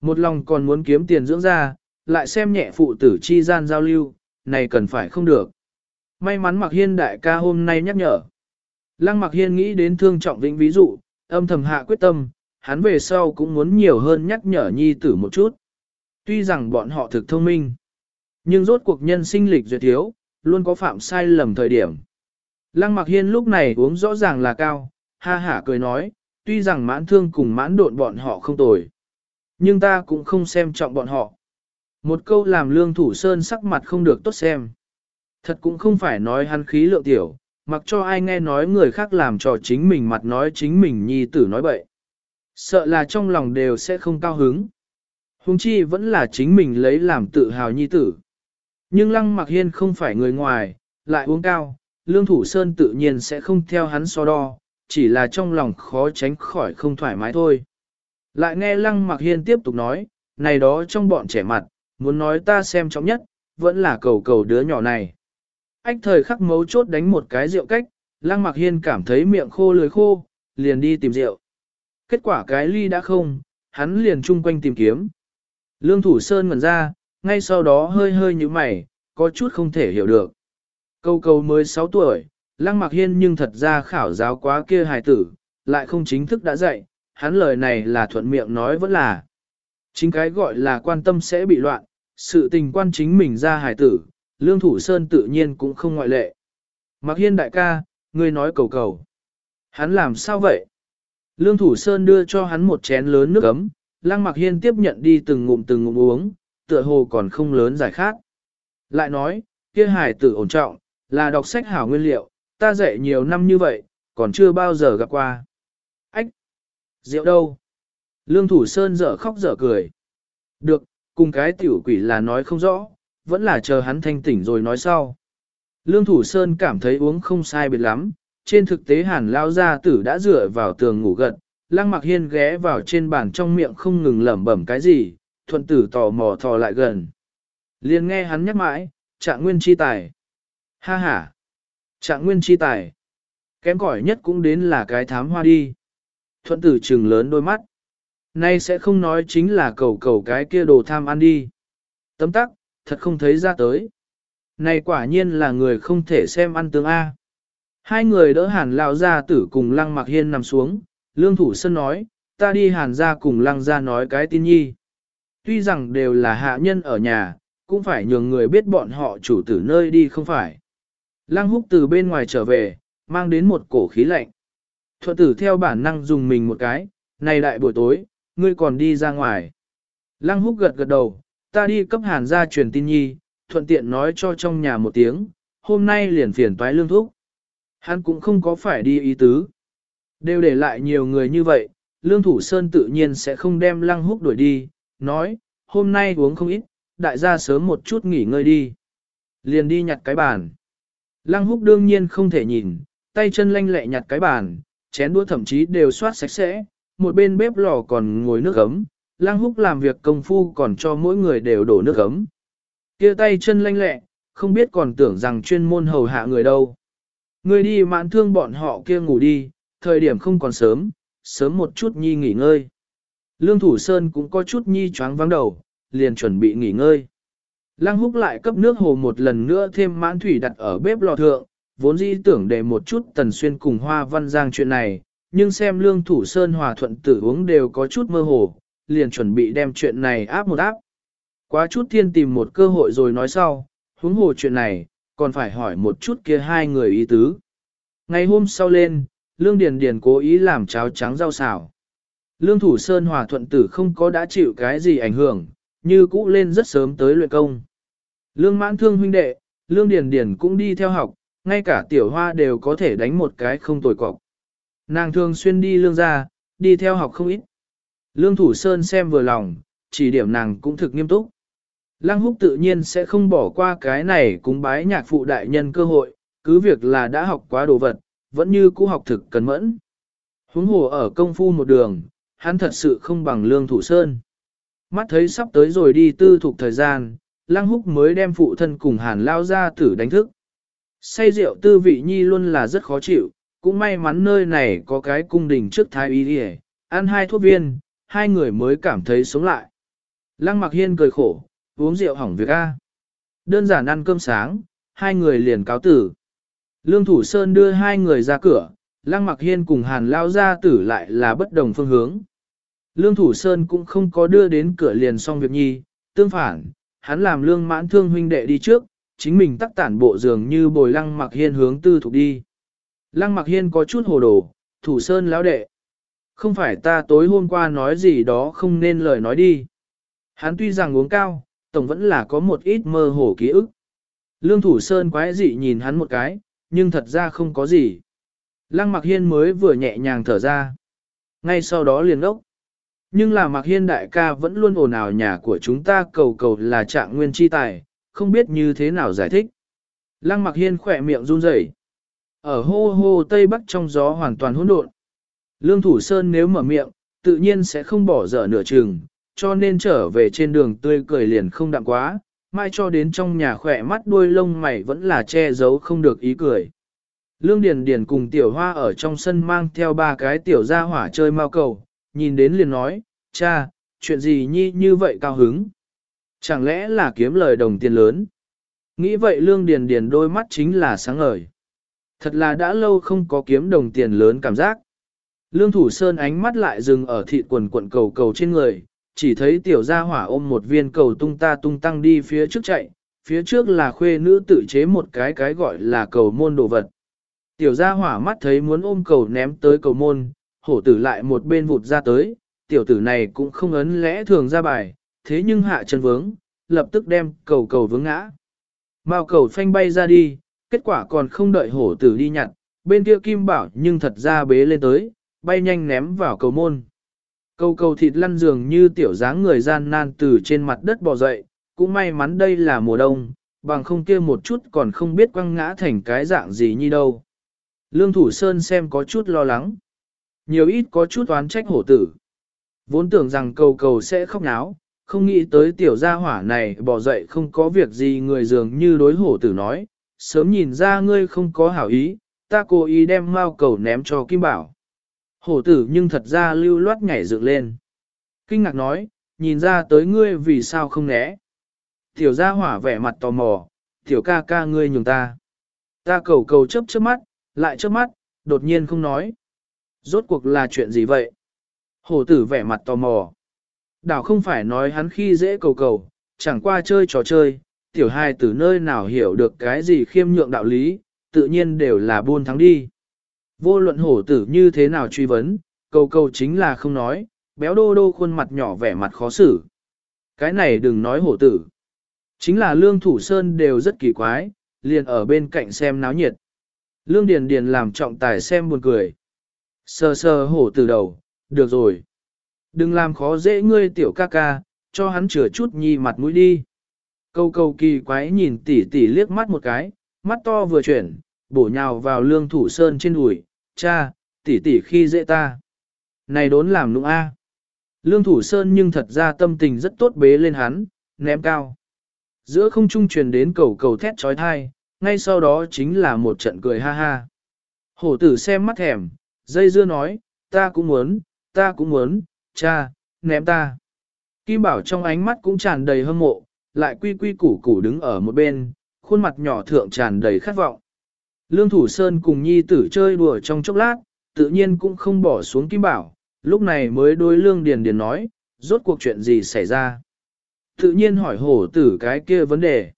Một lòng còn muốn kiếm tiền dưỡng ra, lại xem nhẹ phụ tử chi gian giao lưu, này cần phải không được. May mắn Mạc Hiên đại ca hôm nay nhắc nhở. Lăng Mạc Hiên nghĩ đến thương trọng vĩnh ví dụ, âm thầm hạ quyết tâm, hắn về sau cũng muốn nhiều hơn nhắc nhở nhi tử một chút. Tuy rằng bọn họ thực thông minh, nhưng rốt cuộc nhân sinh lịch duyệt thiếu, luôn có phạm sai lầm thời điểm. Lăng Mạc Hiên lúc này uống rõ ràng là cao, ha hả cười nói, tuy rằng mãn thương cùng mãn độn bọn họ không tồi. Nhưng ta cũng không xem trọng bọn họ. Một câu làm lương thủ sơn sắc mặt không được tốt xem. Thật cũng không phải nói hắn khí lượng tiểu, mặc cho ai nghe nói người khác làm trò chính mình mặt nói chính mình nhi tử nói bậy. Sợ là trong lòng đều sẽ không cao hứng. Hùng chi vẫn là chính mình lấy làm tự hào nhi tử. Nhưng lăng mặc hiên không phải người ngoài, lại uống cao, lương thủ sơn tự nhiên sẽ không theo hắn so đo, chỉ là trong lòng khó tránh khỏi không thoải mái thôi. Lại nghe lăng mặc hiên tiếp tục nói, này đó trong bọn trẻ mặt, muốn nói ta xem trọng nhất, vẫn là cầu cầu đứa nhỏ này. Ách thời khắc mấu chốt đánh một cái rượu cách, lăng mặc hiên cảm thấy miệng khô lưới khô, liền đi tìm rượu. Kết quả cái ly đã không, hắn liền chung quanh tìm kiếm. Lương thủ sơn ngẩn ra, ngay sau đó hơi hơi như mày, có chút không thể hiểu được. Câu câu mới 6 tuổi, lăng mặc hiên nhưng thật ra khảo giáo quá kia hài tử, lại không chính thức đã dạy, hắn lời này là thuận miệng nói vẫn là. Chính cái gọi là quan tâm sẽ bị loạn, sự tình quan chính mình ra hài tử, lương thủ sơn tự nhiên cũng không ngoại lệ. Mặc hiên đại ca, ngươi nói cầu cầu. Hắn làm sao vậy? Lương thủ sơn đưa cho hắn một chén lớn nước ấm, lăng mặc hiên tiếp nhận đi từng ngụm từng ngụm uống, tựa hồ còn không lớn giải khát. Lại nói, kia hải tử ổn trọng, là đọc sách hảo nguyên liệu, ta dạy nhiều năm như vậy, còn chưa bao giờ gặp qua. Ách! Rượu đâu? Lương Thủ Sơn dở khóc dở cười. Được, cùng cái tiểu quỷ là nói không rõ, vẫn là chờ hắn thanh tỉnh rồi nói sau. Lương Thủ Sơn cảm thấy uống không sai biệt lắm, trên thực tế hàn lao gia tử đã dựa vào tường ngủ gật, lăng mặc hiên ghé vào trên bàn trong miệng không ngừng lẩm bẩm cái gì, thuận tử tò mò thò lại gần. liền nghe hắn nhắc mãi, trạng nguyên chi tài. Ha ha! Trạng nguyên chi tài. Kém cỏi nhất cũng đến là cái thám hoa đi. Thuận tử trừng lớn đôi mắt. Nay sẽ không nói chính là cầu cầu cái kia đồ tham ăn đi. Tấm tắc, thật không thấy ra tới. Này quả nhiên là người không thể xem ăn tướng A. Hai người đỡ hàn lao ra tử cùng lăng mặc hiên nằm xuống, lương thủ sân nói, ta đi hàn ra cùng lăng ra nói cái tin nhi. Tuy rằng đều là hạ nhân ở nhà, cũng phải nhường người biết bọn họ chủ tử nơi đi không phải. Lăng húc từ bên ngoài trở về, mang đến một cổ khí lạnh. Thuận tử theo bản năng dùng mình một cái, này đại buổi tối, ngươi còn đi ra ngoài. Lăng húc gật gật đầu, ta đi cấp hàn ra truyền tin nhi, thuận tiện nói cho trong nhà một tiếng, hôm nay liền phiền toái lương thúc. Hắn cũng không có phải đi ý tứ. Đều để lại nhiều người như vậy, lương thủ sơn tự nhiên sẽ không đem lăng húc đuổi đi, nói, hôm nay uống không ít, đại gia sớm một chút nghỉ ngơi đi. Liền đi nhặt cái bàn. Lăng húc đương nhiên không thể nhìn, tay chân lanh lẹ nhặt cái bàn, chén đũa thậm chí đều soát sạch sẽ, một bên bếp lò còn ngồi nước ấm, Lang Húc làm việc công phu còn cho mỗi người đều đổ nước ấm. Kia tay chân lanh lẹ, không biết còn tưởng rằng chuyên môn hầu hạ người đâu. Người đi mãn thương bọn họ kia ngủ đi, thời điểm không còn sớm, sớm một chút nhi nghỉ ngơi. Lương Thủ Sơn cũng có chút nhi choáng vắng đầu, liền chuẩn bị nghỉ ngơi. Lăng húc lại cấp nước hồ một lần nữa thêm mãn thủy đặt ở bếp lò thượng, vốn dĩ tưởng để một chút tần xuyên cùng hoa văn giang chuyện này, nhưng xem lương thủ sơn hòa thuận tử uống đều có chút mơ hồ, liền chuẩn bị đem chuyện này áp một áp. Quá chút thiên tìm một cơ hội rồi nói sau, huống hồ chuyện này, còn phải hỏi một chút kia hai người ý tứ. Ngày hôm sau lên, Lương Điền Điền cố ý làm cháo trắng rau xào. Lương Thủ Sơn Hòa Thuận Tử không có đã chịu cái gì ảnh hưởng, như cũ lên rất sớm tới luyện công. Lương Mãn Thương huynh đệ, Lương Điền Điền cũng đi theo học, ngay cả tiểu hoa đều có thể đánh một cái không tồi cọc. Nàng thường xuyên đi lương gia, đi theo học không ít. Lương Thủ Sơn xem vừa lòng, chỉ điểm nàng cũng thực nghiêm túc. Lăng húc tự nhiên sẽ không bỏ qua cái này cúng bái nhạc phụ đại nhân cơ hội, cứ việc là đã học quá đồ vật, vẫn như cũ học thực cần mẫn. Huống hồ ở công phu một đường, hắn thật sự không bằng lương thủ sơn. Mắt thấy sắp tới rồi đi tư thuộc thời gian, lăng húc mới đem phụ thân cùng hàn lao ra tử đánh thức. Say rượu tư vị nhi luôn là rất khó chịu, cũng may mắn nơi này có cái cung đình trước thái y đi ăn hai thuốc viên, hai người mới cảm thấy sống lại. Lăng mặc hiên cười khổ, uống rượu hỏng việc A. Đơn giản ăn cơm sáng, hai người liền cáo tử. Lương Thủ Sơn đưa hai người ra cửa, Lăng Mặc Hiên cùng Hàn Lao ra tử lại là bất đồng phương hướng. Lương Thủ Sơn cũng không có đưa đến cửa liền xong việc nhi, tương phản, hắn làm lương mãn thương huynh đệ đi trước, chính mình tắc tản bộ dường như bồi Lăng Mặc Hiên hướng tư thuộc đi. Lăng Mặc Hiên có chút hồ đồ, Thủ Sơn lão đệ. Không phải ta tối hôm qua nói gì đó không nên lời nói đi. Hắn tuy rằng uống cao, tổng vẫn là có một ít mơ hồ ký ức. Lương Thủ Sơn quái dị nhìn hắn một cái, nhưng thật ra không có gì. Lăng Mặc Hiên mới vừa nhẹ nhàng thở ra. Ngay sau đó liền ốc. Nhưng là Mặc Hiên đại ca vẫn luôn ồn ào nhà của chúng ta cầu cầu là trạng nguyên chi tài, không biết như thế nào giải thích. Lăng Mặc Hiên khỏe miệng run rẩy. Ở hô hô tây bắc trong gió hoàn toàn hỗn độn. Lương Thủ Sơn nếu mở miệng, tự nhiên sẽ không bỏ dở nửa chừng, cho nên trở về trên đường tươi cười liền không đặng quá, mai cho đến trong nhà khỏe mắt đuôi lông mày vẫn là che giấu không được ý cười. Lương Điền Điền cùng tiểu hoa ở trong sân mang theo ba cái tiểu gia hỏa chơi mau cầu, nhìn đến liền nói, cha, chuyện gì nhi như vậy cao hứng? Chẳng lẽ là kiếm lời đồng tiền lớn? Nghĩ vậy Lương Điền Điền đôi mắt chính là sáng ngời. Thật là đã lâu không có kiếm đồng tiền lớn cảm giác. Lương Thủ Sơn ánh mắt lại dừng ở thị quần quận cầu cầu trên người, chỉ thấy tiểu gia hỏa ôm một viên cầu tung ta tung tăng đi phía trước chạy, phía trước là khuê nữ tự chế một cái cái gọi là cầu môn đồ vật. Tiểu gia hỏa mắt thấy muốn ôm cầu ném tới cầu môn, hổ tử lại một bên vụt ra tới, tiểu tử này cũng không ấn lẽ thường ra bài, thế nhưng hạ chân vướng, lập tức đem cầu cầu vướng ngã. Mao cầu phanh bay ra đi, kết quả còn không đợi hổ tử đi nhặt, bên kia kim bảo nhưng thật ra bế lên tới, bay nhanh ném vào cầu môn. Cầu cầu thịt lăn dường như tiểu dáng người gian nan từ trên mặt đất bò dậy, cũng may mắn đây là mùa đông, bằng không kia một chút còn không biết quăng ngã thành cái dạng gì như đâu. Lương Thủ Sơn xem có chút lo lắng. Nhiều ít có chút oán trách hổ tử. Vốn tưởng rằng cầu cầu sẽ khóc náo, không nghĩ tới tiểu gia hỏa này bỏ dậy không có việc gì người dường như đối hổ tử nói, sớm nhìn ra ngươi không có hảo ý, ta cố ý đem mao cầu ném cho Kim Bảo. Hổ tử nhưng thật ra lưu loát nhảy dựng lên. Kinh ngạc nói, nhìn ra tới ngươi vì sao không né. Tiểu gia hỏa vẻ mặt tò mò, tiểu ca ca ngươi nhường ta. Ta cầu cầu chớp chớp mắt, lại chớp mắt, đột nhiên không nói. Rốt cuộc là chuyện gì vậy? Hổ tử vẻ mặt tò mò. Đảo không phải nói hắn khi dễ cầu cầu, chẳng qua chơi trò chơi, tiểu hai từ nơi nào hiểu được cái gì khiêm nhượng đạo lý, tự nhiên đều là buôn thắng đi. Vô luận hổ tử như thế nào truy vấn, cầu cầu chính là không nói, béo đô đô khuôn mặt nhỏ vẻ mặt khó xử. Cái này đừng nói hổ tử. Chính là lương thủ sơn đều rất kỳ quái, liền ở bên cạnh xem náo nhiệt. Lương Điền Điền làm trọng tài xem buồn cười. Sờ sờ hổ tử đầu, được rồi. Đừng làm khó dễ ngươi tiểu ca ca, cho hắn chừa chút nhi mặt mũi đi. Câu câu kỳ quái nhìn tỷ tỷ liếc mắt một cái, mắt to vừa chuyển, bổ nhào vào lương thủ sơn trên đùi, cha, tỷ tỷ khi dễ ta. Này đốn làm nụ a. Lương thủ sơn nhưng thật ra tâm tình rất tốt bế lên hắn, ném cao. Giữa không trung truyền đến cầu cầu thét trói thai, ngay sau đó chính là một trận cười ha ha. Hổ tử xem mắt thèm, dây dưa nói, ta cũng muốn, ta cũng muốn, cha, ném ta. Kim Bảo trong ánh mắt cũng tràn đầy hâm mộ, lại quy quy củ củ đứng ở một bên, khuôn mặt nhỏ thượng tràn đầy khát vọng. Lương Thủ Sơn cùng nhi tử chơi đùa trong chốc lát, tự nhiên cũng không bỏ xuống Kim Bảo, lúc này mới đối Lương Điền Điền nói, rốt cuộc chuyện gì xảy ra. Tự nhiên hỏi hổ tử cái kia vấn đề.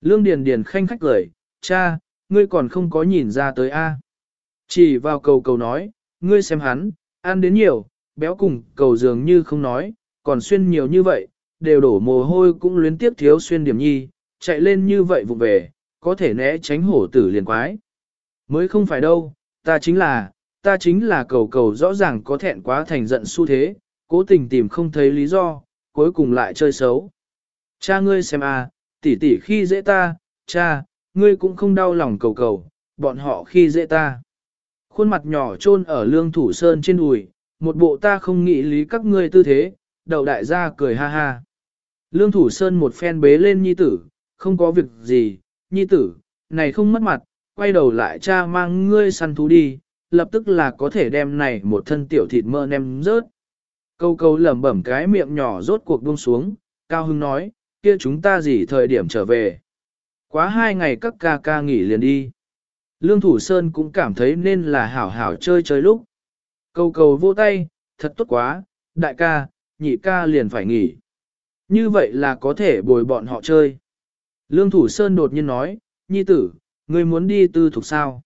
Lương Điền Điền khanh khách cười, cha, ngươi còn không có nhìn ra tới a? Chỉ vào cầu cầu nói, ngươi xem hắn, ăn đến nhiều, béo cùng cầu dường như không nói, còn xuyên nhiều như vậy, đều đổ mồ hôi cũng luyến tiếp thiếu xuyên điểm nhi, chạy lên như vậy vụ về, có thể né tránh hổ tử liền quái. Mới không phải đâu, ta chính là, ta chính là cầu cầu rõ ràng có thẹn quá thành giận xu thế, cố tình tìm không thấy lý do, cuối cùng lại chơi xấu. Cha ngươi xem à, tỷ tỷ khi dễ ta, cha, ngươi cũng không đau lòng cầu cầu, bọn họ khi dễ ta. Khuôn mặt nhỏ chôn ở lương thủ sơn trên đùi, một bộ ta không nghĩ lý các ngươi tư thế, đầu đại gia cười ha ha. Lương thủ sơn một phen bế lên nhi tử, không có việc gì, nhi tử, này không mất mặt, quay đầu lại cha mang ngươi săn thú đi, lập tức là có thể đem này một thân tiểu thịt mơ nem rớt. Câu câu lẩm bẩm cái miệng nhỏ rốt cuộc buông xuống, Cao Hưng nói, kia chúng ta gì thời điểm trở về. Quá hai ngày các ca ca nghỉ liền đi. Lương Thủ Sơn cũng cảm thấy nên là hảo hảo chơi chơi lúc. Câu cầu vô tay, thật tốt quá, đại ca, nhị ca liền phải nghỉ. Như vậy là có thể bồi bọn họ chơi. Lương Thủ Sơn đột nhiên nói, nhi tử, ngươi muốn đi tư thuộc sao?